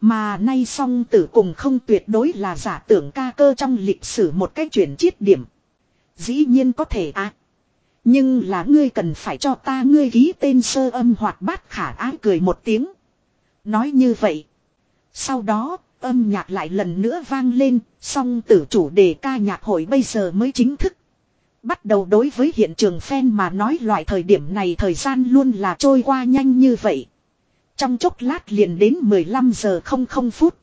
Mà nay song tử cùng không tuyệt đối là giả tưởng ca cơ trong lịch sử một cái chuyển chiết điểm. Dĩ nhiên có thể à. Nhưng là ngươi cần phải cho ta ngươi ký tên sơ âm hoạt bát khả ái cười một tiếng. Nói như vậy. Sau đó, âm nhạc lại lần nữa vang lên, song tử chủ đề ca nhạc hội bây giờ mới chính thức. Bắt đầu đối với hiện trường fan mà nói loại thời điểm này thời gian luôn là trôi qua nhanh như vậy. Trong chốc lát liền đến 15 giờ 00 phút.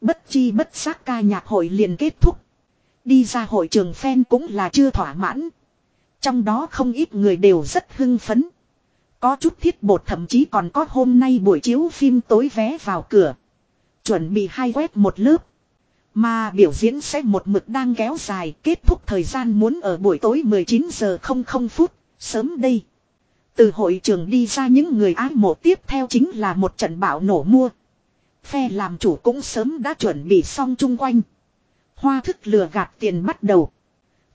Bất chi bất giác ca nhạc hội liền kết thúc. Đi ra hội trường fan cũng là chưa thỏa mãn. Trong đó không ít người đều rất hưng phấn. Có chút thiết bột thậm chí còn có hôm nay buổi chiếu phim tối vé vào cửa. Chuẩn bị hai quét một lớp. Mà biểu diễn sẽ một mực đang kéo dài, kết thúc thời gian muốn ở buổi tối 19 giờ 00 phút, sớm đây. Từ hội trường đi ra những người ái mộ tiếp theo chính là một trận bão nổ mua. Phe làm chủ cũng sớm đã chuẩn bị xong chung quanh. Hoa thức lừa gạt tiền bắt đầu.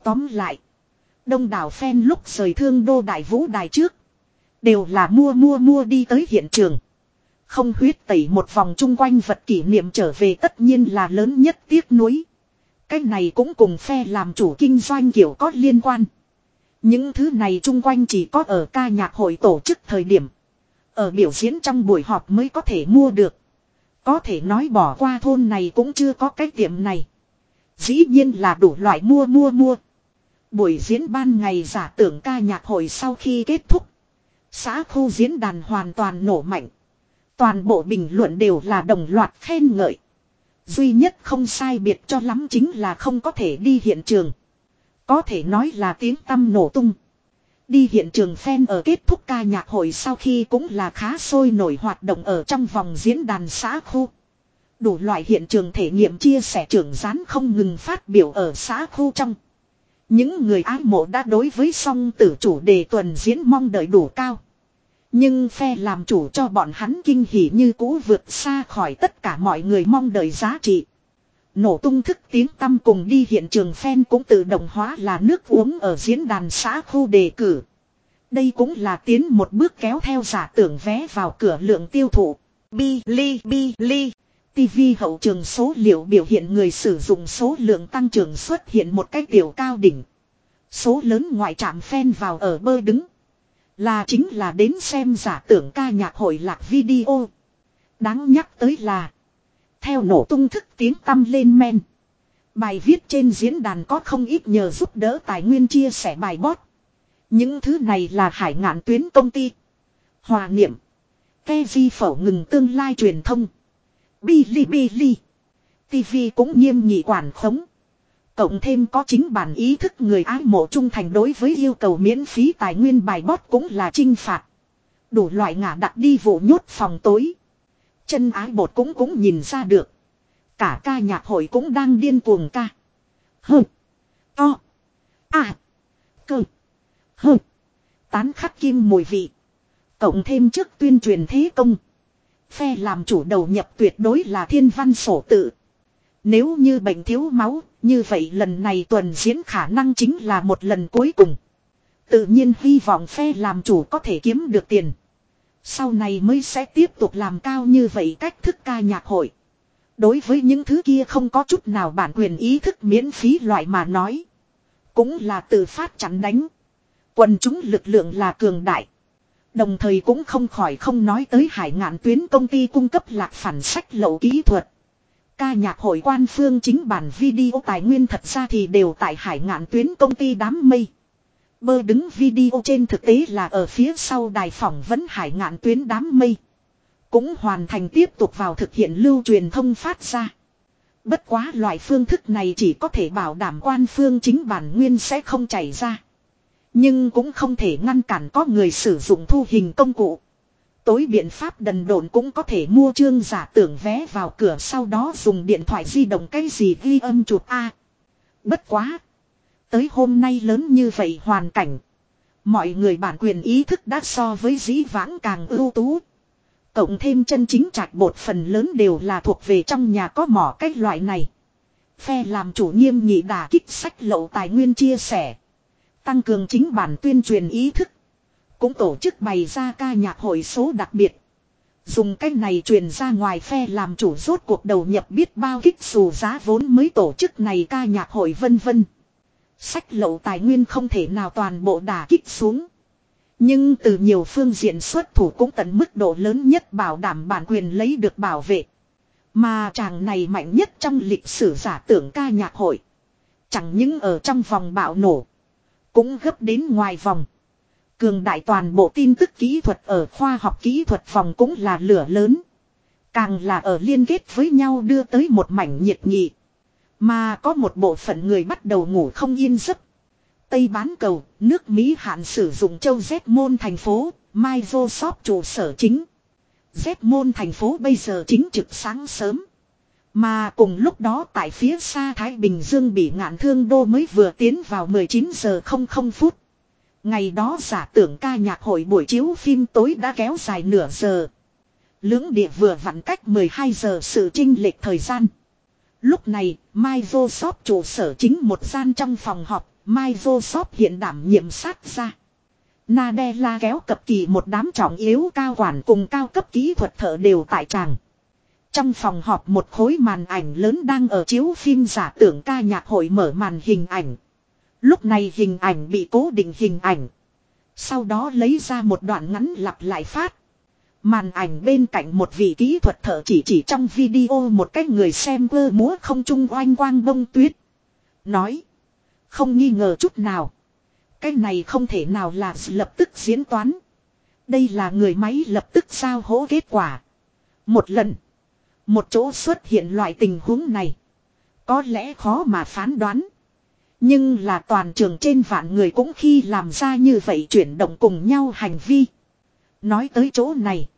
Tóm lại. Đông đảo phen lúc rời thương đô đại vũ đài trước. Đều là mua mua mua đi tới hiện trường. Không huyết tẩy một vòng chung quanh vật kỷ niệm trở về tất nhiên là lớn nhất tiếc nuối. Cái này cũng cùng phe làm chủ kinh doanh kiểu có liên quan. Những thứ này chung quanh chỉ có ở ca nhạc hội tổ chức thời điểm. Ở biểu diễn trong buổi họp mới có thể mua được. Có thể nói bỏ qua thôn này cũng chưa có cái tiệm này. Dĩ nhiên là đủ loại mua mua mua. Buổi diễn ban ngày giả tưởng ca nhạc hội sau khi kết thúc. Xã khu diễn đàn hoàn toàn nổ mạnh. Toàn bộ bình luận đều là đồng loạt khen ngợi. Duy nhất không sai biệt cho lắm chính là không có thể đi hiện trường. Có thể nói là tiếng tâm nổ tung. Đi hiện trường fan ở kết thúc ca nhạc hội sau khi cũng là khá sôi nổi hoạt động ở trong vòng diễn đàn xã khu. Đủ loại hiện trường thể nghiệm chia sẻ trưởng gián không ngừng phát biểu ở xã khu trong. Những người ái mộ đã đối với song tử chủ đề tuần diễn mong đợi đủ cao. Nhưng phe làm chủ cho bọn hắn kinh hỉ như cũ vượt xa khỏi tất cả mọi người mong đợi giá trị. Nổ tung thức tiếng tâm cùng đi hiện trường phen cũng tự động hóa là nước uống ở diễn đàn xã khu đề cử. Đây cũng là tiến một bước kéo theo giả tưởng vé vào cửa lượng tiêu thụ. Bili Bili TV hậu trường số liệu biểu hiện người sử dụng số lượng tăng trưởng xuất hiện một cách tiểu cao đỉnh. Số lớn ngoại trạm phen vào ở bơ đứng. Là chính là đến xem giả tưởng ca nhạc hội lạc video. Đáng nhắc tới là. Theo nổ tung thức tiếng tâm lên men. Bài viết trên diễn đàn có không ít nhờ giúp đỡ tài nguyên chia sẻ bài bót. Những thứ này là hải ngạn tuyến công ty. Hòa niệm. Ke di phẩu ngừng tương lai truyền thông. Bilibili. TV cũng nghiêm nhị quản khống. Cộng thêm có chính bản ý thức người ái mộ trung thành đối với yêu cầu miễn phí tài nguyên bài bót cũng là trinh phạt. Đủ loại ngả đặt đi vụ nhốt phòng tối. Chân ái bột cũng cũng nhìn ra được. Cả ca nhạc hội cũng đang điên cuồng ca. hừ To. À. Cơ. hừ Tán khắc kim mùi vị. Cộng thêm trước tuyên truyền thế công. Phe làm chủ đầu nhập tuyệt đối là thiên văn sổ tự. Nếu như bệnh thiếu máu, như vậy lần này tuần diễn khả năng chính là một lần cuối cùng. Tự nhiên hy vọng phe làm chủ có thể kiếm được tiền. Sau này mới sẽ tiếp tục làm cao như vậy cách thức ca nhạc hội. Đối với những thứ kia không có chút nào bản quyền ý thức miễn phí loại mà nói. Cũng là tự phát chắn đánh. Quần chúng lực lượng là cường đại. Đồng thời cũng không khỏi không nói tới hải ngạn tuyến công ty cung cấp lạc phản sách lậu kỹ thuật. Ca nhạc hội quan phương chính bản video tài nguyên thật ra thì đều tại hải ngạn tuyến công ty đám mây. Bơ đứng video trên thực tế là ở phía sau đài phỏng vấn hải ngạn tuyến đám mây. Cũng hoàn thành tiếp tục vào thực hiện lưu truyền thông phát ra. Bất quá loại phương thức này chỉ có thể bảo đảm quan phương chính bản nguyên sẽ không chảy ra. Nhưng cũng không thể ngăn cản có người sử dụng thu hình công cụ. Tối biện pháp đần độn cũng có thể mua chương giả tưởng vé vào cửa sau đó dùng điện thoại di động cái gì ghi âm chụp A. bất quá. Tới hôm nay lớn như vậy hoàn cảnh. Mọi người bản quyền ý thức đã so với dĩ vãng càng ưu tú. Cộng thêm chân chính trạch bột phần lớn đều là thuộc về trong nhà có mỏ cách loại này. Phe làm chủ nghiêm nhị đà kích sách lậu tài nguyên chia sẻ. Tăng cường chính bản tuyên truyền ý thức. Cũng tổ chức bày ra ca nhạc hội số đặc biệt. Dùng cách này truyền ra ngoài phe làm chủ rốt cuộc đầu nhập biết bao kích dù giá vốn mới tổ chức này ca nhạc hội vân vân. Sách lậu tài nguyên không thể nào toàn bộ đả kích xuống. Nhưng từ nhiều phương diện xuất thủ cũng tận mức độ lớn nhất bảo đảm bản quyền lấy được bảo vệ. Mà chàng này mạnh nhất trong lịch sử giả tưởng ca nhạc hội. Chẳng những ở trong vòng bạo nổ. Cũng gấp đến ngoài vòng. Cường đại toàn bộ tin tức kỹ thuật ở khoa học kỹ thuật phòng cũng là lửa lớn. Càng là ở liên kết với nhau đưa tới một mảnh nhiệt nghị. Mà có một bộ phận người bắt đầu ngủ không yên giấc. Tây bán cầu, nước Mỹ hạn sử dụng châu Z môn thành phố, Microsoft trụ sở chính. Z môn thành phố bây giờ chính trực sáng sớm. Mà cùng lúc đó tại phía xa Thái Bình Dương bị ngạn thương đô mới vừa tiến vào 19 giờ 00 phút. Ngày đó giả tưởng ca nhạc hội buổi chiếu phim tối đã kéo dài nửa giờ. Lưỡng địa vừa vặn cách 12 giờ sự trinh lệch thời gian. Lúc này, Microsoft trụ sở chính một gian trong phòng họp, Microsoft hiện đảm nhiệm sát ra. Nadella kéo cập kỳ một đám trọng yếu cao quản cùng cao cấp kỹ thuật thợ đều tại tràng. Trong phòng họp một khối màn ảnh lớn đang ở chiếu phim giả tưởng ca nhạc hội mở màn hình ảnh. Lúc này hình ảnh bị cố định hình ảnh. Sau đó lấy ra một đoạn ngắn lặp lại phát. Màn ảnh bên cạnh một vị kỹ thuật thợ chỉ chỉ trong video một cái người xem cơ múa không trung oanh quang bông tuyết. Nói. Không nghi ngờ chút nào. Cái này không thể nào là lập tức diễn toán. Đây là người máy lập tức sao hỗ kết quả. Một lần. Một chỗ xuất hiện loại tình huống này. Có lẽ khó mà phán đoán. Nhưng là toàn trường trên vạn người cũng khi làm ra như vậy chuyển động cùng nhau hành vi. Nói tới chỗ này.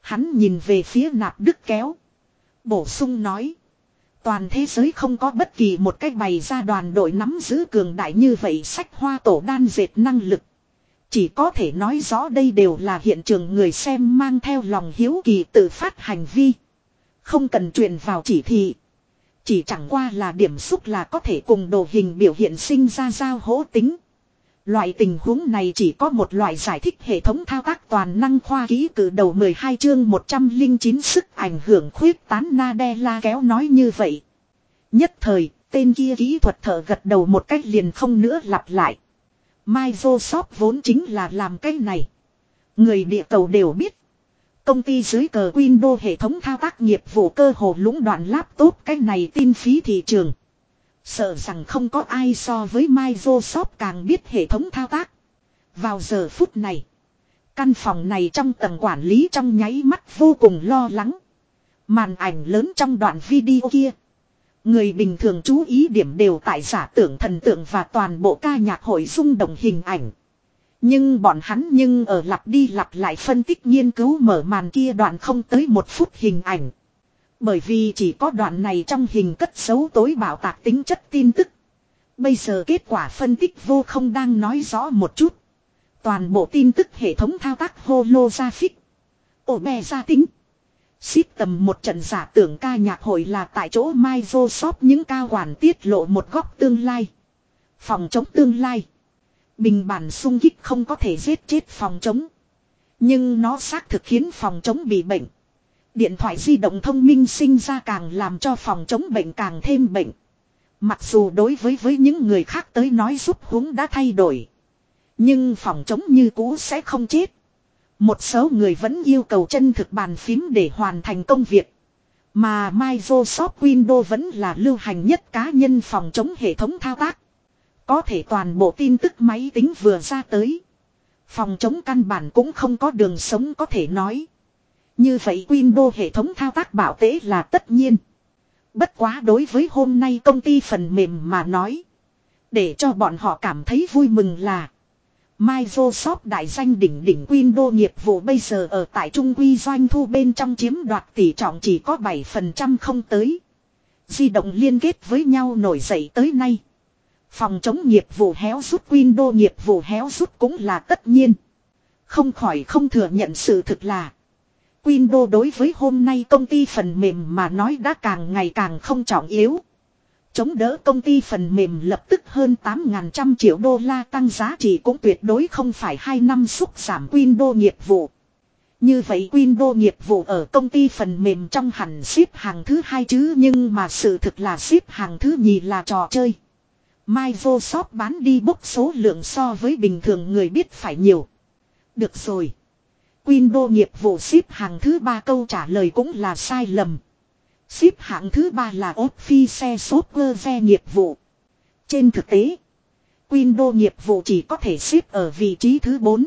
Hắn nhìn về phía nạp đức kéo. Bổ sung nói. Toàn thế giới không có bất kỳ một cách bày ra đoàn đội nắm giữ cường đại như vậy sách hoa tổ đan dệt năng lực. Chỉ có thể nói rõ đây đều là hiện trường người xem mang theo lòng hiếu kỳ tự phát hành vi. Không cần truyền vào chỉ thị. Chỉ chẳng qua là điểm xúc là có thể cùng đồ hình biểu hiện sinh ra giao hỗ tính. Loại tình huống này chỉ có một loại giải thích hệ thống thao tác toàn năng khoa ký cử đầu 12 chương 109 sức ảnh hưởng khuyết tán Nadella kéo nói như vậy. Nhất thời, tên kia kỹ thuật thở gật đầu một cách liền không nữa lặp lại. Microsoft vốn chính là làm cái này. Người địa cầu đều biết. Công ty dưới cờ Windows hệ thống thao tác nghiệp vụ cơ hồ lũng đoạn laptop, cái này tin phí thị trường. Sợ rằng không có ai so với Microsoft càng biết hệ thống thao tác. Vào giờ phút này. Căn phòng này trong tầng quản lý trong nháy mắt vô cùng lo lắng. Màn ảnh lớn trong đoạn video kia. Người bình thường chú ý điểm đều tại giả tưởng thần tượng và toàn bộ ca nhạc hội rung động hình ảnh. Nhưng bọn hắn nhưng ở lặp đi lặp lại phân tích nghiên cứu mở màn kia đoạn không tới một phút hình ảnh. Bởi vì chỉ có đoạn này trong hình cất xấu tối bảo tạc tính chất tin tức. Bây giờ kết quả phân tích vô không đang nói rõ một chút. Toàn bộ tin tức hệ thống thao tác holographic. Ổ bè gia tính. Xít tầm một trận giả tưởng ca nhạc hội là tại chỗ Microsoft những cao quản tiết lộ một góc tương lai. Phòng chống tương lai. Bình bản sung kích không có thể giết chết phòng chống. Nhưng nó xác thực khiến phòng chống bị bệnh. Điện thoại di động thông minh sinh ra càng làm cho phòng chống bệnh càng thêm bệnh. Mặc dù đối với với những người khác tới nói giúp huống đã thay đổi. Nhưng phòng chống như cũ sẽ không chết. Một số người vẫn yêu cầu chân thực bàn phím để hoàn thành công việc. Mà Microsoft Windows vẫn là lưu hành nhất cá nhân phòng chống hệ thống thao tác. Có thể toàn bộ tin tức máy tính vừa ra tới. Phòng chống căn bản cũng không có đường sống có thể nói. Như vậy Windows hệ thống thao tác bảo tế là tất nhiên. Bất quá đối với hôm nay công ty phần mềm mà nói. Để cho bọn họ cảm thấy vui mừng là. Microsoft đại danh đỉnh đỉnh Windows nghiệp vụ bây giờ ở tại Trung Quy doanh thu bên trong chiếm đoạt tỷ trọng chỉ có 7% không tới. Di động liên kết với nhau nổi dậy tới nay. Phòng chống nghiệp vụ héo rút, Windows nghiệp vụ héo rút cũng là tất nhiên. Không khỏi không thừa nhận sự thực là. Windows đối với hôm nay công ty phần mềm mà nói đã càng ngày càng không trọng yếu. Chống đỡ công ty phần mềm lập tức hơn 8.000 triệu đô la tăng giá trị cũng tuyệt đối không phải 2 năm xúc giảm Windows nghiệp vụ. Như vậy Windows nghiệp vụ ở công ty phần mềm trong hẳn xếp hàng thứ hai chứ nhưng mà sự thực là xếp hàng thứ nhì là trò chơi. Microsoft bán đi bốc số lượng so với bình thường người biết phải nhiều. Được rồi. Windows nghiệp vụ ship hàng thứ ba câu trả lời cũng là sai lầm. Ship hạng thứ ba là Office Software nghiệp vụ. Trên thực tế, Windows nghiệp vụ chỉ có thể xếp ở vị trí thứ 4.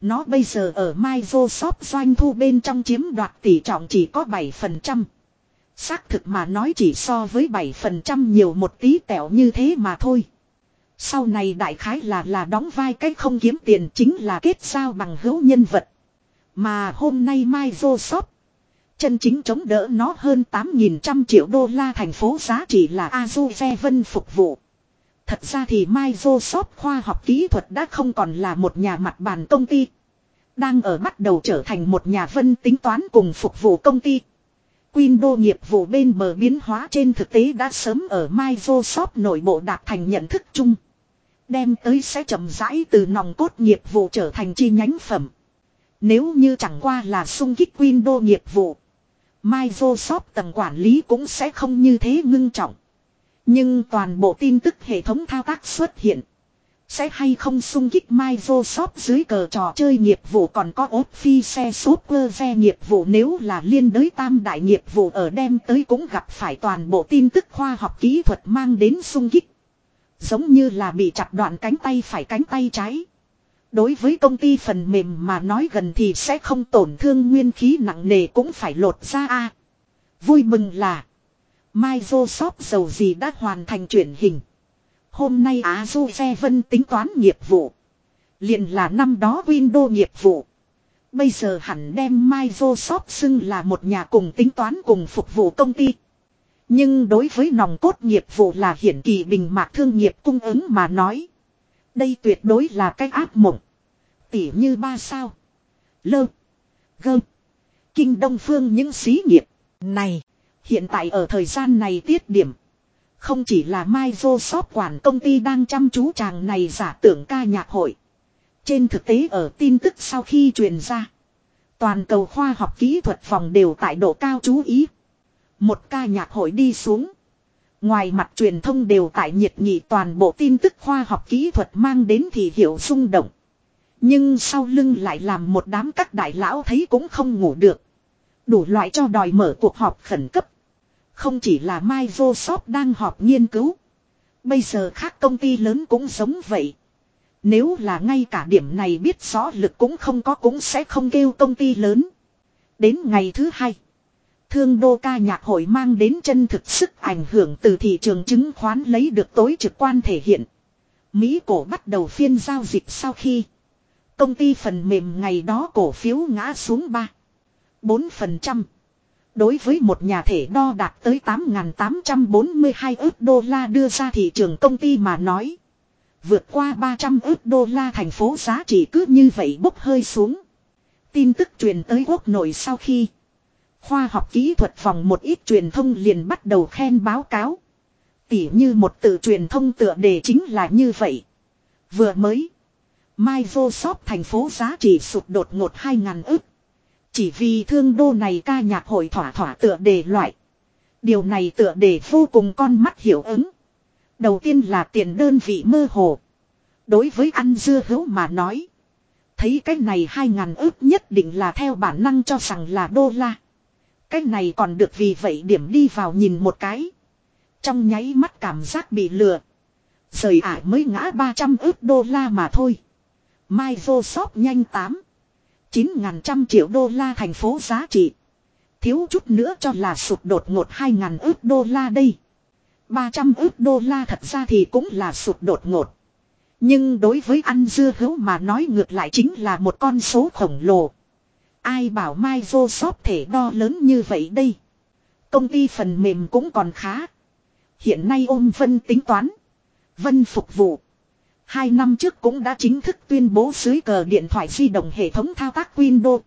Nó bây giờ ở Microsoft doanh thu bên trong chiếm đoạt tỷ trọng chỉ có 7%. Xác thực mà nói chỉ so với 7% nhiều một tí tẹo như thế mà thôi. Sau này đại khái là là đóng vai cách không kiếm tiền chính là kết giao bằng hữu nhân vật. Mà hôm nay Microsoft, chân chính chống đỡ nó hơn 8.000 triệu đô la thành phố giá trị là Azure Vân phục vụ. Thật ra thì Microsoft khoa học kỹ thuật đã không còn là một nhà mặt bàn công ty. Đang ở bắt đầu trở thành một nhà vân tính toán cùng phục vụ công ty. Windows nghiệp vụ bên bờ biến hóa trên thực tế đã sớm ở Microsoft nội bộ đạt thành nhận thức chung. Đem tới sẽ chậm rãi từ nòng cốt nghiệp vụ trở thành chi nhánh phẩm. Nếu như chẳng qua là xung kích Windows nghiệp vụ. Microsoft tầng quản lý cũng sẽ không như thế ngưng trọng. Nhưng toàn bộ tin tức hệ thống thao tác xuất hiện. Sẽ hay không xung kích Microsoft dưới cờ trò chơi nghiệp vụ còn có ốp phi xe super xe nghiệp vụ nếu là liên đới tam đại nghiệp vụ ở đem tới cũng gặp phải toàn bộ tin tức khoa học kỹ thuật mang đến xung kích. Giống như là bị chặt đoạn cánh tay phải cánh tay trái. Đối với công ty phần mềm mà nói gần thì sẽ không tổn thương nguyên khí nặng nề cũng phải lột ra a. Vui mừng là, Microsoft dầu gì đã hoàn thành chuyển hình. Hôm nay á du xe Vân tính toán nghiệp vụ. liền là năm đó Windows nghiệp vụ. Bây giờ hẳn đem Microsoft xưng là một nhà cùng tính toán cùng phục vụ công ty. Nhưng đối với nòng cốt nghiệp vụ là hiển kỳ bình mạc thương nghiệp cung ứng mà nói. Đây tuyệt đối là cái ác mộng. Tỉ như ba sao. Lơ. Gơ. Kinh Đông Phương những xí nghiệp. Này. Hiện tại ở thời gian này tiết điểm. Không chỉ là Microsoft quản công ty đang chăm chú chàng này giả tưởng ca nhạc hội. Trên thực tế ở tin tức sau khi truyền ra. Toàn cầu khoa học kỹ thuật vòng đều tại độ cao chú ý. Một ca nhạc hội đi xuống. Ngoài mặt truyền thông đều tại nhiệt nghị toàn bộ tin tức khoa học kỹ thuật mang đến thì hiểu xung động. Nhưng sau lưng lại làm một đám các đại lão thấy cũng không ngủ được. Đủ loại cho đòi mở cuộc họp khẩn cấp. Không chỉ là Microsoft đang họp nghiên cứu. Bây giờ khác công ty lớn cũng giống vậy. Nếu là ngay cả điểm này biết rõ lực cũng không có cũng sẽ không kêu công ty lớn. Đến ngày thứ hai. Thương đô ca nhạc hội mang đến chân thực sức ảnh hưởng từ thị trường chứng khoán lấy được tối trực quan thể hiện. Mỹ cổ bắt đầu phiên giao dịch sau khi. Công ty phần mềm ngày đó cổ phiếu ngã xuống 3. 4%. Đối với một nhà thể đo đạt tới 8.842 ước đô la đưa ra thị trường công ty mà nói. Vượt qua 300 ước đô la thành phố giá trị cứ như vậy bốc hơi xuống. Tin tức truyền tới quốc nội sau khi. Khoa học kỹ thuật phòng một ít truyền thông liền bắt đầu khen báo cáo. Tỉ như một tự truyền thông tựa đề chính là như vậy. Vừa mới. Microsoft thành phố giá trị sụt đột ngột 2.000 ức. Chỉ vì thương đô này ca nhạc hội thỏa thỏa tựa đề loại. Điều này tựa đề vô cùng con mắt hiểu ứng. Đầu tiên là tiền đơn vị mơ hồ. Đối với ăn dưa hấu mà nói. Thấy cái này 2.000 ước nhất định là theo bản năng cho rằng là đô la. Cái này còn được vì vậy điểm đi vào nhìn một cái. Trong nháy mắt cảm giác bị lừa. Rời ải mới ngã 300 ước đô la mà thôi. Microsoft nhanh 8. 9 ngàn trăm triệu đô la thành phố giá trị. Thiếu chút nữa cho là sụt đột ngột 2 ngàn ước đô la đây. 300 ước đô la thật ra thì cũng là sụt đột ngột. Nhưng đối với ăn dưa hấu mà nói ngược lại chính là một con số khổng lồ. Ai bảo mai vô sóp thể đo lớn như vậy đây. Công ty phần mềm cũng còn khá. Hiện nay ôm Vân tính toán. Vân phục vụ. Hai năm trước cũng đã chính thức tuyên bố dưới cờ điện thoại di động hệ thống thao tác Windows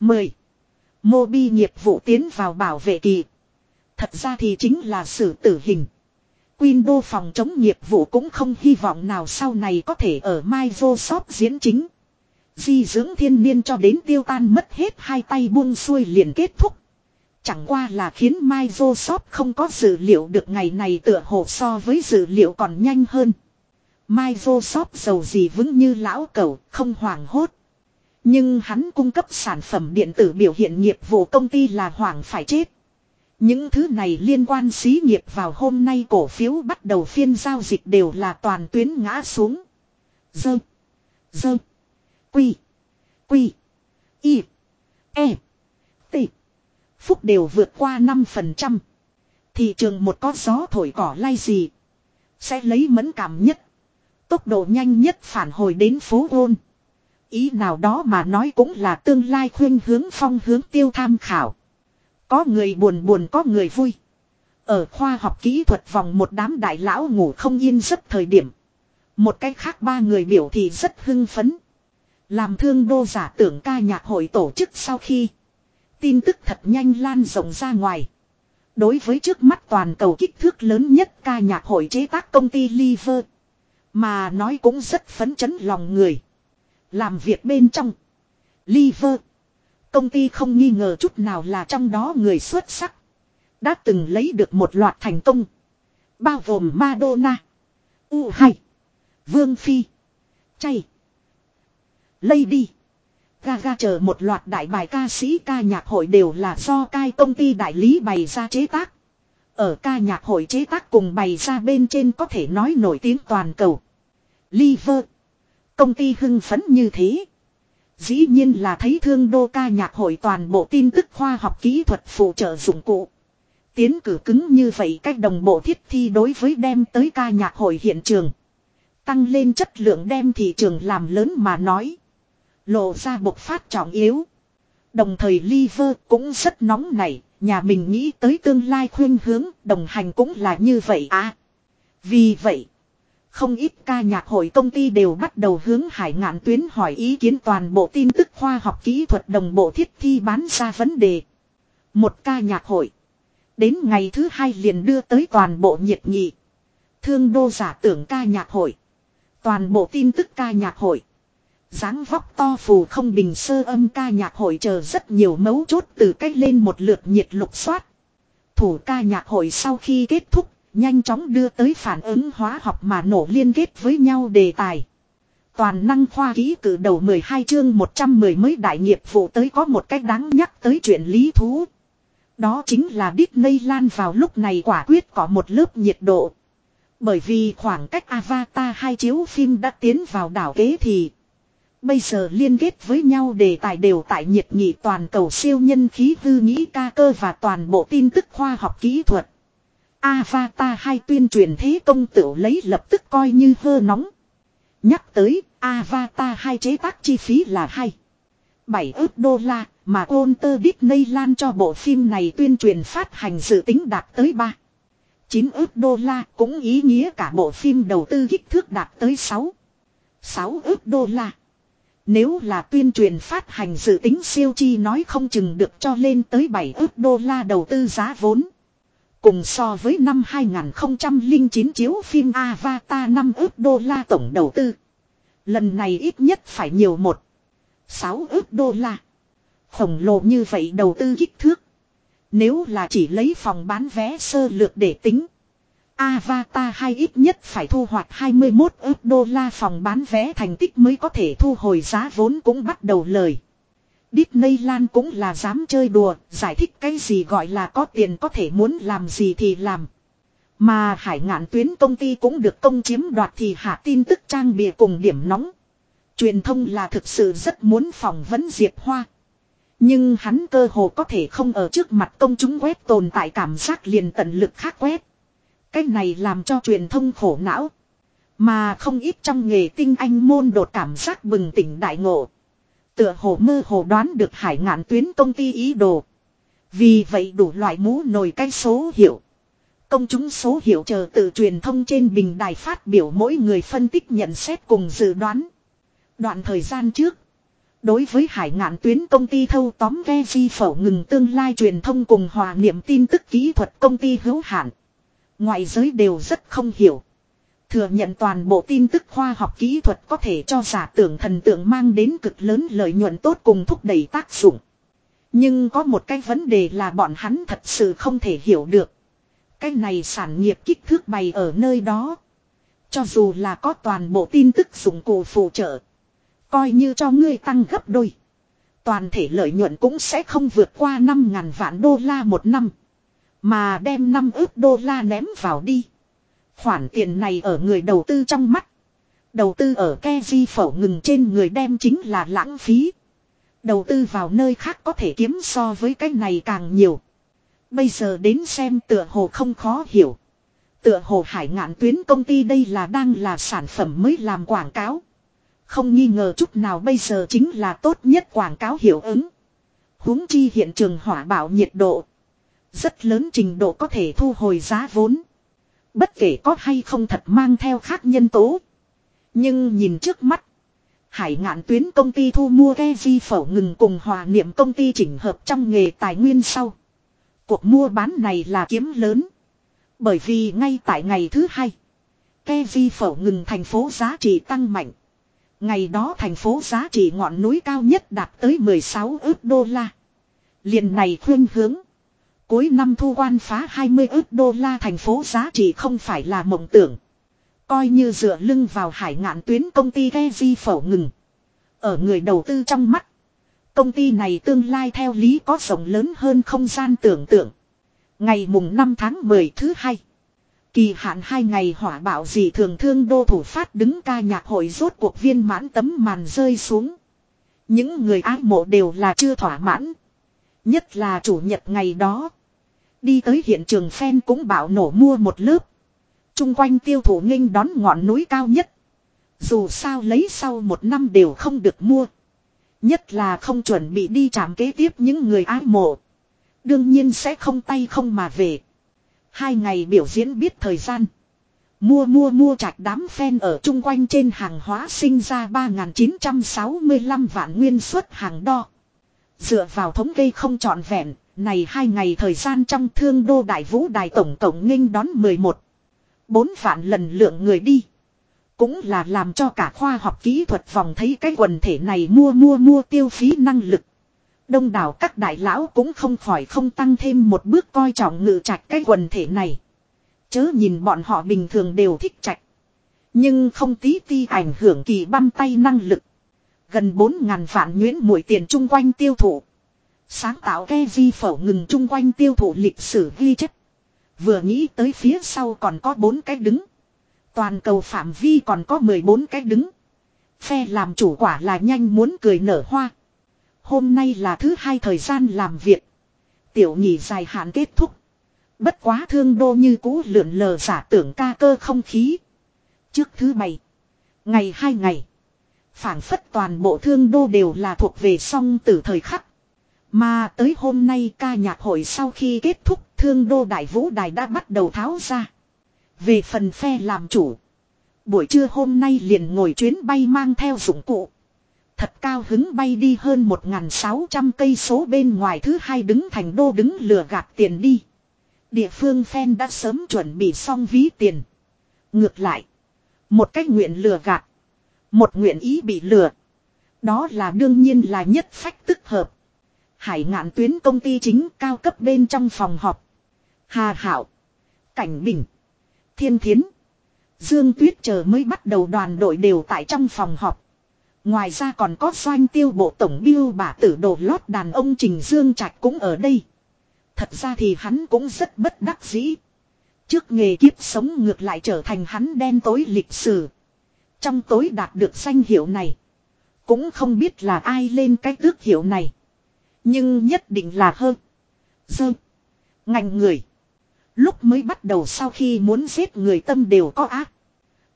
10. Mobi nghiệp vụ tiến vào bảo vệ kỳ. Thật ra thì chính là xử tử hình. Windows phòng chống nghiệp vụ cũng không hy vọng nào sau này có thể ở Microsoft diễn chính. Di dưỡng thiên niên cho đến tiêu tan mất hết hai tay buông xuôi liền kết thúc. Chẳng qua là khiến Microsoft không có dữ liệu được ngày này tựa hồ so với dữ liệu còn nhanh hơn. Microsoft giàu gì vững như lão cầu, không hoảng hốt. Nhưng hắn cung cấp sản phẩm điện tử biểu hiện nghiệp vụ công ty là hoảng phải chết. Những thứ này liên quan xí nghiệp vào hôm nay cổ phiếu bắt đầu phiên giao dịch đều là toàn tuyến ngã xuống. Dơ. Dơ. Quy. Quy. Y. E. T. Phúc đều vượt qua 5%. Thị trường một có gió thổi cỏ lay gì. Sẽ lấy mẫn cảm nhất. Tốc độ nhanh nhất phản hồi đến phố ôn. Ý nào đó mà nói cũng là tương lai khuyên hướng phong hướng tiêu tham khảo. Có người buồn buồn, có người vui. Ở khoa học kỹ thuật vòng một đám đại lão ngủ không yên rất thời điểm. Một cách khác ba người biểu thị rất hưng phấn. Làm thương đô giả tưởng ca nhạc hội tổ chức sau khi. Tin tức thật nhanh lan rộng ra ngoài. Đối với trước mắt toàn cầu kích thước lớn nhất ca nhạc hội chế tác công ty Liver. Mà nói cũng rất phấn chấn lòng người. Làm việc bên trong. Liver. Công ty không nghi ngờ chút nào là trong đó người xuất sắc. Đã từng lấy được một loạt thành công. Bao gồm Madonna. U2. Vương Phi. Chay. Lady. Gaga chờ một loạt đại bài ca sĩ ca nhạc hội đều là do cai công ty đại lý bày ra chế tác. Ở ca nhạc hội chế tác cùng bày ra bên trên có thể nói nổi tiếng toàn cầu. Liver. Công ty hưng phấn như thế. Dĩ nhiên là thấy thương đô ca nhạc hội toàn bộ tin tức khoa học kỹ thuật phụ trợ dụng cụ. Tiến cử cứng như vậy cách đồng bộ thiết thi đối với đem tới ca nhạc hội hiện trường. Tăng lên chất lượng đem thị trường làm lớn mà nói. Lộ ra bộc phát trọng yếu. Đồng thời Liver cũng rất nóng nảy, nhà mình nghĩ tới tương lai khuyên hướng, đồng hành cũng là như vậy à. Vì vậy, không ít ca nhạc hội công ty đều bắt đầu hướng hải ngạn tuyến hỏi ý kiến toàn bộ tin tức khoa học kỹ thuật đồng bộ thiết thi bán ra vấn đề. Một ca nhạc hội. Đến ngày thứ hai liền đưa tới toàn bộ nhiệt nghị. Thương đô giả tưởng ca nhạc hội. Toàn bộ tin tức ca nhạc hội dáng vóc to phù không bình sơ âm ca nhạc hội chờ rất nhiều mấu chốt từ cách lên một lượt nhiệt lục soát. Thủ ca nhạc hội sau khi kết thúc, nhanh chóng đưa tới phản ứng hóa học mà nổ liên kết với nhau đề tài. Toàn năng khoa ký cử đầu 12 chương 110 mới đại nghiệp vụ tới có một cách đáng nhắc tới chuyện lý thú. Đó chính là Disney lan vào lúc này quả quyết có một lớp nhiệt độ. Bởi vì khoảng cách Avatar hai chiếu phim đã tiến vào đảo kế thì, Bây giờ liên kết với nhau đề tài đều tại nhiệt nghị toàn cầu siêu nhân khí hư nghĩ ca cơ và toàn bộ tin tức khoa học kỹ thuật. Avatar hai tuyên truyền thế công tựu lấy lập tức coi như hơ nóng. Nhắc tới, Avatar hai chế tác chi phí là hay. 7 ước đô la, mà Walter Disney lan cho bộ phim này tuyên truyền phát hành dự tính đạt tới 3. 9 ước đô la cũng ý nghĩa cả bộ phim đầu tư kích thước đạt tới 6. 6 ước đô la. Nếu là tuyên truyền phát hành dự tính siêu chi nói không chừng được cho lên tới 7 ước đô la đầu tư giá vốn. Cùng so với năm 2009 chiếu phim Avatar 5 ước đô la tổng đầu tư. Lần này ít nhất phải nhiều một. 6 ước đô la. Khổng lồ như vậy đầu tư kích thước. Nếu là chỉ lấy phòng bán vé sơ lược để tính. Avatar 2 ít nhất phải thu hoạch 21 ước đô la phòng bán vé thành tích mới có thể thu hồi giá vốn cũng bắt đầu lời. Disneyland cũng là dám chơi đùa, giải thích cái gì gọi là có tiền có thể muốn làm gì thì làm. Mà hải ngạn tuyến công ty cũng được công chiếm đoạt thì hạ tin tức trang bìa cùng điểm nóng. Truyền thông là thực sự rất muốn phỏng vấn Diệp Hoa. Nhưng hắn cơ hồ có thể không ở trước mặt công chúng quét tồn tại cảm giác liền tận lực khác quét. Cái này làm cho truyền thông khổ não. Mà không ít trong nghề tinh anh môn đột cảm giác bừng tỉnh đại ngộ. Tựa hồ mơ hồ đoán được hải ngạn tuyến công ty ý đồ. Vì vậy đủ loại mũ nồi cái số hiệu. Công chúng số hiệu chờ từ truyền thông trên bình đài phát biểu mỗi người phân tích nhận xét cùng dự đoán. Đoạn thời gian trước. Đối với hải ngạn tuyến công ty thâu tóm ve di phẩu ngừng tương lai truyền thông cùng hòa niệm tin tức kỹ thuật công ty hữu hạn. Ngoại giới đều rất không hiểu. Thừa nhận toàn bộ tin tức khoa học kỹ thuật có thể cho giả tưởng thần tượng mang đến cực lớn lợi nhuận tốt cùng thúc đẩy tác dụng. Nhưng có một cái vấn đề là bọn hắn thật sự không thể hiểu được. Cái này sản nghiệp kích thước bày ở nơi đó. Cho dù là có toàn bộ tin tức dụng cụ phụ trợ. Coi như cho ngươi tăng gấp đôi. Toàn thể lợi nhuận cũng sẽ không vượt qua 5.000 vạn đô la một năm. Mà đem 5 ước đô la ném vào đi. Khoản tiền này ở người đầu tư trong mắt. Đầu tư ở ke di phẩu ngừng trên người đem chính là lãng phí. Đầu tư vào nơi khác có thể kiếm so với cái này càng nhiều. Bây giờ đến xem tựa hồ không khó hiểu. Tựa hồ hải ngạn tuyến công ty đây là đang là sản phẩm mới làm quảng cáo. Không nghi ngờ chút nào bây giờ chính là tốt nhất quảng cáo hiệu ứng. huống chi hiện trường hỏa bảo nhiệt độ. Rất lớn trình độ có thể thu hồi giá vốn. Bất kể có hay không thật mang theo khác nhân tố. Nhưng nhìn trước mắt. Hải ngạn tuyến công ty thu mua ghe di phẩu ngừng cùng hòa niệm công ty chỉnh hợp trong nghề tài nguyên sau. Cuộc mua bán này là kiếm lớn. Bởi vì ngay tại ngày thứ hai. Ke di phẩu ngừng thành phố giá trị tăng mạnh. Ngày đó thành phố giá trị ngọn núi cao nhất đạt tới 16 ước đô la. liền này khuyên hướng. Cuối năm thu quan phá 20 ước đô la thành phố giá trị không phải là mộng tưởng. Coi như dựa lưng vào hải ngạn tuyến công ty Gezi di phẩu ngừng. Ở người đầu tư trong mắt. Công ty này tương lai theo lý có rộng lớn hơn không gian tưởng tượng. Ngày mùng 5 tháng 10 thứ hai. Kỳ hạn hai ngày hỏa bạo dị thường thương đô thủ phát đứng ca nhạc hội rốt cuộc viên mãn tấm màn rơi xuống. Những người ái mộ đều là chưa thỏa mãn. Nhất là chủ nhật ngày đó. Đi tới hiện trường fan cũng bảo nổ mua một lớp. Trung quanh tiêu thụ nghênh đón ngọn núi cao nhất. Dù sao lấy sau một năm đều không được mua. Nhất là không chuẩn bị đi chạm kế tiếp những người ái mộ. Đương nhiên sẽ không tay không mà về. Hai ngày biểu diễn biết thời gian. Mua mua mua chạch đám fan ở chung quanh trên hàng hóa sinh ra 3.965 vạn nguyên suất hàng đo. Dựa vào thống kê không trọn vẹn, này hai ngày thời gian trong thương đô đại vũ đài tổng tổng nghênh đón 11. 4 vạn lần lượng người đi. Cũng là làm cho cả khoa học kỹ thuật vòng thấy cái quần thể này mua mua mua tiêu phí năng lực. Đông đảo các đại lão cũng không khỏi không tăng thêm một bước coi trọng ngự trạch cái quần thể này. Chớ nhìn bọn họ bình thường đều thích trạch. Nhưng không tí ti ảnh hưởng kỳ băm tay năng lực. Gần 4.000 vạn nguyễn mũi tiền chung quanh tiêu thụ. Sáng tạo ke vi phẩu ngừng chung quanh tiêu thụ lịch sử ghi chất. Vừa nghĩ tới phía sau còn có bốn cái đứng. Toàn cầu phạm vi còn có 14 cái đứng. Phe làm chủ quả là nhanh muốn cười nở hoa. Hôm nay là thứ hai thời gian làm việc. Tiểu nhị dài hạn kết thúc. Bất quá thương đô như cũ lượn lờ giả tưởng ca cơ không khí. Trước thứ bảy. Ngày hai ngày phảng phất toàn bộ thương đô đều là thuộc về song từ thời khắc. Mà tới hôm nay ca nhạc hội sau khi kết thúc, thương đô đại vũ đài đã bắt đầu tháo ra. Về phần phe làm chủ. Buổi trưa hôm nay liền ngồi chuyến bay mang theo dụng cụ. Thật cao hứng bay đi hơn 1.600 cây số bên ngoài thứ hai đứng thành đô đứng lừa gạt tiền đi. Địa phương phen đã sớm chuẩn bị xong ví tiền. Ngược lại. Một cách nguyện lừa gạt. Một nguyện ý bị lừa. Đó là đương nhiên là nhất phách tức hợp. Hải ngạn tuyến công ty chính cao cấp bên trong phòng họp. Hà Hảo. Cảnh Bình. Thiên Thiến. Dương Tuyết chờ mới bắt đầu đoàn đội đều tại trong phòng họp. Ngoài ra còn có doanh tiêu bộ tổng biêu bả tử đồ lót đàn ông Trình Dương Trạch cũng ở đây. Thật ra thì hắn cũng rất bất đắc dĩ. Trước nghề kiếp sống ngược lại trở thành hắn đen tối lịch sử. Trong tối đạt được danh hiệu này. Cũng không biết là ai lên cái tước hiệu này. Nhưng nhất định là hơn. Dơ. Ngành người. Lúc mới bắt đầu sau khi muốn giết người tâm đều có ác.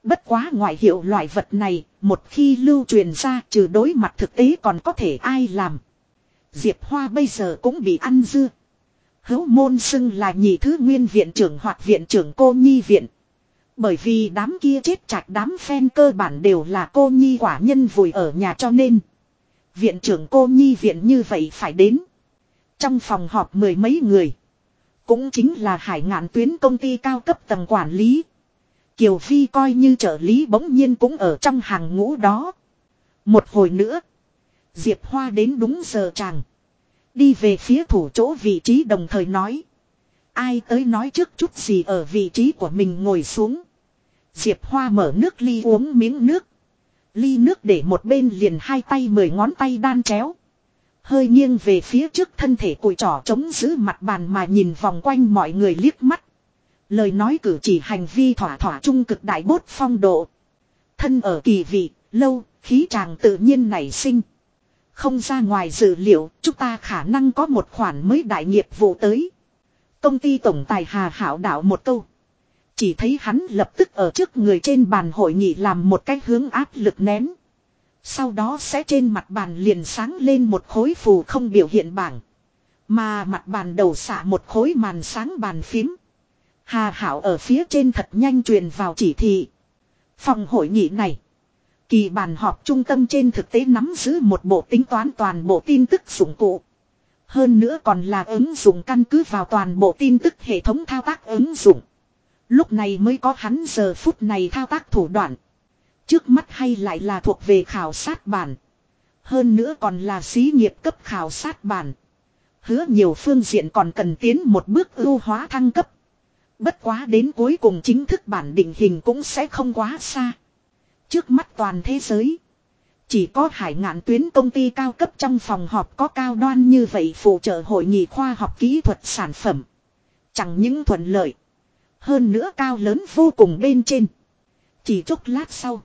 Bất quá ngoại hiệu loại vật này, một khi lưu truyền ra trừ đối mặt thực tế còn có thể ai làm. Diệp Hoa bây giờ cũng bị ăn dưa. Hữu môn xưng là nhị thứ nguyên viện trưởng hoặc viện trưởng cô nhi viện. Bởi vì đám kia chết chạch đám phen cơ bản đều là cô nhi quả nhân vùi ở nhà cho nên. Viện trưởng cô nhi viện như vậy phải đến. Trong phòng họp mười mấy người. Cũng chính là hải ngạn tuyến công ty cao cấp tầng quản lý. Kiều Phi coi như trợ lý bỗng nhiên cũng ở trong hàng ngũ đó. Một hồi nữa. Diệp Hoa đến đúng giờ chàng. Đi về phía thủ chỗ vị trí đồng thời nói. Ai tới nói trước chút gì ở vị trí của mình ngồi xuống. Diệp Hoa mở nước ly uống miếng nước. Ly nước để một bên liền hai tay mười ngón tay đan chéo. Hơi nghiêng về phía trước thân thể cùi trỏ chống giữ mặt bàn mà nhìn vòng quanh mọi người liếc mắt. Lời nói cử chỉ hành vi thỏa thỏa trung cực đại bốt phong độ. Thân ở kỳ vị, lâu, khí tràng tự nhiên nảy sinh. Không ra ngoài dự liệu, chúng ta khả năng có một khoản mới đại nghiệp vụ tới. Công ty tổng tài Hà Hảo đạo một câu. Chỉ thấy hắn lập tức ở trước người trên bàn hội nghị làm một cái hướng áp lực nén. Sau đó sẽ trên mặt bàn liền sáng lên một khối phù không biểu hiện bảng. Mà mặt bàn đầu xả một khối màn sáng bàn phím. Hà Hảo ở phía trên thật nhanh truyền vào chỉ thị. Phòng hội nghị này. Kỳ bàn họp trung tâm trên thực tế nắm giữ một bộ tính toán toàn bộ tin tức dụng cụ. Hơn nữa còn là ứng dụng căn cứ vào toàn bộ tin tức hệ thống thao tác ứng dụng. Lúc này mới có hắn giờ phút này thao tác thủ đoạn. Trước mắt hay lại là thuộc về khảo sát bản. Hơn nữa còn là xí nghiệp cấp khảo sát bản. Hứa nhiều phương diện còn cần tiến một bước ưu hóa thăng cấp. Bất quá đến cuối cùng chính thức bản định hình cũng sẽ không quá xa. Trước mắt toàn thế giới. Chỉ có hải ngạn tuyến công ty cao cấp trong phòng họp có cao đoan như vậy phụ trợ hội nghị khoa học kỹ thuật sản phẩm. Chẳng những thuận lợi. Hơn nữa cao lớn vô cùng bên trên. Chỉ chốc lát sau.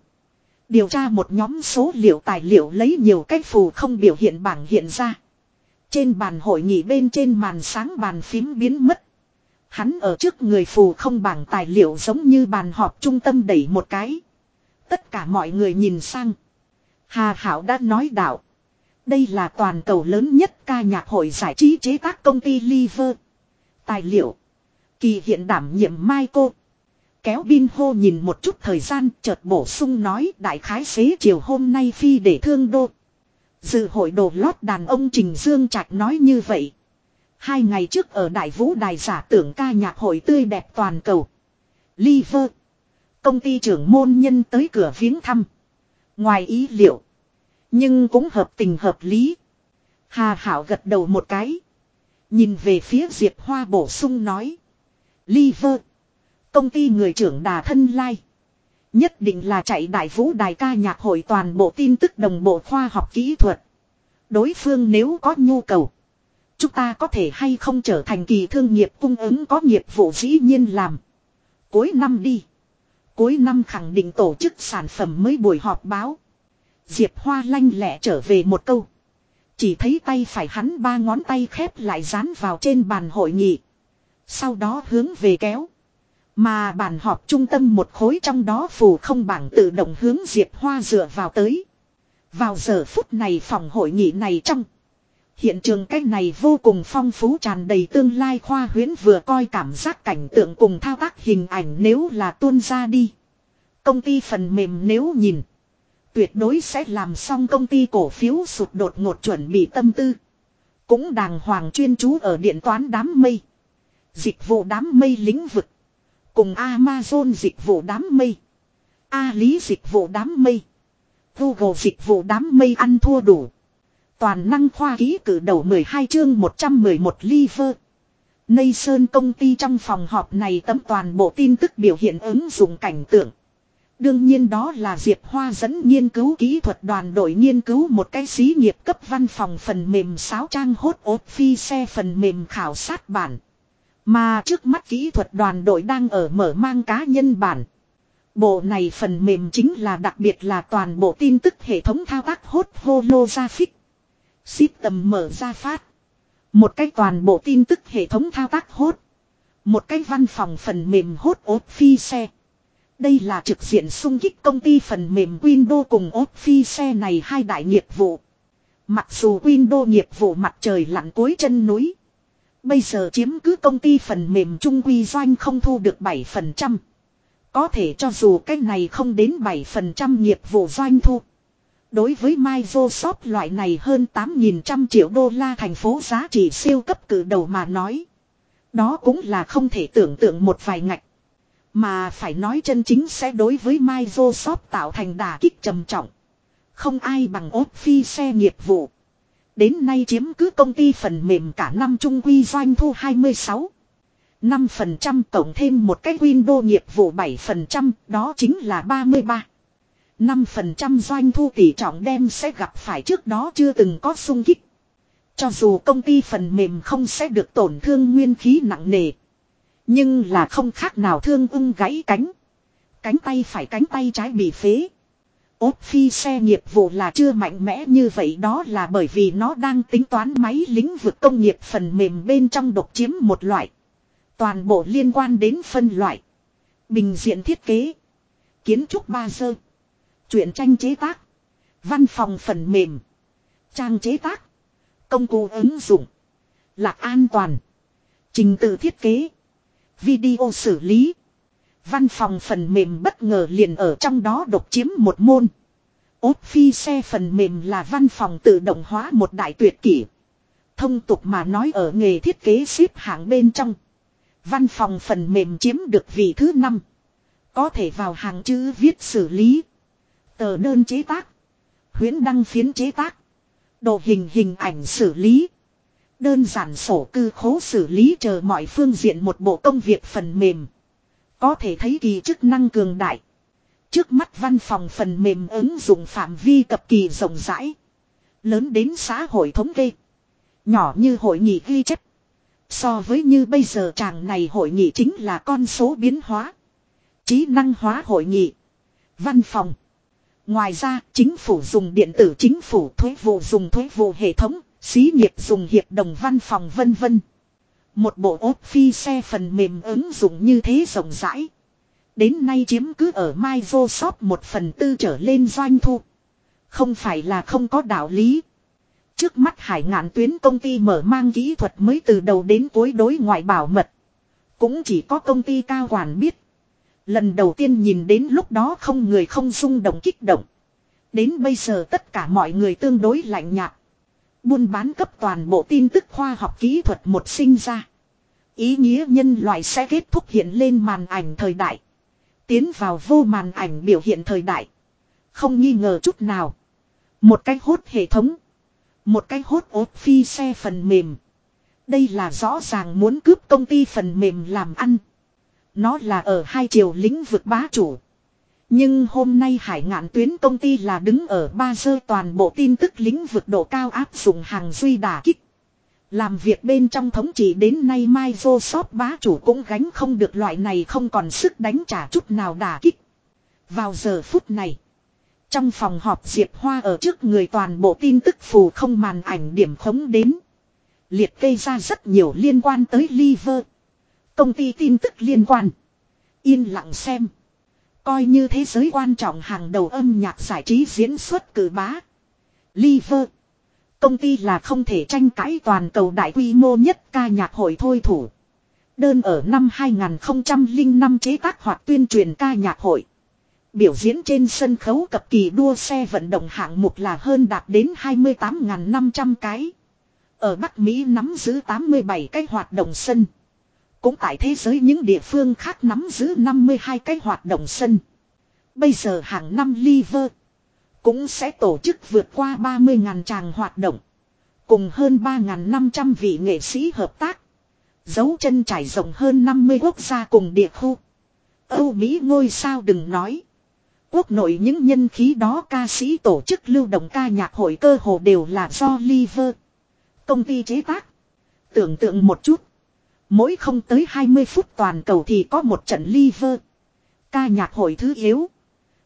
Điều tra một nhóm số liệu tài liệu lấy nhiều cách phù không biểu hiện bảng hiện ra. Trên bàn hội nghị bên trên màn sáng bàn phím biến mất. Hắn ở trước người phù không bảng tài liệu giống như bàn họp trung tâm đẩy một cái. Tất cả mọi người nhìn sang. Hà Hảo đã nói đạo. Đây là toàn cầu lớn nhất ca nhạc hội giải trí chế tác công ty Liver. Tài liệu. Kỳ hiện đảm nhiệm Michael. Kéo bin hô nhìn một chút thời gian, chợt bổ sung nói, đại khái xế chiều hôm nay phi để thương đô. Dự hội đồ lót đàn ông Trình Dương Trạch nói như vậy. Hai ngày trước ở Đại Vũ Đài giả tưởng ca nhạc hội tươi đẹp toàn cầu. Liver. Công ty trưởng môn nhân tới cửa viếng thăm. Ngoài ý liệu. Nhưng cũng hợp tình hợp lý. Hà Hảo gật đầu một cái. Nhìn về phía Diệp Hoa bổ sung nói. Liver. Công ty người trưởng đà thân lai. Nhất định là chạy đại vũ đài ca nhạc hội toàn bộ tin tức đồng bộ khoa học kỹ thuật. Đối phương nếu có nhu cầu. Chúng ta có thể hay không trở thành kỳ thương nghiệp cung ứng có nghiệp vụ dĩ nhiên làm. Cuối năm đi. Cuối năm khẳng định tổ chức sản phẩm mới buổi họp báo. Diệp Hoa lanh lẹ trở về một câu. Chỉ thấy tay phải hắn ba ngón tay khép lại dán vào trên bàn hội nghị. Sau đó hướng về kéo. Mà bàn họp trung tâm một khối trong đó phù không bảng tự động hướng Diệp Hoa dựa vào tới. Vào giờ phút này phòng hội nghị này trong. Hiện trường cách này vô cùng phong phú tràn đầy tương lai khoa huyễn vừa coi cảm giác cảnh tượng cùng thao tác hình ảnh nếu là tuôn ra đi. Công ty phần mềm nếu nhìn. Tuyệt đối sẽ làm xong công ty cổ phiếu sụt đột ngột chuẩn bị tâm tư. Cũng đàng hoàng chuyên chú ở điện toán đám mây. Dịch vụ đám mây lĩnh vực. Cùng Amazon dịch vụ đám mây. A lý dịch vụ đám mây. Google dịch vụ đám mây ăn thua đủ. Toàn năng khoa ký cử đầu 12 chương 111 liver. Nây Sơn công ty trong phòng họp này tấm toàn bộ tin tức biểu hiện ứng dụng cảnh tượng. Đương nhiên đó là Diệp Hoa dẫn nghiên cứu kỹ thuật đoàn đội nghiên cứu một cái xí nghiệp cấp văn phòng phần mềm sáo trang hốt ốt phi xe phần mềm khảo sát bản. Mà trước mắt kỹ thuật đoàn đội đang ở mở mang cá nhân bản. Bộ này phần mềm chính là đặc biệt là toàn bộ tin tức hệ thống thao tác hốt holographic. System mở ra phát. Một cái toàn bộ tin tức hệ thống thao tác hốt. Một cái văn phòng phần mềm hốt ốp phi xe. Đây là trực diện xung kích công ty phần mềm Windows cùng Office này hai đại nghiệp vụ. Mặc dù Windows nghiệp vụ mặt trời lặn cuối chân núi. Bây giờ chiếm cứ công ty phần mềm trung quy doanh không thu được 7%. Có thể cho dù cái này không đến 7% nghiệp vụ doanh thu. Đối với Microsoft loại này hơn 8.000 triệu đô la thành phố giá trị siêu cấp cử đầu mà nói. Đó cũng là không thể tưởng tượng một vài ngạch. Mà phải nói chân chính sẽ đối với Microsoft tạo thành đà kích trầm trọng. Không ai bằng Office xe nghiệp vụ. Đến nay chiếm cứ công ty phần mềm cả năm trung quy doanh thu 26. 5% cộng thêm một cái Windows nghiệp vụ 7% đó chính là 33. 5% doanh thu tỷ trọng đem sẽ gặp phải trước đó chưa từng có sung kích. Cho dù công ty phần mềm không sẽ được tổn thương nguyên khí nặng nề. Nhưng là không khác nào thương ưng gãy cánh. Cánh tay phải cánh tay trái bị phế. Ốt phi xe nghiệp vụ là chưa mạnh mẽ như vậy đó là bởi vì nó đang tính toán máy lĩnh vực công nghiệp phần mềm bên trong độc chiếm một loại. Toàn bộ liên quan đến phân loại. Bình diện thiết kế. Kiến trúc ba sơ. Chuyện tranh chế tác. Văn phòng phần mềm. Trang chế tác. Công cụ ứng dụng. Lạc an toàn. Trình tự thiết kế. Video xử lý. Văn phòng phần mềm bất ngờ liền ở trong đó độc chiếm một môn. Ốt phi xe phần mềm là văn phòng tự động hóa một đại tuyệt kỷ. Thông tục mà nói ở nghề thiết kế xếp hạng bên trong. Văn phòng phần mềm chiếm được vị thứ năm Có thể vào hàng chữ viết xử lý. Tờ đơn chế tác. Huyến đăng phiến chế tác. Đồ hình hình ảnh xử lý. Đơn giản sổ cư khố xử lý chờ mọi phương diện một bộ công việc phần mềm. Có thể thấy kỳ chức năng cường đại. Trước mắt văn phòng phần mềm ứng dụng phạm vi cập kỳ rộng rãi. Lớn đến xã hội thống kê. Nhỏ như hội nghị ghi chép. So với như bây giờ chàng này hội nghị chính là con số biến hóa. Trí năng hóa hội nghị. Văn phòng. Ngoài ra, chính phủ dùng điện tử chính phủ thuế vụ dùng thuế vụ hệ thống, xí nghiệp dùng hiệp đồng văn phòng vân vân. Một bộ ốp phi xe phần mềm ứng dụng như thế rộng rãi. Đến nay chiếm cứ ở Microsoft một phần tư trở lên doanh thu. Không phải là không có đạo lý. Trước mắt hải ngạn tuyến công ty mở mang kỹ thuật mới từ đầu đến cuối đối ngoại bảo mật. Cũng chỉ có công ty cao quản biết. Lần đầu tiên nhìn đến lúc đó không người không rung động kích động. Đến bây giờ tất cả mọi người tương đối lạnh nhạt. Buôn bán cấp toàn bộ tin tức khoa học kỹ thuật một sinh ra. Ý nghĩa nhân loại sẽ kết thúc hiện lên màn ảnh thời đại. Tiến vào vô màn ảnh biểu hiện thời đại. Không nghi ngờ chút nào. Một cách hốt hệ thống. Một cái hốt ốp phi xe phần mềm. Đây là rõ ràng muốn cướp công ty phần mềm làm ăn. Nó là ở hai chiều lĩnh vực bá chủ. Nhưng hôm nay hải ngạn tuyến công ty là đứng ở ba dơ toàn bộ tin tức lĩnh vực độ cao áp dụng hàng duy đả kích. Làm việc bên trong thống trị đến nay mai vô sót bá chủ cũng gánh không được loại này không còn sức đánh trả chút nào đả kích. Vào giờ phút này. Trong phòng họp Diệp Hoa ở trước người toàn bộ tin tức phù không màn ảnh điểm khống đến. Liệt kê ra rất nhiều liên quan tới Liver. Công ty tin tức liên quan. Yên lặng xem. Coi như thế giới quan trọng hàng đầu âm nhạc giải trí diễn xuất cử bá. Liver. Công ty là không thể tranh cãi toàn cầu đại quy mô nhất ca nhạc hội thôi thủ. Đơn ở năm 2005 chế tác hoặc tuyên truyền ca nhạc hội. Biểu diễn trên sân khấu cập kỳ đua xe vận động hạng mục là hơn đạt đến 28.500 cái. Ở Bắc Mỹ nắm giữ 87 cái hoạt động sân. Cũng tại thế giới những địa phương khác nắm giữ 52 cái hoạt động sân. Bây giờ hàng năm Liver cũng sẽ tổ chức vượt qua 30.000 tràng hoạt động. Cùng hơn 3.500 vị nghệ sĩ hợp tác. Dấu chân trải rộng hơn 50 quốc gia cùng địa khu. Âu Mỹ ngôi sao đừng nói. Quốc nội những nhân khí đó ca sĩ tổ chức lưu động ca nhạc hội cơ hồ đều là do Liver. Công ty chế tác. Tưởng tượng một chút. Mỗi không tới 20 phút toàn cầu thì có một trận Liver. Ca nhạc hội thứ yếu.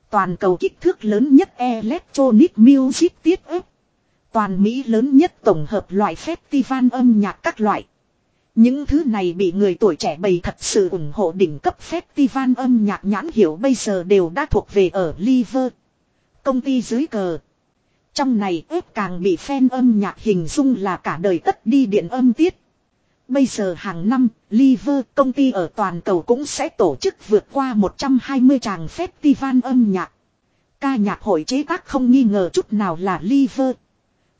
Toàn cầu kích thước lớn nhất Electronic Music tiết ức Toàn Mỹ lớn nhất tổng hợp loại festival âm nhạc các loại. Những thứ này bị người tuổi trẻ bày thật sự ủng hộ đỉnh cấp festival âm nhạc nhãn hiệu bây giờ đều đã thuộc về ở Liver. Công ty dưới cờ. Trong này ếp càng bị fan âm nhạc hình dung là cả đời tất đi điện âm tiết. Bây giờ hàng năm, Liver công ty ở toàn cầu cũng sẽ tổ chức vượt qua 120 tràng festival âm nhạc. Ca nhạc hội chế tác không nghi ngờ chút nào là Liver.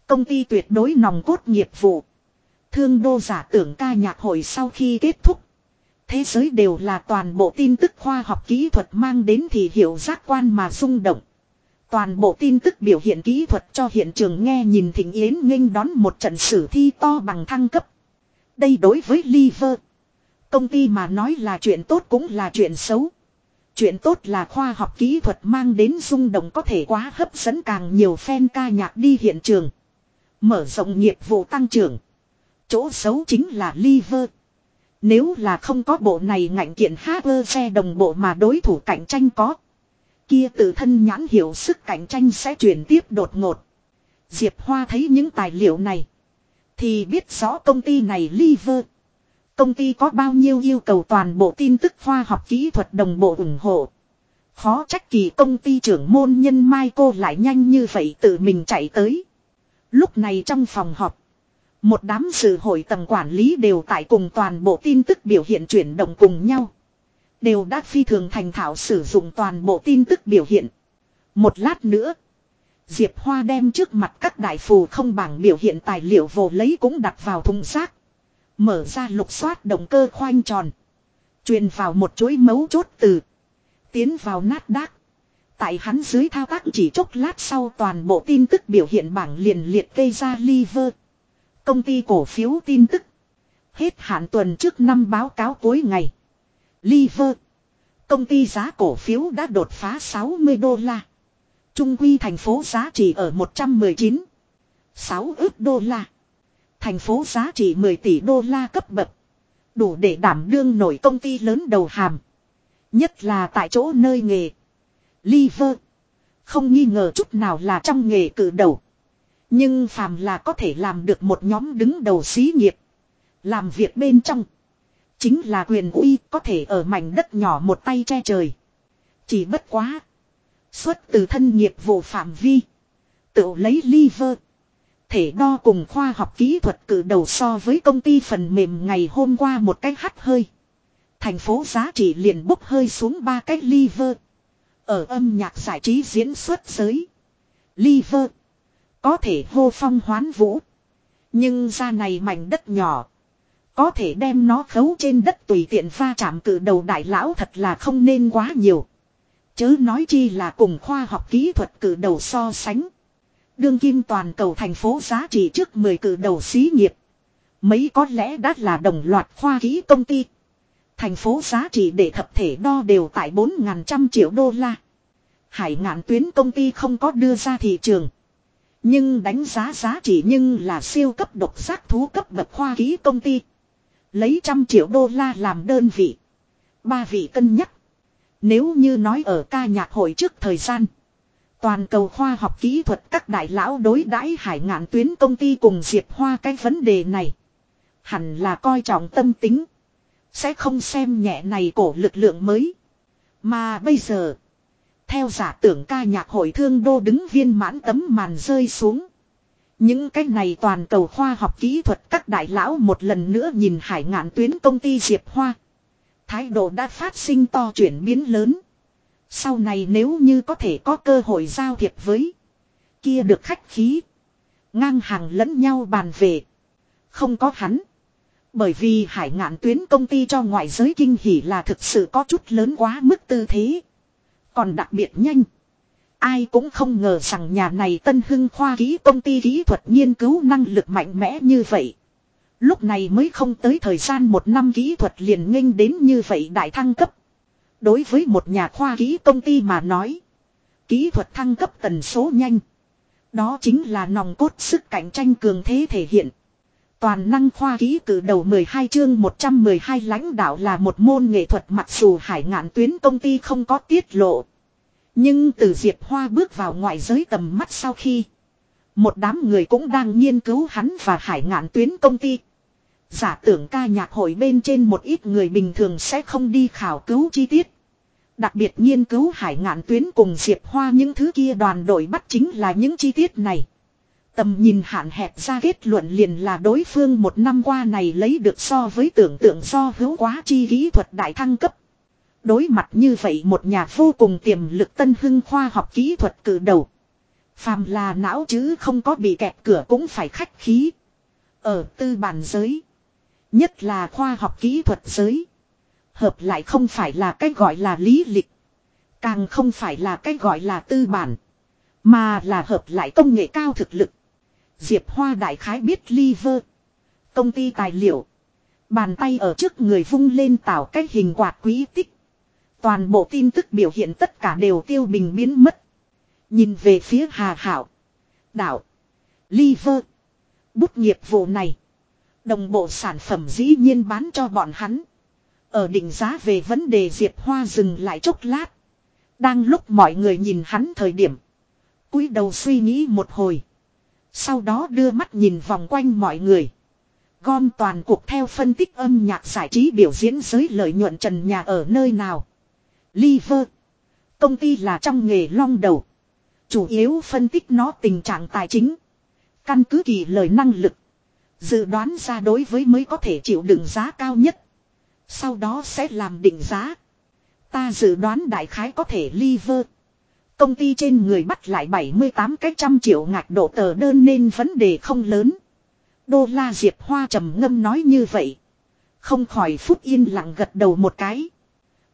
Công ty tuyệt đối nòng cốt nghiệp vụ. Thương đô giả tưởng ca nhạc hội sau khi kết thúc. Thế giới đều là toàn bộ tin tức khoa học kỹ thuật mang đến thì hiểu giác quan mà rung động. Toàn bộ tin tức biểu hiện kỹ thuật cho hiện trường nghe nhìn thỉnh yến nghênh đón một trận sử thi to bằng thăng cấp. Đây đối với Liver. Công ty mà nói là chuyện tốt cũng là chuyện xấu. Chuyện tốt là khoa học kỹ thuật mang đến rung động có thể quá hấp dẫn càng nhiều fan ca nhạc đi hiện trường. Mở rộng nghiệp vụ tăng trưởng. Chỗ xấu chính là liver. Nếu là không có bộ này ngạnh kiện hacker xe đồng bộ mà đối thủ cạnh tranh có. Kia tự thân nhãn hiểu sức cạnh tranh sẽ chuyển tiếp đột ngột. Diệp Hoa thấy những tài liệu này. Thì biết rõ công ty này liver. Công ty có bao nhiêu yêu cầu toàn bộ tin tức khoa học kỹ thuật đồng bộ ủng hộ. Khó trách kỳ công ty trưởng môn nhân Mai cô lại nhanh như vậy tự mình chạy tới. Lúc này trong phòng họp. Một đám sự hội tầng quản lý đều tại cùng toàn bộ tin tức biểu hiện chuyển động cùng nhau. Đều đã phi thường thành thạo sử dụng toàn bộ tin tức biểu hiện. Một lát nữa. Diệp Hoa đem trước mặt các đại phù không bảng biểu hiện tài liệu vồ lấy cũng đặt vào thùng rác. Mở ra lục xoát động cơ khoanh tròn. Truyền vào một chuỗi mấu chốt từ. Tiến vào nát đác. Tại hắn dưới thao tác chỉ chốc lát sau toàn bộ tin tức biểu hiện bảng liền liệt kê ra liver. Công ty cổ phiếu tin tức. Hết hạn tuần trước năm báo cáo cuối ngày. Liver. Công ty giá cổ phiếu đã đột phá 60 đô la. Trung quy thành phố giá trị ở 119. 6 ước đô la. Thành phố giá trị 10 tỷ đô la cấp bậc. Đủ để đảm đương nổi công ty lớn đầu hàm. Nhất là tại chỗ nơi nghề. Liver. Không nghi ngờ chút nào là trong nghề cử đầu. Nhưng phàm là có thể làm được một nhóm đứng đầu xí nghiệp. Làm việc bên trong. Chính là quyền uy có thể ở mảnh đất nhỏ một tay che trời. Chỉ bất quá. Xuất từ thân nghiệp vụ phạm vi. Tự lấy liver. Thể đo cùng khoa học kỹ thuật cử đầu so với công ty phần mềm ngày hôm qua một cách hắt hơi. Thành phố giá trị liền bốc hơi xuống ba cách liver. Ở âm nhạc giải trí diễn xuất giới. Liver. Có thể hô phong hoán vũ. Nhưng ra này mảnh đất nhỏ. Có thể đem nó khấu trên đất tùy tiện pha chạm cử đầu đại lão thật là không nên quá nhiều. Chớ nói chi là cùng khoa học kỹ thuật cử đầu so sánh. Đương kim toàn cầu thành phố giá trị trước 10 cử đầu xí nghiệp. Mấy có lẽ đã là đồng loạt khoa kỹ công ty. Thành phố giá trị để thập thể đo đều tại 4.000 triệu đô la. Hải ngạn tuyến công ty không có đưa ra thị trường. Nhưng đánh giá giá trị nhưng là siêu cấp độc giác thú cấp bậc khoa ký công ty. Lấy trăm triệu đô la làm đơn vị. Ba vị cân nhắc. Nếu như nói ở ca nhạc hội trước thời gian. Toàn cầu khoa học kỹ thuật các đại lão đối đãi hải ngạn tuyến công ty cùng Diệp Hoa cái vấn đề này. Hẳn là coi trọng tâm tính. Sẽ không xem nhẹ này cổ lực lượng mới. Mà bây giờ. Theo giả tưởng ca nhạc hội thương đô đứng viên mãn tấm màn rơi xuống. Những cái này toàn cầu khoa học kỹ thuật các đại lão một lần nữa nhìn hải ngạn tuyến công ty Diệp Hoa. Thái độ đã phát sinh to chuyển biến lớn. Sau này nếu như có thể có cơ hội giao thiệp với. Kia được khách khí. Ngang hàng lẫn nhau bàn về. Không có hắn. Bởi vì hải ngạn tuyến công ty cho ngoại giới kinh hỉ là thực sự có chút lớn quá mức tư thế. Còn đặc biệt nhanh. Ai cũng không ngờ rằng nhà này tân hưng khoa ký công ty kỹ thuật nghiên cứu năng lực mạnh mẽ như vậy. Lúc này mới không tới thời gian một năm kỹ thuật liền nghênh đến như vậy đại thăng cấp. Đối với một nhà khoa kỹ công ty mà nói. Kỹ thuật thăng cấp tần số nhanh. Đó chính là nòng cốt sức cạnh tranh cường thế thể hiện. Toàn năng khoa ký cử đầu 12 chương 112 lãnh đạo là một môn nghệ thuật mặc dù hải ngạn tuyến công ty không có tiết lộ. Nhưng từ Diệp Hoa bước vào ngoại giới tầm mắt sau khi. Một đám người cũng đang nghiên cứu hắn và hải ngạn tuyến công ty. Giả tưởng ca nhạc hội bên trên một ít người bình thường sẽ không đi khảo cứu chi tiết. Đặc biệt nghiên cứu hải ngạn tuyến cùng Diệp Hoa những thứ kia đoàn đội bắt chính là những chi tiết này. Tầm nhìn hạn hẹp ra kết luận liền là đối phương một năm qua này lấy được so với tưởng tượng do hữu quá chi kỹ thuật đại thăng cấp. Đối mặt như vậy một nhà vô cùng tiềm lực tân hưng khoa học kỹ thuật cử đầu. Phàm là não chứ không có bị kẹt cửa cũng phải khách khí. Ở tư bản giới. Nhất là khoa học kỹ thuật giới. Hợp lại không phải là cái gọi là lý lịch. Càng không phải là cái gọi là tư bản. Mà là hợp lại công nghệ cao thực lực. Diệp Hoa đại khái biết liver. Công ty tài liệu. Bàn tay ở trước người vung lên tạo cái hình quạt quý tích. Toàn bộ tin tức biểu hiện tất cả đều tiêu bình biến mất. Nhìn về phía Hà Hảo. Đạo. Liver. Bút nghiệp vụ này. Đồng bộ sản phẩm dĩ nhiên bán cho bọn hắn. Ở định giá về vấn đề Diệp Hoa dừng lại chốc lát. Đang lúc mọi người nhìn hắn thời điểm. cúi đầu suy nghĩ một hồi. Sau đó đưa mắt nhìn vòng quanh mọi người. Gom toàn cuộc theo phân tích âm nhạc giải trí biểu diễn giới lợi nhuận trần nhà ở nơi nào. Liver. Công ty là trong nghề long đầu. Chủ yếu phân tích nó tình trạng tài chính. Căn cứ kỳ lời năng lực. Dự đoán ra đối với mới có thể chịu đựng giá cao nhất. Sau đó sẽ làm định giá. Ta dự đoán đại khái có thể liver. Công ty trên người bắt lại 78 cái trăm triệu ngạc độ tờ đơn nên vấn đề không lớn. Đô la Diệp Hoa trầm ngâm nói như vậy. Không khỏi phút yên lặng gật đầu một cái.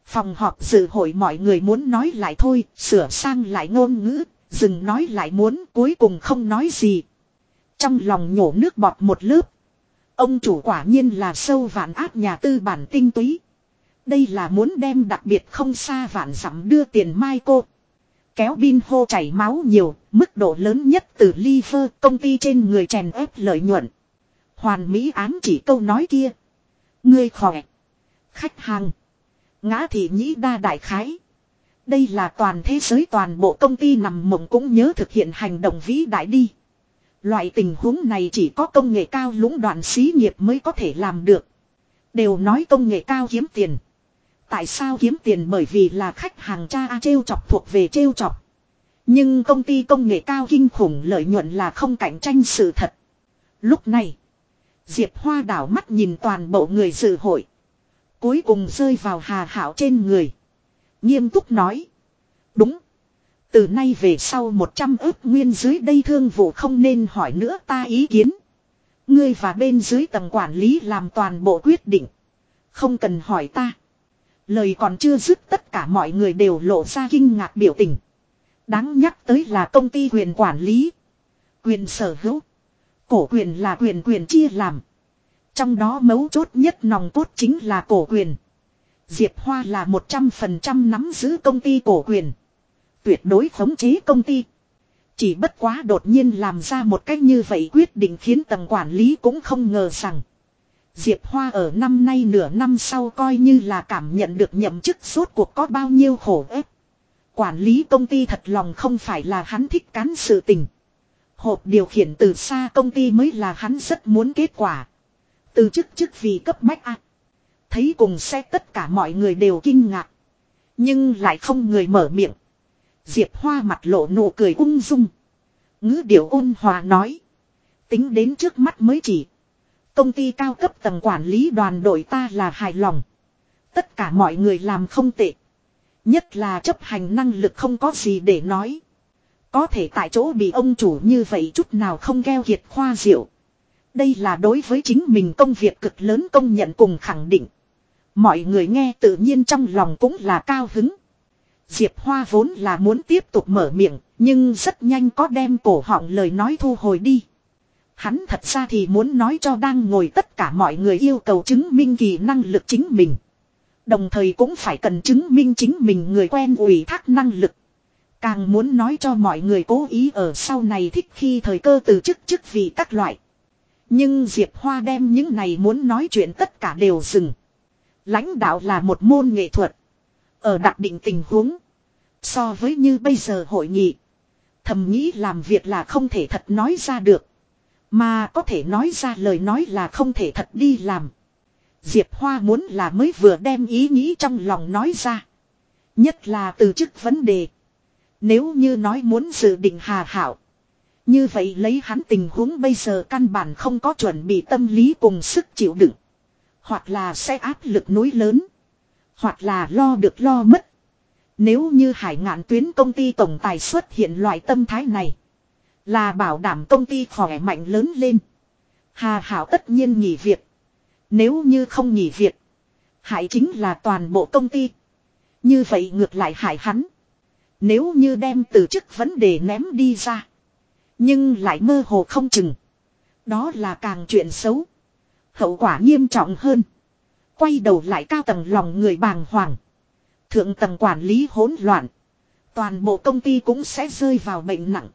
Phòng họp dự hội mọi người muốn nói lại thôi, sửa sang lại ngôn ngữ, dừng nói lại muốn cuối cùng không nói gì. Trong lòng nhổ nước bọt một lớp. Ông chủ quả nhiên là sâu vạn áp nhà tư bản tinh túy. Đây là muốn đem đặc biệt không xa vạn dặm đưa tiền mai cô. Kéo bin hô chảy máu nhiều, mức độ lớn nhất từ liver công ty trên người chèn ép lợi nhuận. Hoàn Mỹ án chỉ câu nói kia. Ngươi khỏe. Khách hàng. Ngã thị nhĩ đa đại khái. Đây là toàn thế giới toàn bộ công ty nằm mộng cũng nhớ thực hiện hành động vĩ đại đi. Loại tình huống này chỉ có công nghệ cao lũng đoạn xí nghiệp mới có thể làm được. Đều nói công nghệ cao kiếm tiền. Tại sao kiếm tiền bởi vì là khách hàng cha A trêu chọc thuộc về trêu chọc. Nhưng công ty công nghệ cao kinh khủng lợi nhuận là không cạnh tranh sự thật. Lúc này, Diệp Hoa đảo mắt nhìn toàn bộ người dự hội. Cuối cùng rơi vào hà hảo trên người. Nghiêm túc nói. Đúng. Từ nay về sau 100 ước nguyên dưới đây thương vụ không nên hỏi nữa ta ý kiến. Ngươi và bên dưới tầng quản lý làm toàn bộ quyết định. Không cần hỏi ta. Lời còn chưa dứt tất cả mọi người đều lộ ra kinh ngạc biểu tình. Đáng nhắc tới là công ty quyền quản lý. Quyền sở hữu. Cổ quyền là quyền quyền chia làm. Trong đó mấu chốt nhất nòng cốt chính là cổ quyền. Diệp Hoa là 100% nắm giữ công ty cổ quyền. Tuyệt đối khống chế công ty. Chỉ bất quá đột nhiên làm ra một cách như vậy quyết định khiến tầng quản lý cũng không ngờ rằng. Diệp Hoa ở năm nay nửa năm sau coi như là cảm nhận được nhậm chức suốt cuộc có bao nhiêu khổ ép. Quản lý công ty thật lòng không phải là hắn thích cán sự tình. Hộp điều khiển từ xa công ty mới là hắn rất muốn kết quả. Từ chức chức vì cấp bách ạ. Thấy cùng xe tất cả mọi người đều kinh ngạc. Nhưng lại không người mở miệng. Diệp Hoa mặt lộ nụ cười ung dung. ngữ điệu ôn hòa nói. Tính đến trước mắt mới chỉ. Công ty cao cấp tầng quản lý đoàn đội ta là hài lòng. Tất cả mọi người làm không tệ. Nhất là chấp hành năng lực không có gì để nói. Có thể tại chỗ bị ông chủ như vậy chút nào không gheo kiệt khoa diệu. Đây là đối với chính mình công việc cực lớn công nhận cùng khẳng định. Mọi người nghe tự nhiên trong lòng cũng là cao hứng. Diệp Hoa vốn là muốn tiếp tục mở miệng, nhưng rất nhanh có đem cổ họng lời nói thu hồi đi. Hắn thật ra thì muốn nói cho đang ngồi tất cả mọi người yêu cầu chứng minh kỳ năng lực chính mình. Đồng thời cũng phải cần chứng minh chính mình người quen ủy thác năng lực. Càng muốn nói cho mọi người cố ý ở sau này thích khi thời cơ từ chức chức vì các loại. Nhưng Diệp Hoa đem những này muốn nói chuyện tất cả đều dừng. Lãnh đạo là một môn nghệ thuật. Ở đặc định tình huống. So với như bây giờ hội nghị. Thầm nghĩ làm việc là không thể thật nói ra được. Mà có thể nói ra lời nói là không thể thật đi làm. Diệp Hoa muốn là mới vừa đem ý nghĩ trong lòng nói ra. Nhất là từ chức vấn đề. Nếu như nói muốn dự định hà hảo. Như vậy lấy hắn tình huống bây giờ căn bản không có chuẩn bị tâm lý cùng sức chịu đựng. Hoặc là sẽ áp lực núi lớn. Hoặc là lo được lo mất. Nếu như hải ngạn tuyến công ty tổng tài xuất hiện loại tâm thái này. Là bảo đảm công ty khỏe mạnh lớn lên. Hà Hảo tất nhiên nghỉ việc. Nếu như không nghỉ việc. Hải chính là toàn bộ công ty. Như vậy ngược lại hại hắn. Nếu như đem từ chức vấn đề ném đi ra. Nhưng lại mơ hồ không chừng. Đó là càng chuyện xấu. Hậu quả nghiêm trọng hơn. Quay đầu lại cao tầng lòng người bàng hoàng. Thượng tầng quản lý hỗn loạn. Toàn bộ công ty cũng sẽ rơi vào bệnh nặng.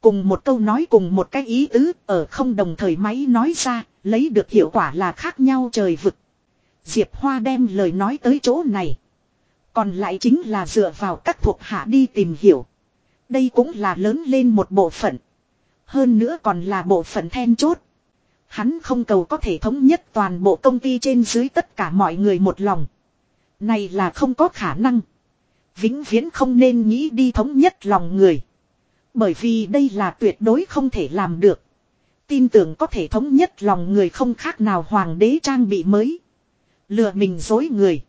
Cùng một câu nói cùng một cái ý tứ ở không đồng thời máy nói ra, lấy được hiệu quả là khác nhau trời vực. Diệp Hoa đem lời nói tới chỗ này. Còn lại chính là dựa vào các thuộc hạ đi tìm hiểu. Đây cũng là lớn lên một bộ phận. Hơn nữa còn là bộ phận then chốt. Hắn không cầu có thể thống nhất toàn bộ công ty trên dưới tất cả mọi người một lòng. Này là không có khả năng. Vĩnh viễn không nên nghĩ đi thống nhất lòng người. Bởi vì đây là tuyệt đối không thể làm được. Tin tưởng có thể thống nhất lòng người không khác nào hoàng đế trang bị mới. Lừa mình dối người.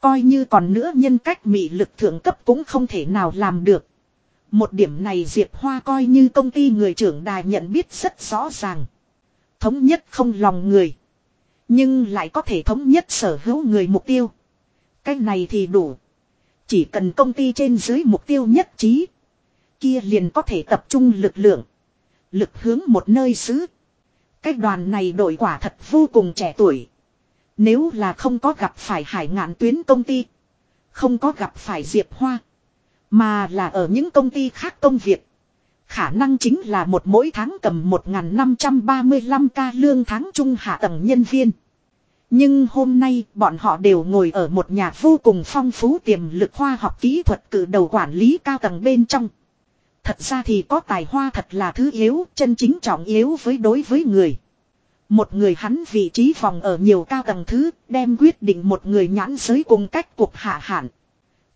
Coi như còn nữa nhân cách mị lực thượng cấp cũng không thể nào làm được. Một điểm này Diệp Hoa coi như công ty người trưởng đài nhận biết rất rõ ràng. Thống nhất không lòng người. Nhưng lại có thể thống nhất sở hữu người mục tiêu. Cái này thì đủ. Chỉ cần công ty trên dưới mục tiêu nhất trí. Kia liền có thể tập trung lực lượng. Lực hướng một nơi xứ. Cái đoàn này đội quả thật vô cùng trẻ tuổi. Nếu là không có gặp phải hải ngạn tuyến công ty. Không có gặp phải Diệp Hoa. Mà là ở những công ty khác công việc. Khả năng chính là một mỗi tháng cầm 1.535 ca lương tháng trung hạ tầng nhân viên. Nhưng hôm nay bọn họ đều ngồi ở một nhà vô cùng phong phú tiềm lực khoa học kỹ thuật cử đầu quản lý cao tầng bên trong. Thật ra thì có tài hoa thật là thứ yếu, chân chính trọng yếu với đối với người. Một người hắn vị trí phòng ở nhiều cao tầng thứ, đem quyết định một người nhãn giới cùng cách cuộc hạ hạn.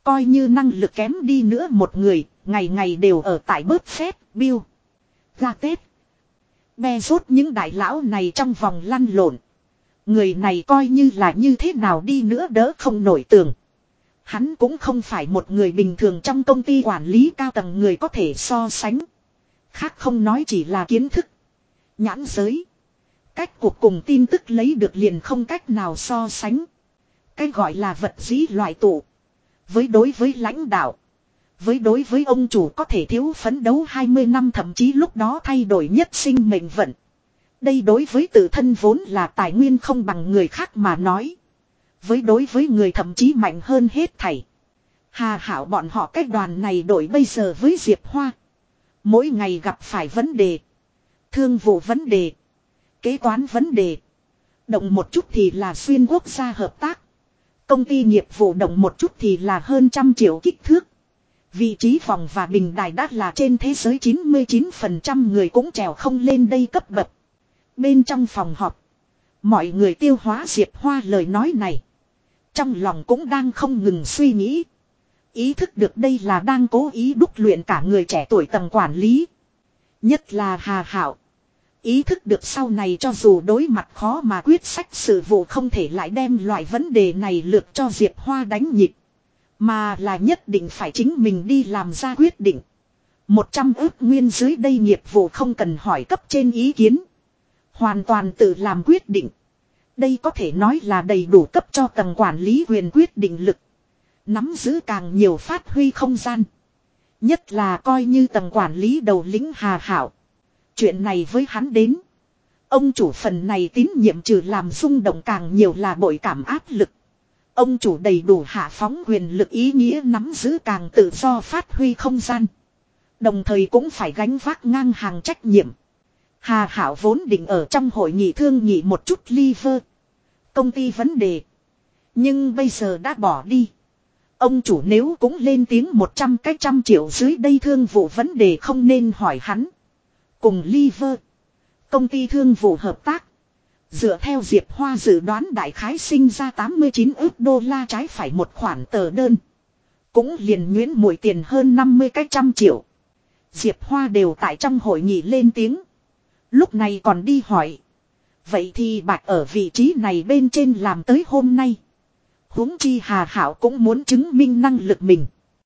Coi như năng lực kém đi nữa một người, ngày ngày đều ở tại bớt phép, bill. Ra Tết. Be rốt những đại lão này trong vòng lăn lộn. Người này coi như là như thế nào đi nữa đỡ không nổi tường. Hắn cũng không phải một người bình thường trong công ty quản lý cao tầng người có thể so sánh. Khác không nói chỉ là kiến thức. Nhãn giới. Cách cuộc cùng tin tức lấy được liền không cách nào so sánh. Cái gọi là vật dĩ loại tụ. Với đối với lãnh đạo. Với đối với ông chủ có thể thiếu phấn đấu 20 năm thậm chí lúc đó thay đổi nhất sinh mệnh vận. Đây đối với tự thân vốn là tài nguyên không bằng người khác mà nói. Với đối với người thậm chí mạnh hơn hết thảy. Hà hảo bọn họ cách đoàn này đổi bây giờ với Diệp Hoa. Mỗi ngày gặp phải vấn đề. Thương vụ vấn đề. Kế toán vấn đề. Động một chút thì là xuyên quốc gia hợp tác. Công ty nghiệp vụ động một chút thì là hơn trăm triệu kích thước. Vị trí phòng và bình đài đắt là trên thế giới 99% người cũng trèo không lên đây cấp bậc. Bên trong phòng họp. Mọi người tiêu hóa Diệp Hoa lời nói này. Trong lòng cũng đang không ngừng suy nghĩ. Ý thức được đây là đang cố ý đúc luyện cả người trẻ tuổi tầng quản lý. Nhất là Hà Hảo. Ý thức được sau này cho dù đối mặt khó mà quyết sách sự vụ không thể lại đem loại vấn đề này lược cho Diệp Hoa đánh nhịp. Mà là nhất định phải chính mình đi làm ra quyết định. Một trăm ước nguyên dưới đây nghiệp vụ không cần hỏi cấp trên ý kiến. Hoàn toàn tự làm quyết định. Đây có thể nói là đầy đủ cấp cho tầng quản lý quyền quyết định lực. Nắm giữ càng nhiều phát huy không gian. Nhất là coi như tầng quản lý đầu lĩnh hà hảo. Chuyện này với hắn đến. Ông chủ phần này tín nhiệm trừ làm rung động càng nhiều là bội cảm áp lực. Ông chủ đầy đủ hạ phóng quyền lực ý nghĩa nắm giữ càng tự do phát huy không gian. Đồng thời cũng phải gánh vác ngang hàng trách nhiệm. Hà Hảo vốn định ở trong hội nghị thương nghị một chút liver. Công ty vấn đề. Nhưng bây giờ đã bỏ đi. Ông chủ nếu cũng lên tiếng 100 cái trăm triệu dưới đây thương vụ vấn đề không nên hỏi hắn. Cùng liver. Công ty thương vụ hợp tác. Dựa theo Diệp Hoa dự đoán đại khái sinh ra 89 ước đô la trái phải một khoản tờ đơn. Cũng liền nguyễn mũi tiền hơn 50 cái trăm triệu. Diệp Hoa đều tại trong hội nghị lên tiếng. Lúc này còn đi hỏi. Vậy thì bạch ở vị trí này bên trên làm tới hôm nay. huống chi Hà Hảo cũng muốn chứng minh năng lực mình.